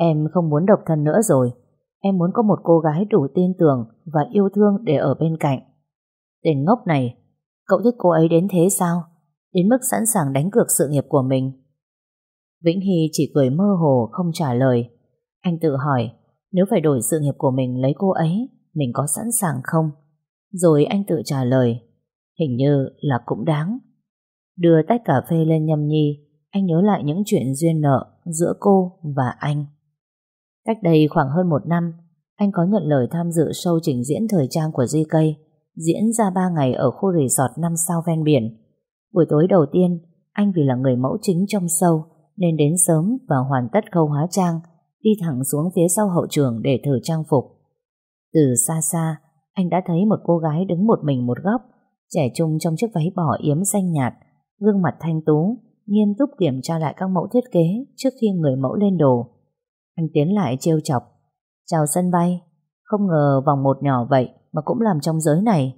Em không muốn độc thân nữa rồi. Em muốn có một cô gái đủ tin tưởng và yêu thương để ở bên cạnh. Tên ngốc này, cậu thích cô ấy đến thế sao? Đến mức sẵn sàng đánh cược sự nghiệp của mình. Vĩnh Hy chỉ cười mơ hồ không trả lời. Anh tự hỏi, nếu phải đổi sự nghiệp của mình lấy cô ấy, mình có sẵn sàng không? Rồi anh tự trả lời, hình như là cũng đáng. Đưa tách cà phê lên nhâm nhi, anh nhớ lại những chuyện duyên nợ giữa cô và anh. Cách đây khoảng hơn một năm, anh có nhận lời tham dự show trình diễn thời trang của JK, diễn ra 3 ngày ở khu resort 5 sao ven biển. Buổi tối đầu tiên, anh vì là người mẫu chính trong show nên đến sớm và hoàn tất khâu hóa trang, đi thẳng xuống phía sau hậu trường để thử trang phục. Từ xa xa, anh đã thấy một cô gái đứng một mình một góc, trẻ trung trong chiếc váy bỏ yếm xanh nhạt, gương mặt thanh tú, nghiêm túc kiểm tra lại các mẫu thiết kế trước khi người mẫu lên đồ. Anh tiến lại trêu chọc. Chào sân bay, không ngờ vòng một nhỏ vậy mà cũng làm trong giới này.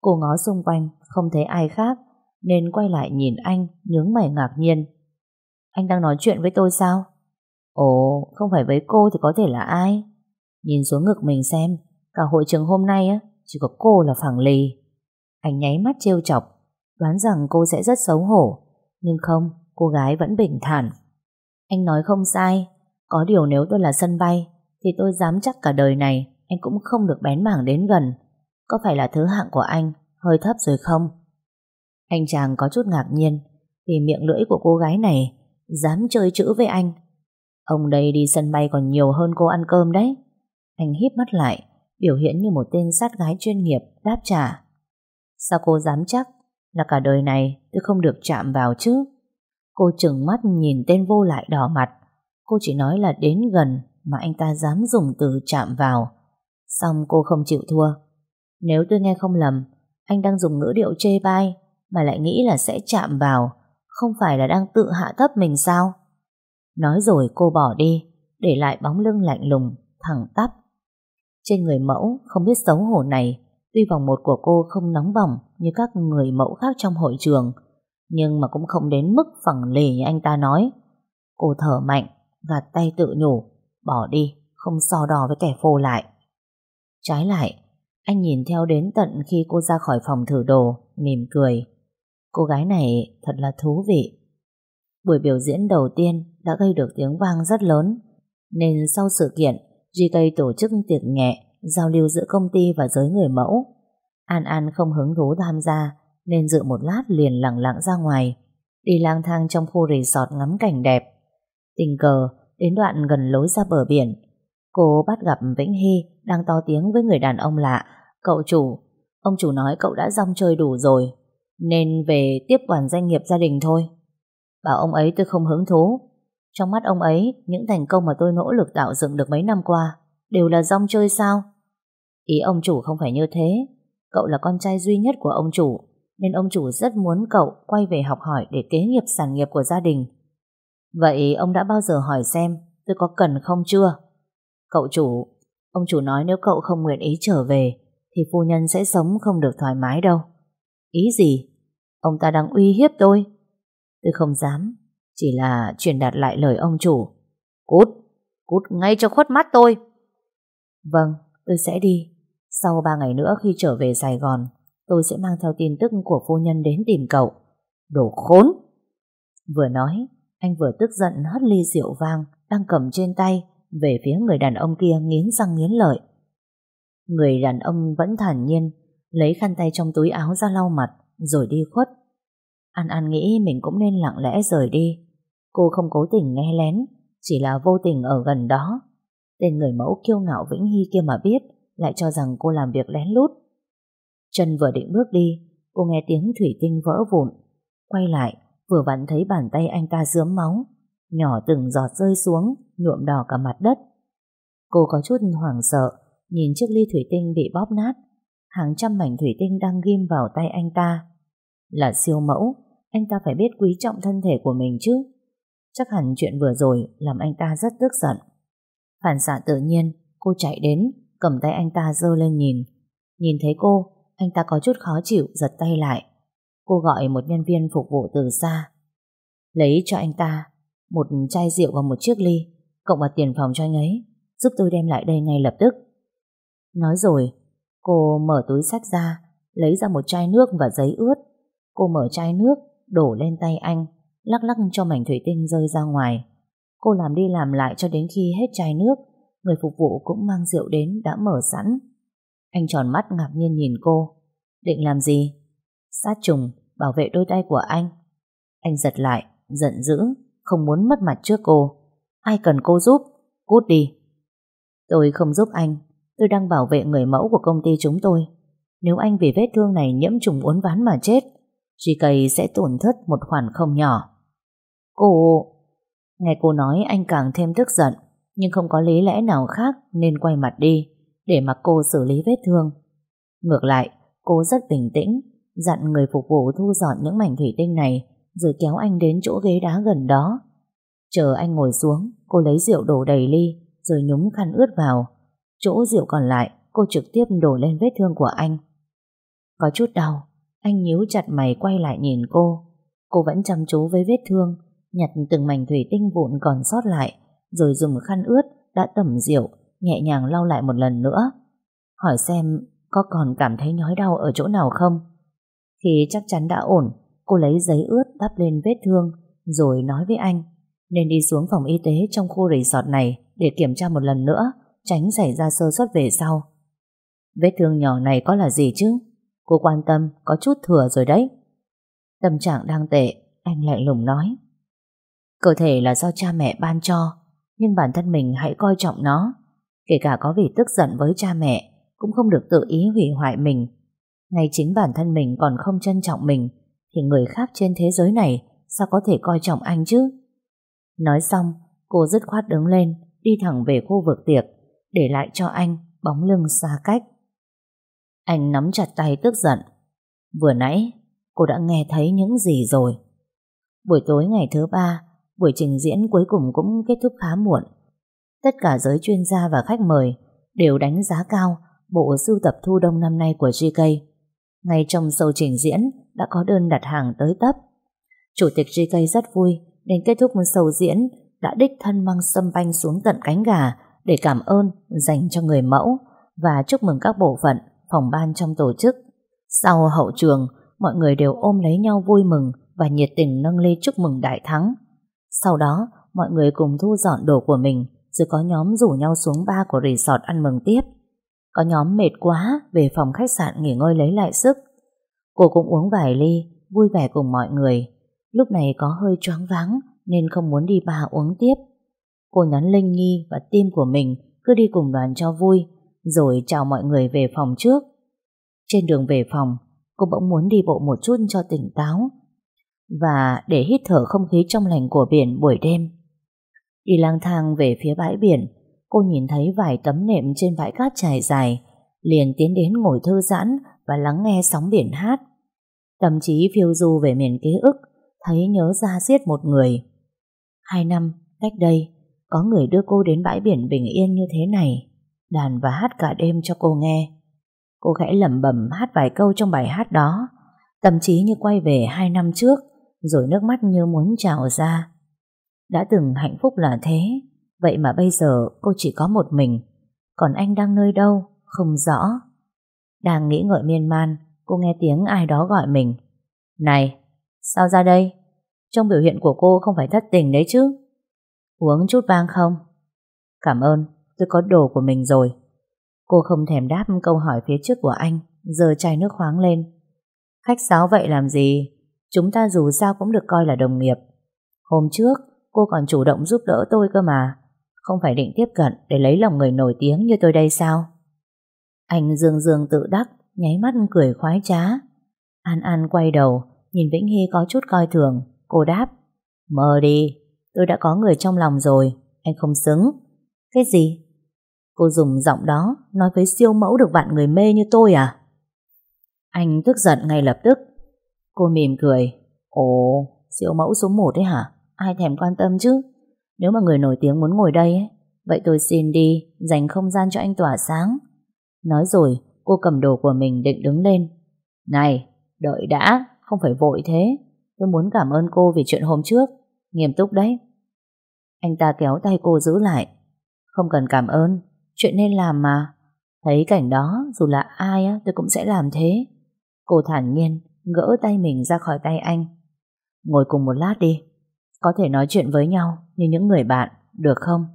Cô ngó xung quanh, không thấy ai khác, nên quay lại nhìn anh, nhướng mày ngạc nhiên. Anh đang nói chuyện với tôi sao? Ồ, không phải với cô thì có thể là ai? Nhìn xuống ngực mình xem, cả hội trường hôm nay á, chỉ có cô là phẳng lì. Anh nháy mắt trêu chọc, đoán rằng cô sẽ rất xấu hổ, nhưng không, cô gái vẫn bình thản. Anh nói không sai, có điều nếu tôi là sân bay, thì tôi dám chắc cả đời này anh cũng không được bén mảng đến gần. Có phải là thứ hạng của anh hơi thấp rồi không? Anh chàng có chút ngạc nhiên vì miệng lưỡi của cô gái này dám chơi chữ với anh. Ông đây đi sân bay còn nhiều hơn cô ăn cơm đấy. Anh híp mắt lại, biểu hiện như một tên sát gái chuyên nghiệp đáp trả. Sao cô dám chắc là cả đời này tôi không được chạm vào chứ? Cô chừng mắt nhìn tên vô lại đỏ mặt. Cô chỉ nói là đến gần mà anh ta dám dùng từ chạm vào. Xong cô không chịu thua. Nếu tôi nghe không lầm, anh đang dùng ngữ điệu chê bai mà lại nghĩ là sẽ chạm vào, không phải là đang tự hạ thấp mình sao? Nói rồi cô bỏ đi, để lại bóng lưng lạnh lùng, thẳng tắp. Trên người mẫu không biết xấu hổ này, tuy vòng một của cô không nóng bỏng như các người mẫu khác trong hội trường, nhưng mà cũng không đến mức phẳng lì như anh ta nói. Cô thở mạnh, gạt tay tự nhủ, bỏ đi, không so đo với kẻ phô lại. Trái lại, anh nhìn theo đến tận khi cô ra khỏi phòng thử đồ, mỉm cười. Cô gái này thật là thú vị. Buổi biểu diễn đầu tiên đã gây được tiếng vang rất lớn, nên sau sự kiện, GK tổ chức tiệc nhẹ, giao lưu giữa công ty và giới người mẫu. An An không hứng thú tham gia, nên dự một lát liền lặng lặng ra ngoài, đi lang thang trong khu resort ngắm cảnh đẹp. Tình cờ, đến đoạn gần lối ra bờ biển, cô bắt gặp Vĩnh Hy đang to tiếng với người đàn ông lạ. Cậu chủ, ông chủ nói cậu đã rong chơi đủ rồi, nên về tiếp quản doanh nghiệp gia đình thôi. Bảo ông ấy tôi không hứng thú. Trong mắt ông ấy, những thành công mà tôi nỗ lực tạo dựng được mấy năm qua đều là rong chơi sao? Ý ông chủ không phải như thế. Cậu là con trai duy nhất của ông chủ, nên ông chủ rất muốn cậu quay về học hỏi để kế nghiệp sản nghiệp của gia đình. Vậy ông đã bao giờ hỏi xem tôi có cần không chưa? Cậu chủ, ông chủ nói nếu cậu không nguyện ý trở về thì phu nhân sẽ sống không được thoải mái đâu. Ý gì? Ông ta đang uy hiếp tôi. Tôi không dám, chỉ là truyền đạt lại lời ông chủ. Cút, cút ngay cho khuất mắt tôi. Vâng, tôi sẽ đi. Sau ba ngày nữa khi trở về Sài Gòn, tôi sẽ mang theo tin tức của phu nhân đến tìm cậu. Đồ khốn! Vừa nói, anh vừa tức giận hất ly rượu vang đang cầm trên tay về phía người đàn ông kia nghiến răng nghiến lợi. Người đàn ông vẫn thản nhiên lấy khăn tay trong túi áo ra lau mặt rồi đi khuất. An An nghĩ mình cũng nên lặng lẽ rời đi. Cô không cố tình nghe lén, chỉ là vô tình ở gần đó. Tên người mẫu kiêu ngạo Vĩnh Hy kia mà biết, lại cho rằng cô làm việc lén lút. Chân vừa định bước đi, cô nghe tiếng thủy tinh vỡ vụn. Quay lại, vừa vặn thấy bàn tay anh ta dướm máu, nhỏ từng giọt rơi xuống, nhuộm đỏ cả mặt đất. Cô có chút hoảng sợ, nhìn chiếc ly thủy tinh bị bóp nát, hàng trăm mảnh thủy tinh đang ghim vào tay anh ta. Là siêu mẫu, anh ta phải biết quý trọng thân thể của mình chứ. Chắc hẳn chuyện vừa rồi làm anh ta rất tức giận. Phản xạ tự nhiên, cô chạy đến, cầm tay anh ta dơ lên nhìn. Nhìn thấy cô, anh ta có chút khó chịu, giật tay lại. Cô gọi một nhân viên phục vụ từ xa. Lấy cho anh ta một chai rượu và một chiếc ly, cộng vào tiền phòng cho anh ấy, giúp tôi đem lại đây ngay lập tức. Nói rồi, cô mở túi sách ra, lấy ra một chai nước và giấy ướt. Cô mở chai nước, đổ lên tay anh, lắc lắc cho mảnh thủy tinh rơi ra ngoài. Cô làm đi làm lại cho đến khi hết chai nước, người phục vụ cũng mang rượu đến đã mở sẵn. Anh tròn mắt ngạc nhiên nhìn cô. Định làm gì? Sát trùng, bảo vệ đôi tay của anh. Anh giật lại, giận dữ, không muốn mất mặt trước cô. Ai cần cô giúp? Cút đi. Tôi không giúp anh, tôi đang bảo vệ người mẫu của công ty chúng tôi. Nếu anh vì vết thương này nhiễm trùng uốn ván mà chết, GK sẽ tổn thất một khoản không nhỏ. Cô... Nghe cô nói anh càng thêm tức giận, nhưng không có lý lẽ nào khác nên quay mặt đi, để mặc cô xử lý vết thương. Ngược lại, cô rất bình tĩnh, dặn người phục vụ thu dọn những mảnh thủy tinh này, rồi kéo anh đến chỗ ghế đá gần đó. Chờ anh ngồi xuống, cô lấy rượu đổ đầy ly, rồi nhúng khăn ướt vào. Chỗ rượu còn lại, cô trực tiếp đổ lên vết thương của anh. Có chút đau, anh nhíu chặt mày quay lại nhìn cô. Cô vẫn chăm chú với vết thương, nhặt từng mảnh thủy tinh vụn còn sót lại, rồi dùng khăn ướt đã tẩm rượu, nhẹ nhàng lau lại một lần nữa. Hỏi xem có còn cảm thấy nhói đau ở chỗ nào không? Khi chắc chắn đã ổn, cô lấy giấy ướt đắp lên vết thương, rồi nói với anh, nên đi xuống phòng y tế trong khu resort này để kiểm tra một lần nữa, tránh xảy ra sơ suất về sau. Vết thương nhỏ này có là gì chứ? Cô quan tâm, có chút thừa rồi đấy. Tâm trạng đang tệ, anh lạnh lùng nói. Cơ thể là do cha mẹ ban cho, nhưng bản thân mình hãy coi trọng nó. Kể cả có vì tức giận với cha mẹ, cũng không được tự ý hủy hoại mình. Ngay chính bản thân mình còn không trân trọng mình, thì người khác trên thế giới này sao có thể coi trọng anh chứ? Nói xong, cô dứt khoát đứng lên, đi thẳng về khu vực tiệc, để lại cho anh bóng lưng xa cách. Anh nắm chặt tay tức giận. Vừa nãy, cô đã nghe thấy những gì rồi. Buổi tối ngày thứ ba, buổi trình diễn cuối cùng cũng kết thúc khá muộn. Tất cả giới chuyên gia và khách mời đều đánh giá cao bộ sưu tập thu đông năm nay của GK. Ngay trong sâu trình diễn đã có đơn đặt hàng tới tấp. Chủ tịch JK rất vui nên kết thúc sầu diễn đã đích thân mang sâm banh xuống tận cánh gà để cảm ơn dành cho người mẫu và chúc mừng các bộ phận, phòng ban trong tổ chức. Sau hậu trường, mọi người đều ôm lấy nhau vui mừng và nhiệt tình nâng ly chúc mừng đại thắng. Sau đó, mọi người cùng thu dọn đồ của mình, rồi có nhóm rủ nhau xuống ba của resort ăn mừng tiếp. Có nhóm mệt quá, về phòng khách sạn nghỉ ngơi lấy lại sức. Cô cũng uống vài ly, vui vẻ cùng mọi người. Lúc này có hơi choáng váng, nên không muốn đi bà uống tiếp. Cô nhắn Linh Nhi và team của mình cứ đi cùng đoàn cho vui, rồi chào mọi người về phòng trước. Trên đường về phòng, cô bỗng muốn đi bộ một chút cho tỉnh táo và để hít thở không khí trong lành của biển buổi đêm. Đi lang thang về phía bãi biển, cô nhìn thấy vài tấm nệm trên bãi cát trải dài, liền tiến đến ngồi thư giãn và lắng nghe sóng biển hát. Tâm trí phiêu du về miền ký ức, thấy nhớ ra giết một người. Hai năm, cách đây, có người đưa cô đến bãi biển bình yên như thế này, đàn và hát cả đêm cho cô nghe. Cô khẽ lẩm bẩm hát vài câu trong bài hát đó, tâm trí như quay về hai năm trước, rồi nước mắt như muốn trào ra. Đã từng hạnh phúc là thế, vậy mà bây giờ cô chỉ có một mình, còn anh đang nơi đâu, không rõ. Đang nghĩ ngợi miên man, cô nghe tiếng ai đó gọi mình. Này, sao ra đây? Trong biểu hiện của cô không phải thất tình đấy chứ. Uống chút vang không? Cảm ơn, tôi có đồ của mình rồi. Cô không thèm đáp câu hỏi phía trước của anh, giờ chai nước khoáng lên. Khách sáo vậy làm gì? Chúng ta dù sao cũng được coi là đồng nghiệp. Hôm trước, cô còn chủ động giúp đỡ tôi cơ mà. Không phải định tiếp cận để lấy lòng người nổi tiếng như tôi đây sao? Anh dương dương tự đắc, nháy mắt cười khoái trá. An An quay đầu, nhìn Vĩnh Hy có chút coi thường. Cô đáp, mơ đi, tôi đã có người trong lòng rồi, anh không xứng. Cái gì? Cô dùng giọng đó nói với siêu mẫu được bạn người mê như tôi à? Anh tức giận ngay lập tức. Cô mỉm cười. Ồ, siêu mẫu số 1 đấy hả? Ai thèm quan tâm chứ? Nếu mà người nổi tiếng muốn ngồi đây ấy, vậy tôi xin đi, dành không gian cho anh tỏa sáng. Nói rồi, cô cầm đồ của mình định đứng lên. Này, đợi đã, không phải vội thế. Tôi muốn cảm ơn cô vì chuyện hôm trước. Nghiêm túc đấy. Anh ta kéo tay cô giữ lại. Không cần cảm ơn, chuyện nên làm mà. Thấy cảnh đó, dù là ai á, tôi cũng sẽ làm thế. Cô thản nhiên, gỡ tay mình ra khỏi tay anh. Ngồi cùng một lát đi. Có thể nói chuyện với nhau như những người bạn, được không?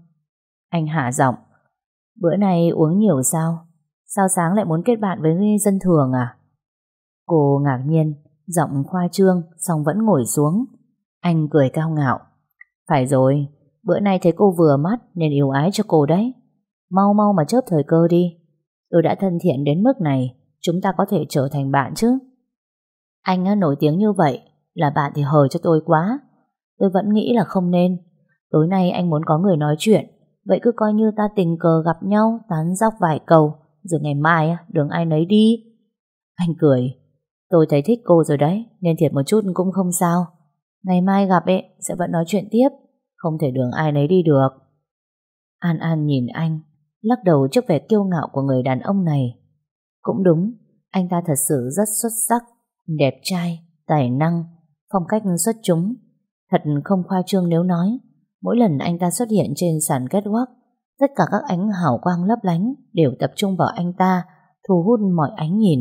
Anh hạ giọng. Bữa nay uống nhiều sao? Sao sáng lại muốn kết bạn với dân thường à? Cô ngạc nhiên, giọng khoa trương, xong vẫn ngồi xuống. Anh cười cao ngạo. Phải rồi, bữa nay thấy cô vừa mắt nên yêu ái cho cô đấy. Mau mau mà chớp thời cơ đi. Tôi đã thân thiện đến mức này, chúng ta có thể trở thành bạn chứ. Anh nổi tiếng như vậy, là bạn thì hờ cho tôi quá. Tôi vẫn nghĩ là không nên. Tối nay anh muốn có người nói chuyện, vậy cứ coi như ta tình cờ gặp nhau, tán dóc vài câu, rồi ngày mai đường ai nấy đi. Anh cười, tôi thấy thích cô rồi đấy, nên thiệt một chút cũng không sao. Ngày mai gặp ấy, sẽ vẫn nói chuyện tiếp, không thể đường ai nấy đi được. An An nhìn anh, lắc đầu trước vẻ kiêu ngạo của người đàn ông này. Cũng đúng, anh ta thật sự rất xuất sắc, đẹp trai, tài năng, phong cách xuất chúng. Thật không khoa trương nếu nói, mỗi lần anh ta xuất hiện trên sàn catwalk, tất cả các ánh hào quang lấp lánh đều tập trung vào anh ta, thu hút mọi ánh nhìn.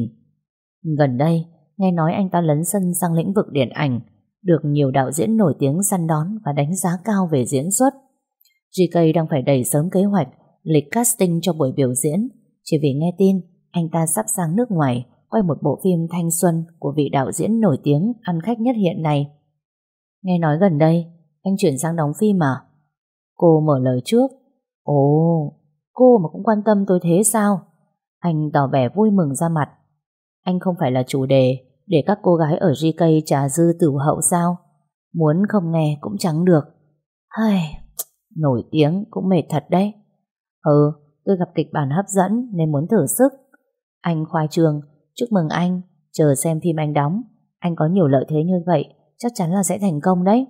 Gần đây, nghe nói anh ta lấn sân sang lĩnh vực điện ảnh, được nhiều đạo diễn nổi tiếng săn đón và đánh giá cao về diễn xuất. GK đang phải đẩy sớm kế hoạch, lịch casting cho buổi biểu diễn, chỉ vì nghe tin anh ta sắp sang nước ngoài quay một bộ phim thanh xuân của vị đạo diễn nổi tiếng ăn khách nhất hiện nay. Nghe nói gần đây, anh chuyển sang đóng phim à? Cô mở lời trước. Ồ, cô mà cũng quan tâm tôi thế sao? Anh tỏ vẻ vui mừng ra mặt. Anh không phải là chủ đề để các cô gái ở GK trà dư tử hậu sao? Muốn không nghe cũng chẳng được. Hây nổi tiếng cũng mệt thật đấy. Ừ, tôi gặp kịch bản hấp dẫn nên muốn thử sức. Anh khoa trường, chúc mừng anh, chờ xem phim anh đóng. Anh có nhiều lợi thế như vậy Chắc chắn là sẽ thành công đấy.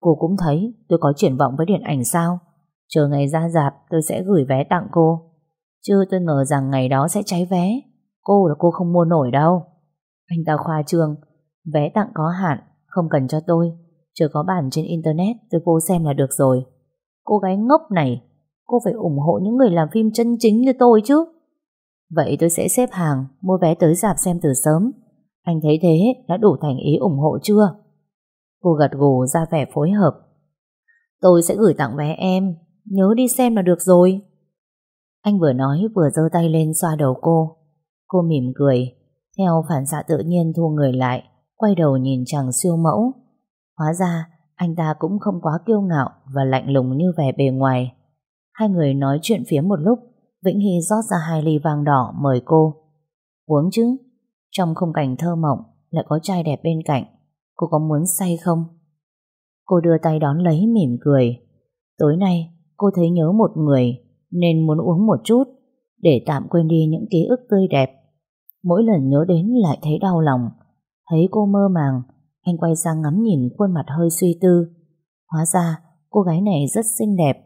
Cô cũng thấy tôi có triển vọng với điện ảnh sao? Chờ ngày ra dạp tôi sẽ gửi vé tặng cô. Chưa tôi ngờ rằng ngày đó sẽ cháy vé. Cô là cô không mua nổi đâu. Anh ta khoa trương, Vé tặng có hạn, Không cần cho tôi. Chờ có bản trên internet, tôi vô xem là được rồi. Cô gái ngốc này, Cô phải ủng hộ những người làm phim chân chính như tôi chứ. Vậy tôi sẽ xếp hàng, Mua vé tới dạp xem từ sớm. Anh thấy thế, đã đủ thành ý ủng hộ chưa? Cô gật gù ra vẻ phối hợp. Tôi sẽ gửi tặng vé em. Nhớ đi xem là được rồi. Anh vừa nói vừa giơ tay lên xoa đầu cô. Cô mỉm cười, Theo phản xạ tự nhiên thu người lại, Quay đầu nhìn chàng siêu mẫu. Hóa ra, anh ta cũng không quá kiêu ngạo Và lạnh lùng như vẻ bề ngoài. Hai người nói chuyện phía một lúc, Vĩnh Hy rót ra hai ly vang đỏ mời cô. Uống chứ? Trong khung cảnh thơ mộng, Lại có trai đẹp bên cạnh. Cô có muốn say không? Cô đưa tay đón lấy, mỉm cười. Tối nay, cô thấy nhớ một người, Nên muốn uống một chút, Để tạm quên đi những ký ức tươi đẹp. Mỗi lần nhớ đến lại thấy đau lòng. Thấy cô mơ màng, Anh quay sang ngắm nhìn khuôn mặt hơi suy tư. Hóa ra, cô gái này rất xinh đẹp.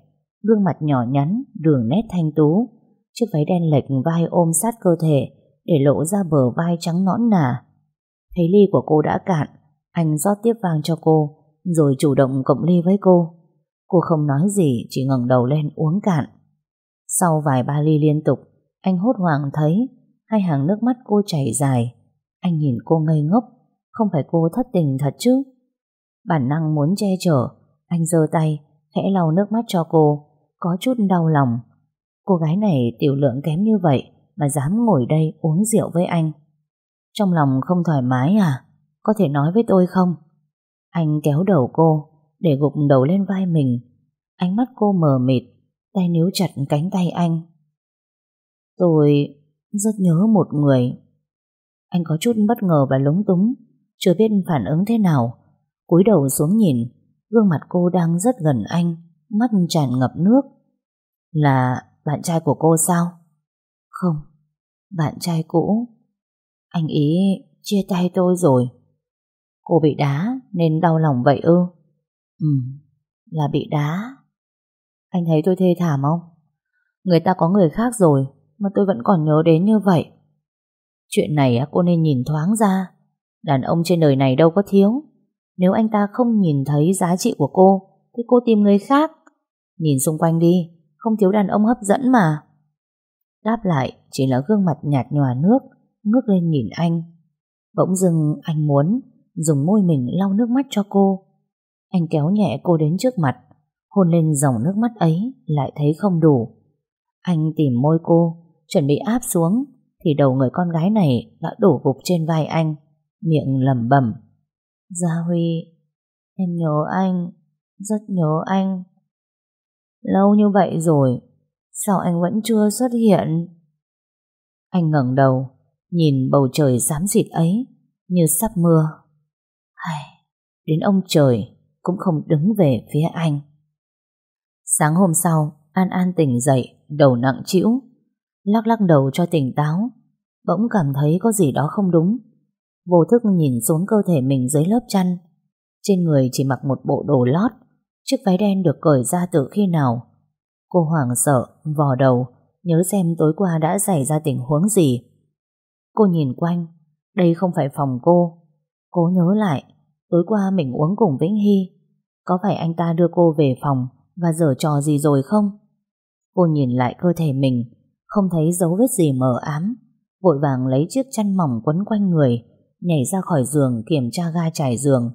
Gương mặt nhỏ nhắn, Đường nét thanh tú. Chiếc váy đen lệch vai ôm sát cơ thể. Để lộ ra bờ vai trắng nõn nà. Thấy ly của cô đã cạn, Anh rót tiếp vang cho cô, Rồi chủ động cộng ly với cô. Cô không nói gì, Chỉ ngẩng đầu lên uống cạn. Sau vài ba ly liên tục, Anh hốt hoảng thấy Hai hàng nước mắt cô chảy dài. Anh nhìn cô ngây ngốc, Không phải cô thất tình thật chứ? Bản năng muốn che chở, Anh giơ tay, khẽ lau nước mắt cho cô, Có chút đau lòng. Cô gái này tiểu lượng kém như vậy mà dám ngồi đây uống rượu với anh Trong lòng không thoải mái à Có thể nói với tôi không Anh kéo đầu cô Để gục đầu lên vai mình Ánh mắt cô mờ mịt Tay níu chặt cánh tay anh Tôi rất nhớ một người. Anh có chút bất ngờ và lúng túng, chưa biết phản ứng thế nào. cúi đầu xuống nhìn, gương mặt cô đang rất gần anh, mắt tràn ngập nước. Là bạn trai của cô sao? Không, bạn trai cũ. Anh ý chia tay tôi rồi. Cô bị đá nên đau lòng vậy ư? Ừ, là bị đá. Anh thấy tôi thê thảm không? Người ta có người khác rồi mà tôi vẫn còn nhớ đến như vậy. Chuyện này cô nên nhìn thoáng ra. Đàn ông trên đời này đâu có thiếu. Nếu anh ta không nhìn thấy giá trị của cô, thì cô tìm người khác. Nhìn xung quanh đi, không thiếu đàn ông hấp dẫn mà. Đáp lại chỉ là gương mặt nhạt nhòa nước, ngước lên nhìn anh. Bỗng dưng anh muốn dùng môi mình lau nước mắt cho cô. Anh kéo nhẹ cô đến trước mặt, hôn lên dòng nước mắt ấy lại thấy không đủ. Anh tìm môi cô, Chuẩn bị áp xuống Thì đầu người con gái này đã đổ gục trên vai anh Miệng lẩm bẩm Gia Huy Em nhớ anh Rất nhớ anh Lâu như vậy rồi Sao anh vẫn chưa xuất hiện Anh ngẩng đầu Nhìn bầu trời xám xịt ấy Như sắp mưa Hay, Đến ông trời Cũng không đứng về phía anh Sáng hôm sau An An tỉnh dậy Đầu nặng chịu lắc lắc đầu cho tỉnh táo, bỗng cảm thấy có gì đó không đúng. Vô thức nhìn xuống cơ thể mình dưới lớp chăn, trên người chỉ mặc một bộ đồ lót, chiếc váy đen được cởi ra từ khi nào. Cô hoảng sợ, vò đầu, nhớ xem tối qua đã xảy ra tình huống gì. Cô nhìn quanh, đây không phải phòng cô. Cô nhớ lại, tối qua mình uống cùng Vĩnh Hy. Có phải anh ta đưa cô về phòng và dở trò gì rồi không? Cô nhìn lại cơ thể mình, không thấy dấu vết gì mờ ám Vội vàng lấy chiếc chăn mỏng quấn quanh người Nhảy ra khỏi giường kiểm tra ga trải giường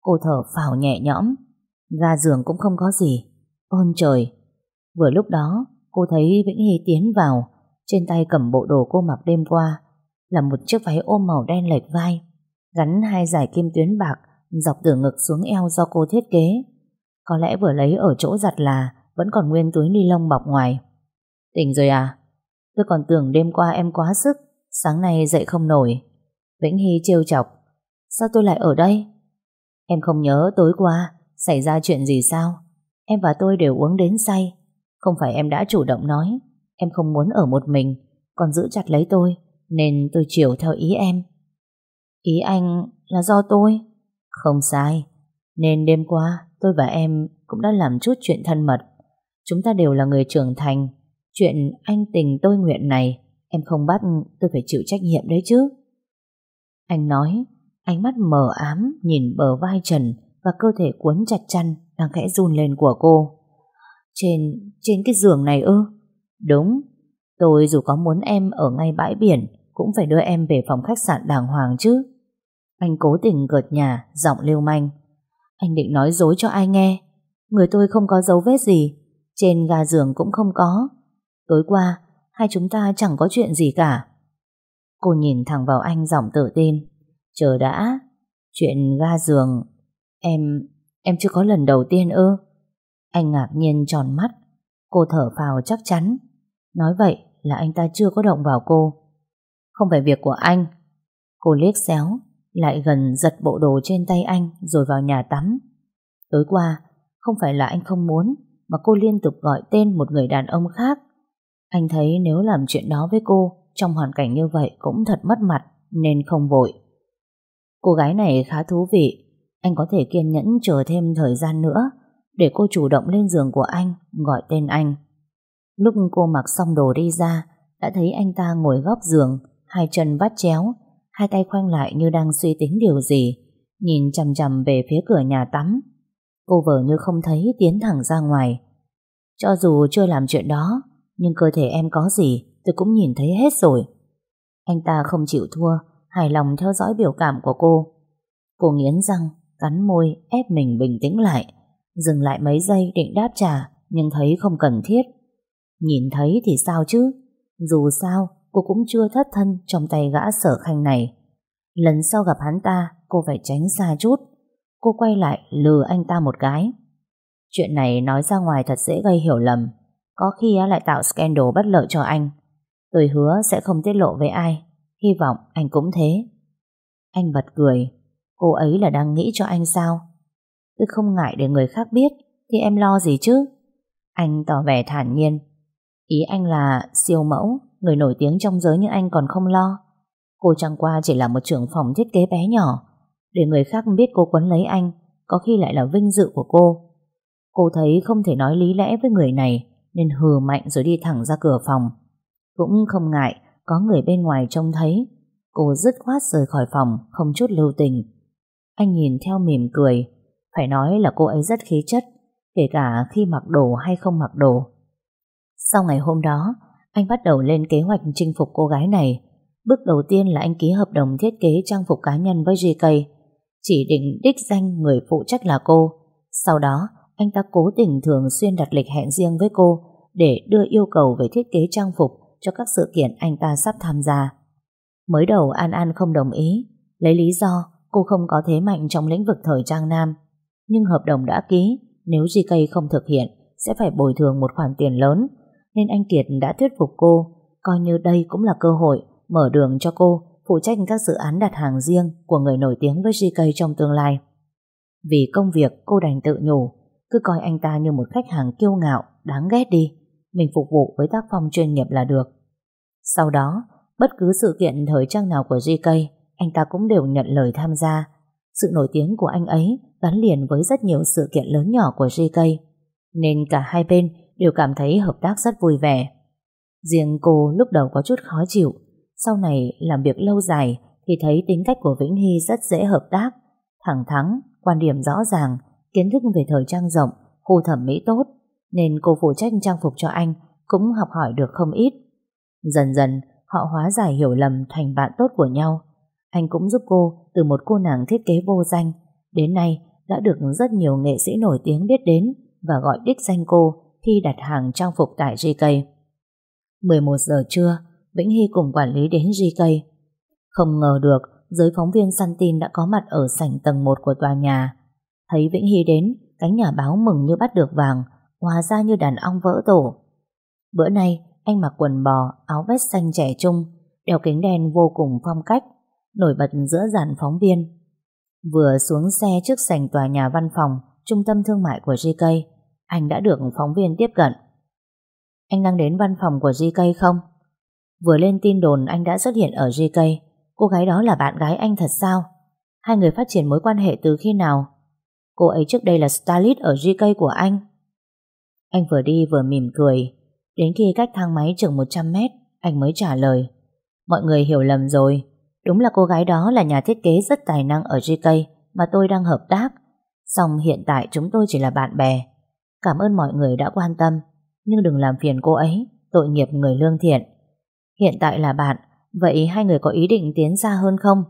Cô thở phào nhẹ nhõm Ga giường cũng không có gì Ôn trời Vừa lúc đó, cô thấy Vĩnh Hy tiến vào, Trên tay cầm bộ đồ cô mặc đêm qua, Là một chiếc váy ôm màu đen lệch vai, Gắn hai dải kim tuyến bạc Dọc từ ngực xuống eo do cô thiết kế. Có lẽ vừa lấy ở chỗ giặt là Vẫn còn nguyên túi ni lông bọc ngoài. Tỉnh rồi à? Tôi còn tưởng đêm qua em quá sức, Sáng nay dậy không nổi. Vĩnh Hy trêu chọc, Sao tôi lại ở đây? Em không nhớ tối qua Xảy ra chuyện gì sao? Em và tôi đều uống đến say không phải em đã chủ động nói Em không muốn ở một mình Còn giữ chặt lấy tôi Nên tôi chiều theo ý em Ý anh là do tôi. Không sai. Nên đêm qua tôi và em cũng đã làm chút chuyện thân mật. Chúng ta đều là người trưởng thành. Chuyện anh tình tôi nguyện này em không bắt tôi phải chịu trách nhiệm đấy chứ. Anh nói, ánh mắt mờ ám nhìn bờ vai Trần và cơ thể cuốn chặt chăn đang khẽ run lên của cô. Trên, trên cái giường này ư? Đúng, tôi dù có muốn em ở ngay bãi biển cũng phải đưa em về phòng khách sạn đàng hoàng chứ. Anh cố tình gợt nhà, giọng lưu manh. Anh định nói dối cho ai nghe. Người tôi không có dấu vết gì, trên ga giường cũng không có. Tối qua, hai chúng ta chẳng có chuyện gì cả. Cô nhìn thẳng vào anh giọng tự tin. Chờ đã, chuyện ga giường, em, em chưa có lần đầu tiên ư? Anh ngạc nhiên tròn mắt, cô thở phào chắc chắn. Nói vậy là anh ta chưa có động vào cô. Không phải việc của anh. Cô liếc xéo, lại gần giật bộ đồ trên tay anh rồi vào nhà tắm. Tối qua, không phải là anh không muốn, mà cô liên tục gọi tên một người đàn ông khác. Anh thấy nếu làm chuyện đó với cô trong hoàn cảnh như vậy cũng thật mất mặt nên không vội. Cô gái này khá thú vị, anh có thể kiên nhẫn chờ thêm thời gian nữa để cô chủ động lên giường của anh, gọi tên anh. Lúc cô mặc xong đồ đi ra, đã thấy anh ta ngồi góc giường, hai chân vắt chéo, hai tay khoanh lại như đang suy tính điều gì, nhìn chằm chằm về phía cửa nhà tắm. Cô vờ như không thấy tiến thẳng ra ngoài. Cho dù chưa làm chuyện đó, nhưng cơ thể em có gì tôi cũng nhìn thấy hết rồi. Anh ta không chịu thua, hài lòng theo dõi biểu cảm của cô. Cô nghiến răng, cắn môi, ép mình bình tĩnh lại. Dừng lại mấy giây định đáp trả, nhưng thấy không cần thiết. Nhìn thấy thì sao chứ? Dù sao, cô cũng chưa thất thân trong tay gã sở khanh này. Lần sau gặp hắn ta, cô phải tránh xa chút. Cô quay lại lừa anh ta một cái. Chuyện này nói ra ngoài thật dễ gây hiểu lầm. Có khi lại tạo scandal bất lợi cho anh. Tôi hứa sẽ không tiết lộ với ai. Hy vọng anh cũng thế. Anh bật cười. Cô ấy là đang nghĩ cho anh sao? Tôi không ngại để người khác biết. Thì em lo gì chứ? Anh tỏ vẻ thản nhiên. Ý anh là siêu mẫu, người nổi tiếng trong giới như anh còn không lo. Cô chẳng qua chỉ là một trưởng phòng thiết kế bé nhỏ. Để người khác biết cô quấn lấy anh, có khi lại là vinh dự của cô. Cô thấy không thể nói lý lẽ với người này, nên hừ mạnh rồi đi thẳng ra cửa phòng. Cũng không ngại, có người bên ngoài trông thấy. Cô dứt khoát rời khỏi phòng, không chút lưu tình. Anh nhìn theo mỉm cười. Phải nói là cô ấy rất khí chất, kể cả khi mặc đồ hay không mặc đồ. Sau ngày hôm đó, anh bắt đầu lên kế hoạch chinh phục cô gái này. Bước đầu tiên là anh ký hợp đồng thiết kế trang phục cá nhân với GK. Chỉ định đích danh người phụ trách là cô. Sau đó, anh ta cố tình thường xuyên đặt lịch hẹn riêng với cô để đưa yêu cầu về thiết kế trang phục cho các sự kiện anh ta sắp tham gia. Mới đầu An An không đồng ý, lấy lý do cô không có thế mạnh trong lĩnh vực thời trang nam. Nhưng hợp đồng đã ký, nếu GK không thực hiện, sẽ phải bồi thường một khoản tiền lớn, nên anh Kiệt đã thuyết phục cô, coi như đây cũng là cơ hội mở đường cho cô phụ trách các dự án đặt hàng riêng của người nổi tiếng với GK trong tương lai. Vì công việc cô đành tự nhủ, cứ coi anh ta như một khách hàng kiêu ngạo, đáng ghét đi. Mình phục vụ với tác phong chuyên nghiệp là được. Sau đó, bất cứ sự kiện thời trang nào của GK, anh ta cũng đều nhận lời tham gia. Sự nổi tiếng của anh ấy gắn liền với rất nhiều sự kiện lớn nhỏ của JK, nên cả hai bên đều cảm thấy hợp tác rất vui vẻ. Riêng cô lúc đầu có chút khó chịu, sau này làm việc lâu dài thì thấy tính cách của Vĩnh Hy rất dễ hợp tác, thẳng thắn, quan điểm rõ ràng, kiến thức về thời trang rộng, khu thẩm mỹ tốt, nên cô phụ trách trang phục cho anh cũng học hỏi được không ít. Dần dần, họ hóa giải hiểu lầm thành bạn tốt của nhau. Anh cũng giúp cô từ một cô nàng thiết kế vô danh, đến nay đã được rất nhiều nghệ sĩ nổi tiếng biết đến và gọi đích danh cô khi đặt hàng trang phục tại GK. 11 giờ trưa, Vĩnh Hy cùng quản lý đến GK. Không ngờ được, giới phóng viên săn tin đã có mặt ở sảnh tầng 1 của tòa nhà. Thấy Vĩnh Hy đến, cánh nhà báo mừng như bắt được vàng, hòa ra như đàn ong vỡ tổ. Bữa nay, anh mặc quần bò, áo vest xanh trẻ trung, đeo kính đen vô cùng phong cách, nổi bật giữa dàn phóng viên. Vừa xuống xe trước sảnh tòa nhà văn phòng, trung tâm thương mại của GK, anh đã được phóng viên tiếp cận. Anh đang đến văn phòng của GK không? Vừa lên tin đồn anh đã xuất hiện ở GK, cô gái đó là bạn gái anh thật sao? Hai người phát triển mối quan hệ từ khi nào? Cô ấy trước đây là stylist ở GK của anh. Anh vừa đi vừa mỉm cười. Đến khi cách thang máy chừng 100 mét, anh mới trả lời. Mọi người hiểu lầm rồi. Đúng là cô gái đó là nhà thiết kế rất tài năng ở GK mà tôi đang hợp tác. Xong hiện tại chúng tôi chỉ là bạn bè. Cảm ơn mọi người đã quan tâm, nhưng đừng làm phiền cô ấy, tội nghiệp người lương thiện. Hiện tại là bạn, vậy hai người có ý định tiến xa hơn không?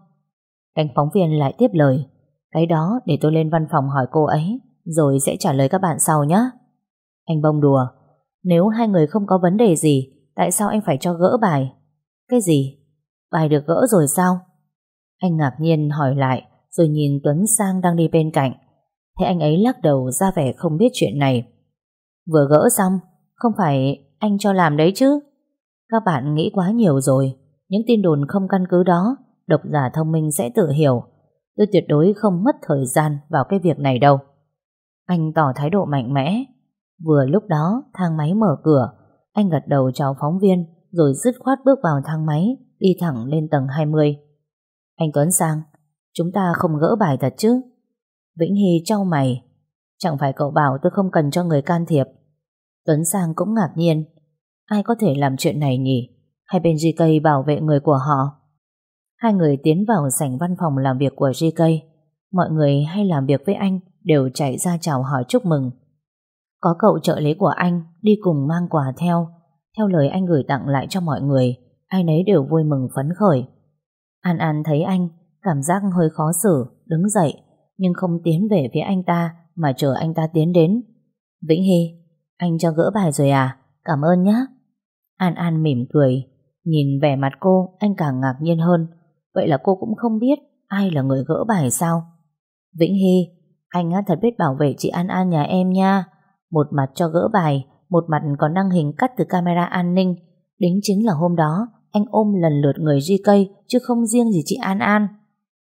Cánh phóng viên lại tiếp lời. Cái đó để tôi lên văn phòng hỏi cô ấy, rồi sẽ trả lời các bạn sau nhé. Anh bông đùa, nếu hai người không có vấn đề gì, tại sao anh phải cho gỡ bài? Cái gì? Bài được gỡ rồi sao? Anh ngạc nhiên hỏi lại, rồi nhìn Tuấn Sang đang đi bên cạnh. Thế anh ấy lắc đầu ra vẻ không biết chuyện này. Vừa gỡ xong, không phải anh cho làm đấy chứ? Các bạn nghĩ quá nhiều rồi. Những tin đồn không căn cứ đó, độc giả thông minh sẽ tự hiểu. Tôi tuyệt đối không mất thời gian vào cái việc này đâu. Anh tỏ thái độ mạnh mẽ. Vừa lúc đó, thang máy mở cửa. Anh gật đầu chào phóng viên, rồi dứt khoát bước vào thang máy, đi thẳng lên tầng 20. Anh Tuấn Sang, chúng ta không gỡ bài thật chứ? Vĩnh Hy trao mày. Chẳng phải cậu bảo tôi không cần cho người can thiệp. Tuấn Sang cũng ngạc nhiên. Ai có thể làm chuyện này nhỉ? Hay bên GK bảo vệ người của họ? Hai người tiến vào sảnh văn phòng làm việc của GK. Mọi người hay làm việc với anh đều chạy ra chào hỏi chúc mừng. Có cậu trợ lý của anh đi cùng mang quà theo. Theo lời anh gửi tặng lại cho mọi người, ai nấy đều vui mừng phấn khởi. An An thấy anh, cảm giác hơi khó xử, đứng dậy, nhưng không tiến về phía anh ta mà chờ anh ta tiến đến. Vĩnh Hy, anh cho gỡ bài rồi à? Cảm ơn nhé. An An mỉm cười, nhìn vẻ mặt cô, anh càng ngạc nhiên hơn. Vậy là cô cũng không biết ai là người gỡ bài sao? Vĩnh Hy, anh thật biết bảo vệ chị An An nhà em nha. Một mặt cho gỡ bài, một mặt còn đăng hình cắt từ camera an ninh. Đính chính là hôm đó, anh ôm lần lượt người GK, chứ không riêng gì chị An An.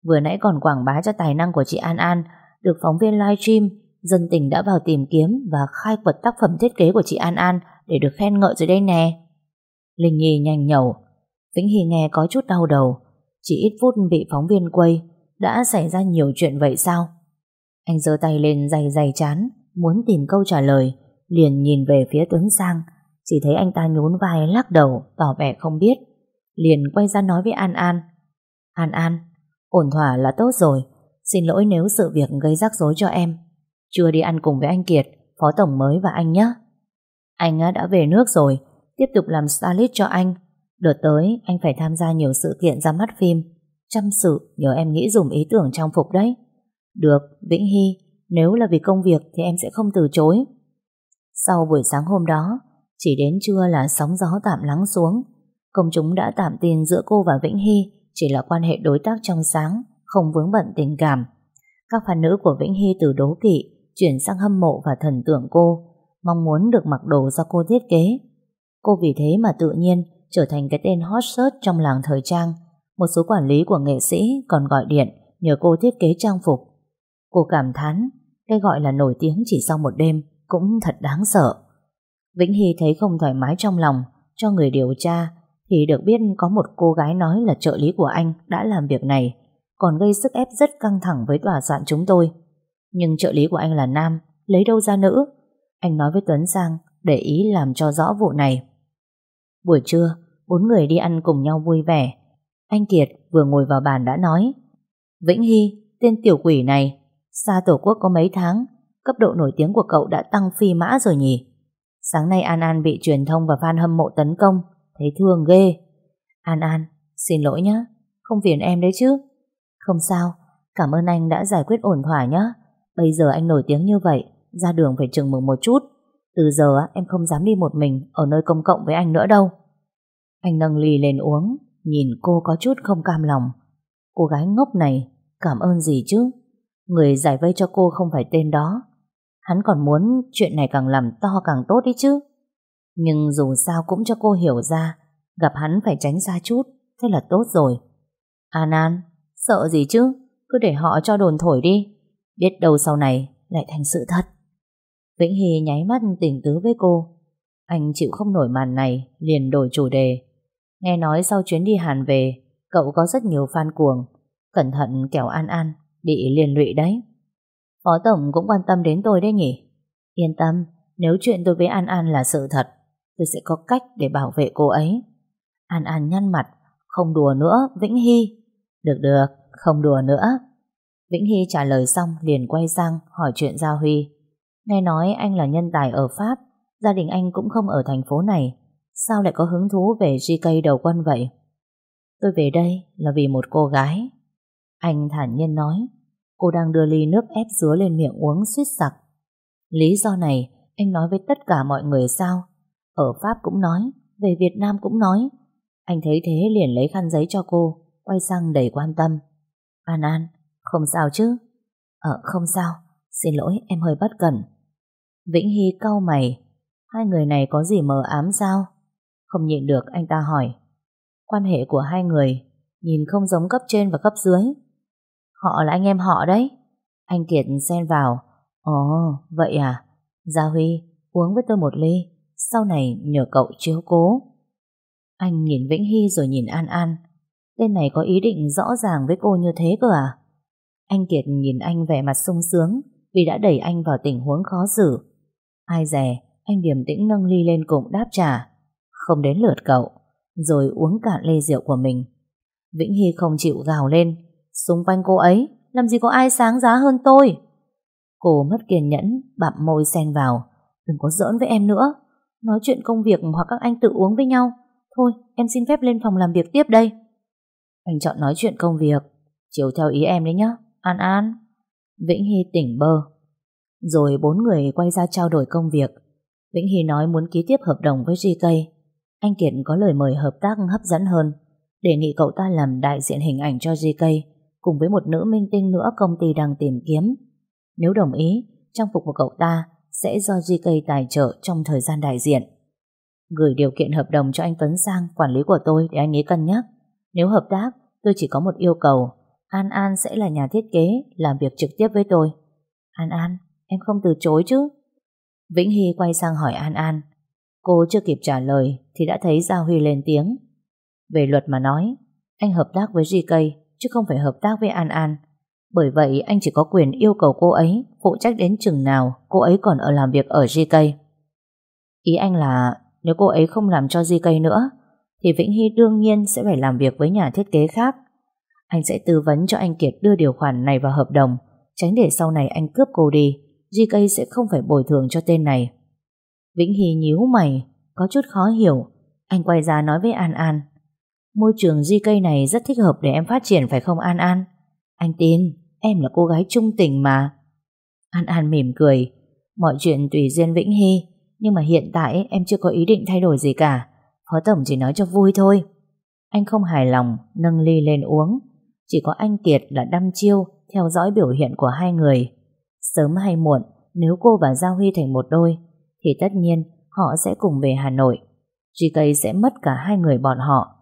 Vừa nãy còn quảng bá cho tài năng của chị An An, được phóng viên livestream, dân tình đã vào tìm kiếm và khai quật tác phẩm thiết kế của chị An An để được khen ngợi rồi đây nè. Linh Nhi nhanh nhẩu, Vĩnh Hy nghe có chút đau đầu, chỉ ít phút bị phóng viên quay, đã xảy ra nhiều chuyện vậy sao? Anh giơ tay lên dày dày chán, muốn tìm câu trả lời, liền nhìn về phía Tuấn Sang, chỉ thấy anh ta nhún vai lắc đầu, tỏ vẻ không biết. Liền quay ra nói với An An. An An, ổn thỏa là tốt rồi, xin lỗi nếu sự việc gây rắc rối cho em. Chưa đi ăn cùng với anh Kiệt, phó tổng mới và anh nhé. Anh đã về nước rồi, tiếp tục làm stylist cho anh. Đợt tới, anh phải tham gia nhiều sự kiện ra mắt phim. Chăm sự nhờ em nghĩ dùng ý tưởng trang phục đấy. Được, Vĩnh Hy, nếu là vì công việc thì em sẽ không từ chối. Sau buổi sáng hôm đó, chỉ đến trưa là sóng gió tạm lắng xuống. Công chúng đã tạm tin giữa cô và Vĩnh Hy chỉ là quan hệ đối tác trong sáng, không vướng bận tình cảm. Các fan nữ của Vĩnh Hy từ đố kỵ chuyển sang hâm mộ và thần tượng cô, mong muốn được mặc đồ do cô thiết kế. Cô vì thế mà tự nhiên trở thành cái tên hot search trong làng thời trang. Một số quản lý của nghệ sĩ còn gọi điện nhờ cô thiết kế trang phục. Cô cảm thán, cái gọi là nổi tiếng chỉ sau một đêm cũng thật đáng sợ. Vĩnh Hy thấy không thoải mái trong lòng cho người điều tra thì được biết có một cô gái nói là trợ lý của anh đã làm việc này còn gây sức ép rất căng thẳng với tòa soạn chúng tôi. Nhưng trợ lý của anh là nam, lấy đâu ra nữ? Anh nói với Tuấn Sang để ý làm cho rõ vụ này. Buổi trưa, bốn người đi ăn cùng nhau vui vẻ. Anh Kiệt vừa ngồi vào bàn đã nói Vĩnh Hy, tên tiểu quỷ này, xa tổ quốc có mấy tháng, cấp độ nổi tiếng của cậu đã tăng phi mã rồi nhỉ? Sáng nay An An bị truyền thông và fan hâm mộ tấn công, thấy thương ghê. An An, xin lỗi nhé, không phiền em đấy chứ. Không sao, cảm ơn anh đã giải quyết ổn thỏa nhé. Bây giờ anh nổi tiếng như vậy, ra đường phải chừng mực một chút. Từ giờ em không dám đi một mình ở nơi công cộng với anh nữa đâu. Anh nâng ly lên uống, nhìn cô có chút không cam lòng. Cô gái ngốc này, cảm ơn gì chứ? Người giải vây cho cô không phải tên đó. Hắn còn muốn chuyện này càng làm to càng tốt đi chứ. Nhưng dù sao cũng cho cô hiểu ra, gặp hắn phải tránh xa chút, thế là tốt rồi. À, An An, sợ gì chứ? Cứ để họ cho đồn thổi đi. Biết đâu sau này lại thành sự thật. Vĩnh Hy nháy mắt tỉnh tứ với cô. Anh chịu không nổi màn này, liền đổi chủ đề. Nghe nói sau chuyến đi Hàn về, cậu có rất nhiều fan cuồng. Cẩn thận kẻo An An Bị liền lụy đấy Phó Tổng cũng quan tâm đến tôi đấy nhỉ Yên tâm Nếu chuyện tôi với An An là sự thật Tôi sẽ có cách để bảo vệ cô ấy An An nhăn mặt Không đùa nữa Vĩnh Hy Được được Không đùa nữa Vĩnh Hy trả lời xong liền quay sang hỏi chuyện Gia Huy. Nghe nói anh là nhân tài ở Pháp, gia đình anh cũng không ở thành phố này. Sao lại có hứng thú về GK đầu quân vậy? Tôi về đây là vì một cô gái. Anh thản nhiên nói, cô đang đưa ly nước ép dứa lên miệng uống suýt sặc. Lý do này anh nói với tất cả mọi người sao? Ở Pháp cũng nói, về Việt Nam cũng nói. Anh thấy thế liền lấy khăn giấy cho cô, quay sang đầy quan tâm. An An, không sao chứ? Ờ, không sao. Xin lỗi, em hơi bất cẩn. Vĩnh Hy cau mày. Hai người này có gì mờ ám sao? Không nhịn được, anh ta hỏi. Quan hệ của hai người nhìn không giống cấp trên và cấp dưới. Họ là anh em họ đấy. Anh Kiệt xen vào. Ồ, vậy à? Gia Huy, uống với tôi một ly. Sau này nhờ cậu chiếu cố. Anh nhìn Vĩnh Hy rồi nhìn An An. Tên này có ý định rõ ràng với cô như thế cơ à? Anh Kiệt nhìn anh vẻ mặt sung sướng vì đã đẩy anh vào tình huống khó xử. Ai dè, anh điềm tĩnh nâng ly lên cùng đáp trả. Không đến lượt cậu, rồi uống cạn ly rượu của mình. Vĩnh Hy không chịu gào lên. Xung quanh cô ấy, làm gì có ai sáng giá hơn tôi? Cô mất kiên nhẫn, bặm môi xen vào. Đừng có giỡn với em nữa. Nói chuyện công việc hoặc các anh tự uống với nhau. Thôi, em xin phép lên phòng làm việc tiếp đây. Anh chọn nói chuyện công việc. Chiều theo ý em đấy nhá. An An. Vĩnh Hy tỉnh bơ. Rồi bốn người quay ra trao đổi công việc. Vĩnh Hy nói muốn ký tiếp hợp đồng với GK. Anh Kiệt có lời mời hợp tác hấp dẫn hơn, đề nghị cậu ta làm đại diện hình ảnh cho GK cùng với một nữ minh tinh nữa công ty đang tìm kiếm. Nếu đồng ý, trang phục của cậu ta sẽ do GK tài trợ trong thời gian đại diện. Gửi điều kiện hợp đồng cho anh Tuấn Sang, quản lý của tôi để anh ấy cân nhắc. Nếu hợp tác, tôi chỉ có một yêu cầu An An sẽ là nhà thiết kế làm việc trực tiếp với tôi. An An, em không từ chối chứ? Vĩnh Hy quay sang hỏi An An. Cô chưa kịp trả lời thì đã thấy Gia Huy lên tiếng. Về luật mà nói, anh hợp tác với GK chứ không phải hợp tác với An An. Bởi vậy anh chỉ có quyền yêu cầu cô ấy phụ trách đến chừng nào cô ấy còn ở làm việc ở GK. Ý anh là nếu cô ấy không làm cho GK nữa thì Vĩnh Hy đương nhiên sẽ phải làm việc với nhà thiết kế khác anh sẽ tư vấn cho anh Kiệt đưa điều khoản này vào hợp đồng, tránh để sau này anh cướp cô đi, GK sẽ không phải bồi thường cho tên này. Vĩnh Hy nhíu mày, có chút khó hiểu. Anh quay ra nói với An An. Môi trường GK này rất thích hợp để em phát triển phải không An An? Anh tin, em là cô gái trung tình mà. An An mỉm cười. Mọi chuyện tùy duyên Vĩnh Hy, nhưng mà hiện tại em chưa có ý định thay đổi gì cả. Phó Tổng chỉ nói cho vui thôi. Anh không hài lòng, nâng ly lên uống. Chỉ có anh Kiệt là đăm chiêu theo dõi biểu hiện của hai người. Sớm hay muộn, nếu cô và Giao Huy thành một đôi, thì tất nhiên họ sẽ cùng về Hà Nội. GK sẽ mất cả hai người bọn họ.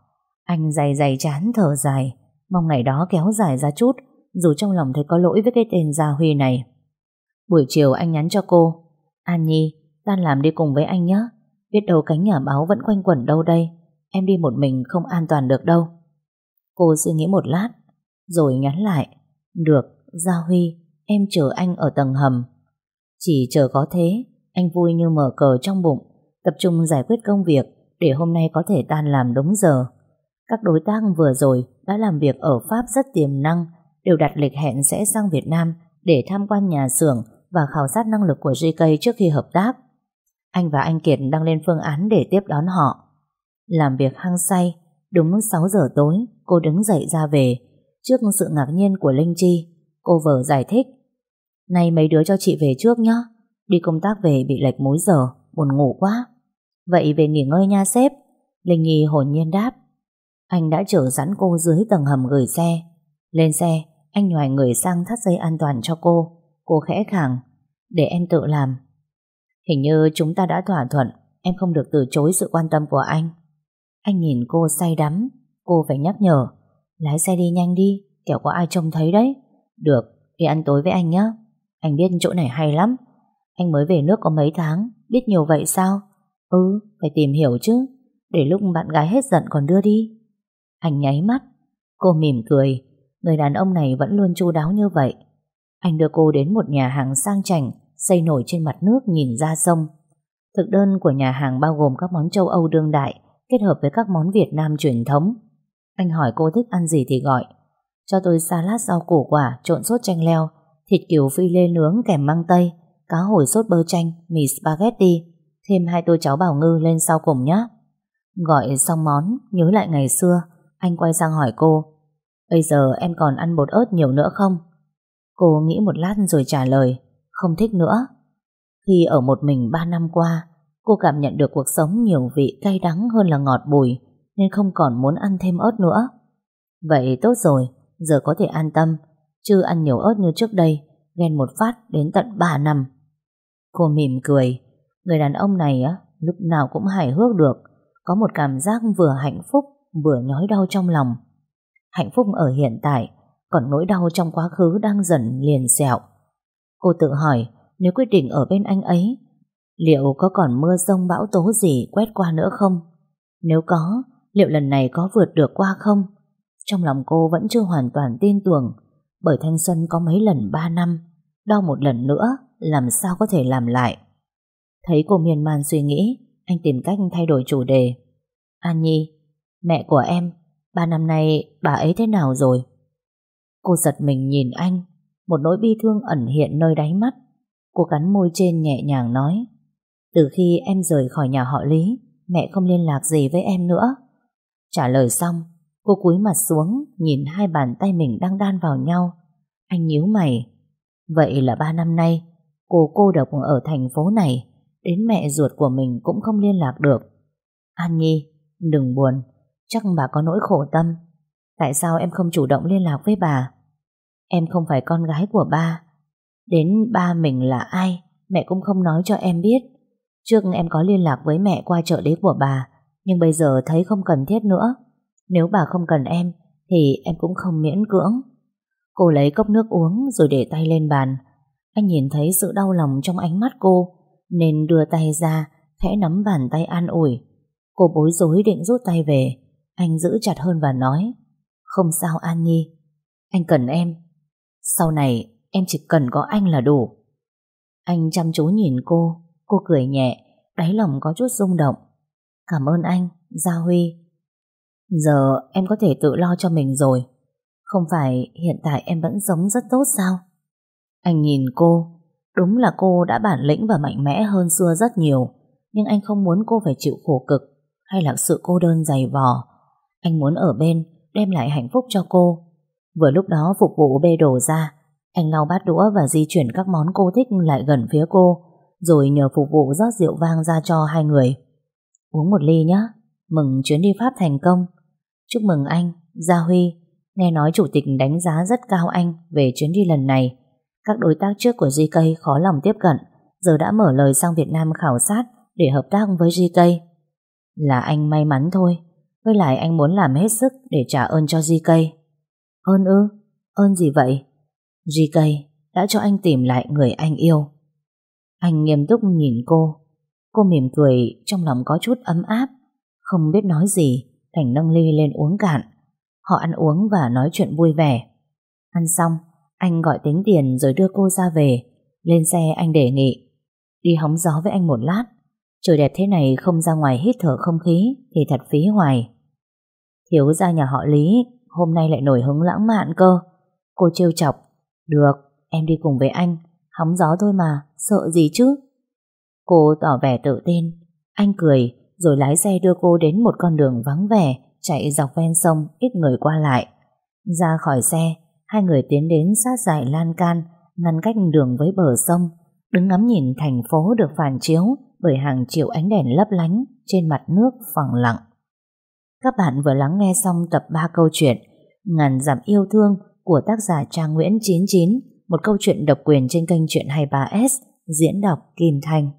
Anh dày dày chán thở dài, mong ngày đó kéo dài ra chút, dù trong lòng thấy có lỗi với cái tên Gia Huy này. Buổi chiều anh nhắn cho cô, An Nhi, tan làm đi cùng với anh nhé. Biết đâu cánh nhà báo vẫn quanh quẩn đâu đây, em đi một mình không an toàn được đâu. Cô suy nghĩ một lát, rồi nhắn lại Được, Gia Huy Em chờ anh ở tầng hầm Chỉ chờ có thế Anh vui như mở cờ trong bụng Tập trung giải quyết công việc Để hôm nay có thể tan làm đúng giờ Các đối tác vừa rồi Đã làm việc ở Pháp rất tiềm năng Đều đặt lịch hẹn sẽ sang Việt Nam Để tham quan nhà xưởng Và khảo sát năng lực của JK trước khi hợp tác. Anh và anh Kiệt đang lên phương án Để tiếp đón họ. Làm việc hăng say, Đúng 6 giờ tối, Cô đứng dậy ra về. Trước sự ngạc nhiên của Linh Chi, Cô vợ giải thích Này mấy đứa cho chị về trước nhé Đi công tác về bị lệch múi giờ, Buồn ngủ quá. Vậy về nghỉ ngơi nha sếp, Linh Nhi hồn nhiên đáp. Anh đã chở sẵn cô dưới tầng hầm gửi xe. Lên xe anh nhòi người sang thắt dây an toàn cho cô Cô khẽ khàng Để em tự làm Hình như chúng ta đã thỏa thuận Em không được từ chối sự quan tâm của anh Anh nhìn cô say đắm Cô phải nhắc nhở Lái xe đi nhanh đi, kẻo có ai trông thấy đấy. Được, đi ăn tối với anh nhé. Anh biết chỗ này hay lắm. Anh mới về nước có mấy tháng, biết nhiều vậy sao? Ừ, phải tìm hiểu chứ. Để lúc bạn gái hết giận còn đưa đi. Anh nháy mắt. Cô mỉm cười người đàn ông này vẫn luôn chu đáo như vậy. Anh đưa cô đến một nhà hàng sang chảnh, xây nổi trên mặt nước nhìn ra sông. Thực đơn của nhà hàng bao gồm các món châu Âu đương đại, kết hợp với các món Việt Nam truyền thống. Anh hỏi cô thích ăn gì thì gọi. Cho tôi salad rau củ quả, trộn sốt chanh leo, thịt kiều phi lê nướng kèm măng tây, cá hồi sốt bơ chanh, mì spaghetti, thêm hai tô cháo bảo ngư lên sau cùng nhé. Gọi xong món, nhớ lại ngày xưa, anh quay sang hỏi cô, bây giờ em còn ăn bột ớt nhiều nữa không? Cô nghĩ một lát rồi trả lời, không thích nữa. Khi ở một mình ba năm qua, cô cảm nhận được cuộc sống nhiều vị cay đắng hơn là ngọt bùi, nên không còn muốn ăn thêm ớt nữa. Vậy tốt rồi, giờ có thể an tâm, chứ ăn nhiều ớt như trước đây, ghen một phát đến tận 3 năm. Cô mỉm cười, người đàn ông này á, lúc nào cũng hài hước được, có một cảm giác vừa hạnh phúc vừa nhói đau trong lòng. Hạnh phúc ở hiện tại, còn nỗi đau trong quá khứ đang dần liền sẹo. Cô tự hỏi, nếu quyết định ở bên anh ấy, liệu có còn mưa rông bão tố gì quét qua nữa không? Nếu có, liệu lần này có vượt được qua không? Trong lòng cô vẫn chưa hoàn toàn tin tưởng, bởi thanh xuân có mấy lần ba năm, đau một lần nữa, làm sao có thể làm lại? Thấy cô miên man suy nghĩ, anh tìm cách thay đổi chủ đề. An Nhi, mẹ của em, ba năm nay bà ấy thế nào rồi? Cô giật mình nhìn anh, một nỗi bi thương ẩn hiện nơi đáy mắt. Cô cắn môi trên nhẹ nhàng nói, từ khi em rời khỏi nhà họ Lý, mẹ không liên lạc gì với em nữa. Trả lời xong, cô cúi mặt xuống, nhìn hai bàn tay mình đang đan vào nhau. Anh nhíu mày. Vậy là ba năm nay, cô cô độc ở thành phố này, đến mẹ ruột của mình cũng không liên lạc được. An Nhi, đừng buồn, chắc bà có nỗi khổ tâm. Tại sao em không chủ động liên lạc với bà? Em không phải con gái của ba. Đến ba mình là ai, mẹ cũng không nói cho em biết. Trước em có liên lạc với mẹ qua trợ lý của bà, nhưng bây giờ thấy không cần thiết nữa. Nếu bà không cần em, thì em cũng không miễn cưỡng. Cô lấy cốc nước uống rồi để tay lên bàn. Anh nhìn thấy sự đau lòng trong ánh mắt cô, nên đưa tay ra, khẽ nắm bàn tay an ủi. Cô bối rối định rút tay về, anh giữ chặt hơn và nói, không sao An Nhi, anh cần em. Sau này em chỉ cần có anh là đủ. Anh chăm chú nhìn cô, cô cười nhẹ, đáy lòng có chút rung động. Cảm ơn anh, Gia Huy. Giờ em có thể tự lo cho mình rồi. Không phải hiện tại em vẫn sống rất tốt sao? Anh nhìn cô, đúng là cô đã bản lĩnh và mạnh mẽ hơn xưa rất nhiều, nhưng anh không muốn cô phải chịu khổ cực hay là sự cô đơn dày vò. Anh muốn ở bên, đem lại hạnh phúc cho cô. Vừa lúc đó phục vụ bê đồ ra, anh lau bát đũa và di chuyển các món cô thích lại gần phía cô, rồi nhờ phục vụ rót rượu vang ra cho hai người. Uống một ly nhé, mừng chuyến đi Pháp thành công. Chúc mừng anh, Gia Huy, nghe nói chủ tịch đánh giá rất cao anh về chuyến đi lần này. Các đối tác trước của GK khó lòng tiếp cận, giờ đã mở lời sang Việt Nam khảo sát để hợp tác với GK. Là anh may mắn thôi, với lại anh muốn làm hết sức để trả ơn cho GK. Ơn ư? Ơn gì vậy? GK đã cho anh tìm lại người anh yêu. Anh nghiêm túc nhìn cô. Cô mỉm cười trong lòng có chút ấm áp. Không biết nói gì, Thành nâng ly lên uống cạn. Họ ăn uống và nói chuyện vui vẻ. Ăn xong, anh gọi tính tiền rồi đưa cô ra về. Lên xe anh đề nghị. Đi hóng gió với anh một lát. Trời đẹp thế này không ra ngoài hít thở không khí thì thật phí hoài. Thiếu gia nhà họ Lý hôm nay lại nổi hứng lãng mạn cơ. Cô trêu chọc. Được, em đi cùng với anh. Hóng gió thôi mà, sợ gì chứ? Cô tỏ vẻ tự tin. Anh cười, rồi lái xe đưa cô đến một con đường vắng vẻ, chạy dọc ven sông, ít người qua lại. Ra khỏi xe, hai người tiến đến sát dải lan can, ngăn cách đường với bờ sông, đứng ngắm nhìn thành phố được phản chiếu bởi hàng triệu ánh đèn lấp lánh trên mặt nước phẳng lặng. Các bạn vừa lắng nghe xong tập 3 câu chuyện Ngàn giảm yêu thương của tác giả Trang Nguyễn 99, một câu chuyện độc quyền trên kênh Chuyện 23S, diễn đọc Kim Thanh.